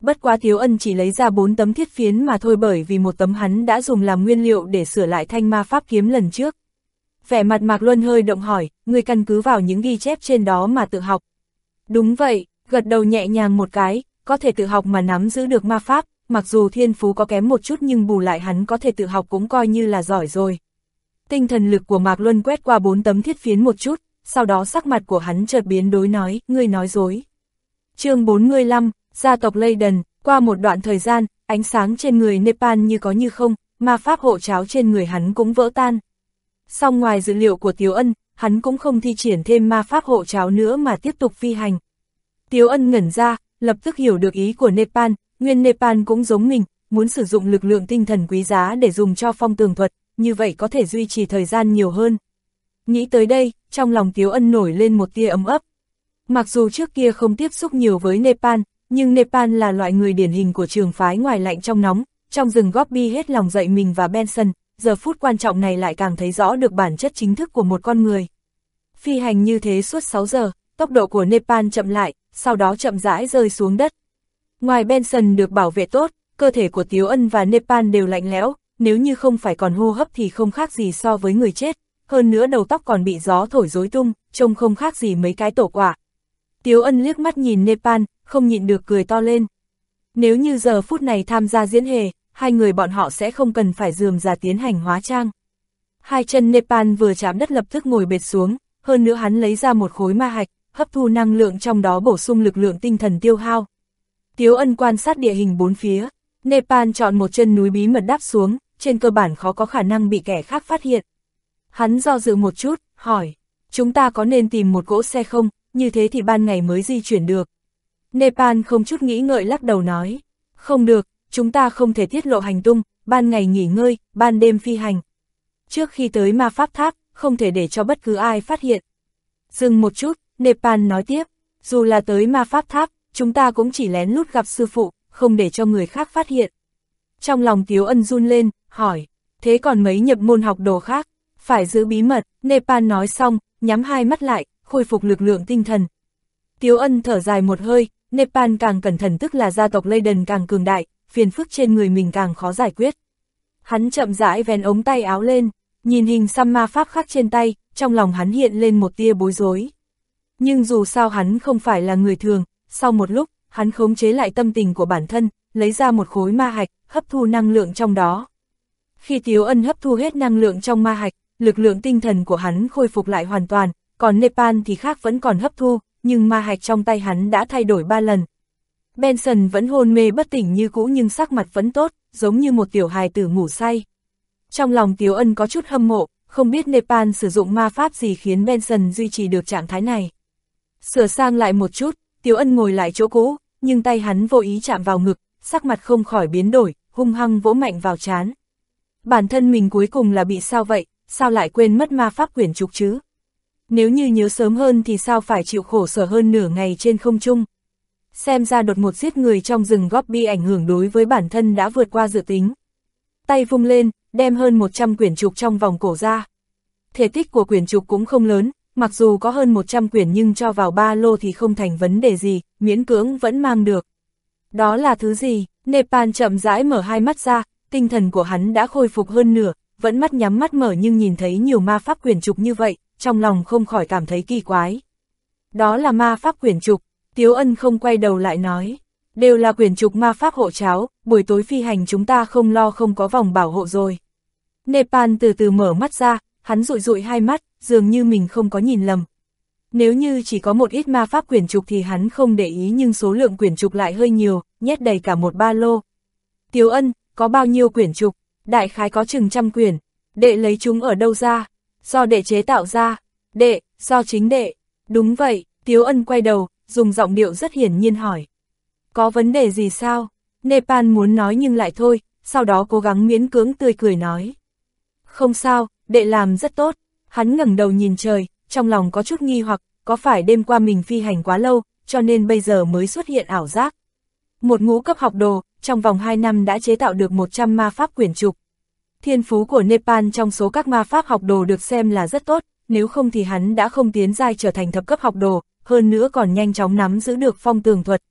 Bất quá Tiếu Ân chỉ lấy ra bốn tấm thiết phiến mà thôi bởi vì một tấm hắn đã dùng làm nguyên liệu để sửa lại thanh ma pháp kiếm lần trước. Vẻ mặt Mạc Luân hơi động hỏi, người căn cứ vào những ghi chép trên đó mà tự học. Đúng vậy, gật đầu nhẹ nhàng một cái, có thể tự học mà nắm giữ được ma pháp, mặc dù thiên phú có kém một chút nhưng bù lại hắn có thể tự học cũng coi như là giỏi rồi. Tinh thần lực của Mạc Luân quét qua bốn tấm thiết phiến một chút, sau đó sắc mặt của hắn chợt biến đối nói, ngươi nói dối. chương 45, gia tộc Leyden, qua một đoạn thời gian, ánh sáng trên người Nepal như có như không, ma pháp hộ cháo trên người hắn cũng vỡ tan. Song ngoài dữ liệu của Tiếu Ân, hắn cũng không thi triển thêm ma pháp hộ cháo nữa mà tiếp tục phi hành. Tiếu Ân ngẩn ra, lập tức hiểu được ý của Nepal, nguyên Nepal cũng giống mình, muốn sử dụng lực lượng tinh thần quý giá để dùng cho phong tường thuật, như vậy có thể duy trì thời gian nhiều hơn. Nghĩ tới đây, trong lòng Tiếu Ân nổi lên một tia ấm ấp. Mặc dù trước kia không tiếp xúc nhiều với Nepal, nhưng Nepal là loại người điển hình của trường phái ngoài lạnh trong nóng, trong rừng Gobi hết lòng dạy mình và Benson, giờ phút quan trọng này lại càng thấy rõ được bản chất chính thức của một con người. Phi hành như thế suốt 6 giờ, tốc độ của Nepal chậm lại, sau đó chậm rãi rơi xuống đất. Ngoài Benson được bảo vệ tốt, cơ thể của Tiếu Ân và Nepal đều lạnh lẽo, nếu như không phải còn hô hấp thì không khác gì so với người chết, hơn nữa đầu tóc còn bị gió thổi rối tung, trông không khác gì mấy cái tổ quả. Tiếu Ân liếc mắt nhìn Nepal, không nhịn được cười to lên. Nếu như giờ phút này tham gia diễn hề, hai người bọn họ sẽ không cần phải dườm ra tiến hành hóa trang. Hai chân Nepal vừa chạm đất lập tức ngồi bệt xuống, hơn nữa hắn lấy ra một khối ma hạch, hấp thu năng lượng trong đó bổ sung lực lượng tinh thần tiêu hao. Tiếu ân quan sát địa hình bốn phía, Nepal chọn một chân núi bí mật đáp xuống, trên cơ bản khó có khả năng bị kẻ khác phát hiện. Hắn do dự một chút, hỏi, chúng ta có nên tìm một cỗ xe không, như thế thì ban ngày mới di chuyển được. Nepal không chút nghĩ ngợi lắc đầu nói, không được, chúng ta không thể tiết lộ hành tung, ban ngày nghỉ ngơi, ban đêm phi hành. Trước khi tới ma pháp tháp, không thể để cho bất cứ ai phát hiện. Dừng một chút, Nepal nói tiếp, dù là tới ma pháp tháp, chúng ta cũng chỉ lén lút gặp sư phụ, không để cho người khác phát hiện. Trong lòng Tiếu Ân run lên, hỏi, thế còn mấy nhập môn học đồ khác, phải giữ bí mật, Nepal nói xong, nhắm hai mắt lại, khôi phục lực lượng tinh thần. Tiếu Ân thở dài một hơi, Nepal càng cẩn thận tức là gia tộc Leyden càng cường đại, phiền phức trên người mình càng khó giải quyết. Hắn chậm rãi vén ống tay áo lên, nhìn hình xăm ma pháp khắc trên tay, trong lòng hắn hiện lên một tia bối rối. Nhưng dù sao hắn không phải là người thường, sau một lúc, hắn khống chế lại tâm tình của bản thân, lấy ra một khối ma hạch, hấp thu năng lượng trong đó. Khi Tiếu Ân hấp thu hết năng lượng trong ma hạch, lực lượng tinh thần của hắn khôi phục lại hoàn toàn, còn Nepal thì khác vẫn còn hấp thu, nhưng ma hạch trong tay hắn đã thay đổi ba lần. Benson vẫn hôn mê bất tỉnh như cũ nhưng sắc mặt vẫn tốt, giống như một tiểu hài tử ngủ say. Trong lòng Tiếu Ân có chút hâm mộ, không biết Nepal sử dụng ma pháp gì khiến Benson duy trì được trạng thái này. Sửa sang lại một chút, Tiếu Ân ngồi lại chỗ cũ, nhưng tay hắn vô ý chạm vào ngực, sắc mặt không khỏi biến đổi, hung hăng vỗ mạnh vào chán. Bản thân mình cuối cùng là bị sao vậy, sao lại quên mất ma pháp quyển trục chứ? Nếu như nhớ sớm hơn thì sao phải chịu khổ sở hơn nửa ngày trên không trung? Xem ra đột một giết người trong rừng góp bi ảnh hưởng đối với bản thân đã vượt qua dự tính. Tay vung lên, đem hơn 100 quyển trục trong vòng cổ ra. Thể tích của quyển trục cũng không lớn, mặc dù có hơn 100 quyển nhưng cho vào ba lô thì không thành vấn đề gì, miễn cưỡng vẫn mang được. Đó là thứ gì? Nepal chậm rãi mở hai mắt ra, tinh thần của hắn đã khôi phục hơn nửa, vẫn mắt nhắm mắt mở nhưng nhìn thấy nhiều ma pháp quyển trục như vậy, trong lòng không khỏi cảm thấy kỳ quái. Đó là ma pháp quyển trục, Tiếu Ân không quay đầu lại nói, đều là quyển trục ma pháp hộ cháo, buổi tối phi hành chúng ta không lo không có vòng bảo hộ rồi. Nepal từ từ mở mắt ra, hắn rụi rụi hai mắt, dường như mình không có nhìn lầm. Nếu như chỉ có một ít ma pháp quyển trục thì hắn không để ý nhưng số lượng quyển trục lại hơi nhiều, nhét đầy cả một ba lô. Tiếu ân, có bao nhiêu quyển trục? Đại khái có chừng trăm quyển. Đệ lấy chúng ở đâu ra? Do đệ chế tạo ra. Đệ, do chính đệ. Đúng vậy, Tiếu ân quay đầu, dùng giọng điệu rất hiển nhiên hỏi. Có vấn đề gì sao? Nepal muốn nói nhưng lại thôi, sau đó cố gắng miễn cưỡng tươi cười nói. Không sao, đệ làm rất tốt. Hắn ngẩng đầu nhìn trời, trong lòng có chút nghi hoặc, có phải đêm qua mình phi hành quá lâu, cho nên bây giờ mới xuất hiện ảo giác. Một ngũ cấp học đồ, trong vòng 2 năm đã chế tạo được 100 ma pháp quyển trục. Thiên phú của Nepal trong số các ma pháp học đồ được xem là rất tốt, nếu không thì hắn đã không tiến giai trở thành thập cấp học đồ, hơn nữa còn nhanh chóng nắm giữ được phong tường thuật.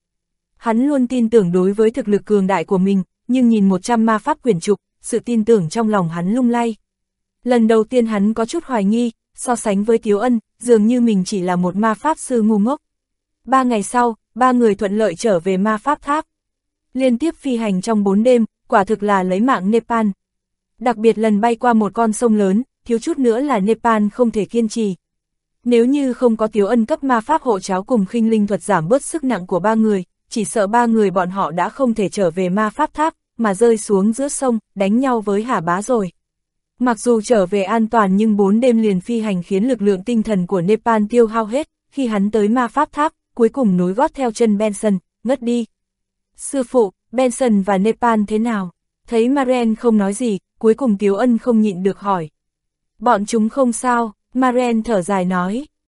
Hắn luôn tin tưởng đối với thực lực cường đại của mình, nhưng nhìn 100 ma pháp quyển trục, sự tin tưởng trong lòng hắn lung lay. Lần đầu tiên hắn có chút hoài nghi, so sánh với Tiếu Ân, dường như mình chỉ là một ma pháp sư ngu ngốc. Ba ngày sau, ba người thuận lợi trở về ma pháp tháp. Liên tiếp phi hành trong bốn đêm, quả thực là lấy mạng Nepal. Đặc biệt lần bay qua một con sông lớn, thiếu chút nữa là Nepal không thể kiên trì. Nếu như không có Tiếu Ân cấp ma pháp hộ cháo cùng khinh linh thuật giảm bớt sức nặng của ba người, chỉ sợ ba người bọn họ đã không thể trở về ma pháp tháp, mà rơi xuống giữa sông, đánh nhau với hà bá rồi. Mặc dù trở về an toàn nhưng bốn đêm liền phi hành khiến lực lượng tinh thần của Nepal tiêu hao hết, khi hắn tới ma pháp tháp, cuối cùng nối gót theo chân Benson, ngất đi. Sư phụ, Benson và Nepal thế nào? Thấy Maren không nói gì, cuối cùng Tiếu Ân không nhịn được hỏi. Bọn chúng không sao, Maren thở dài nói,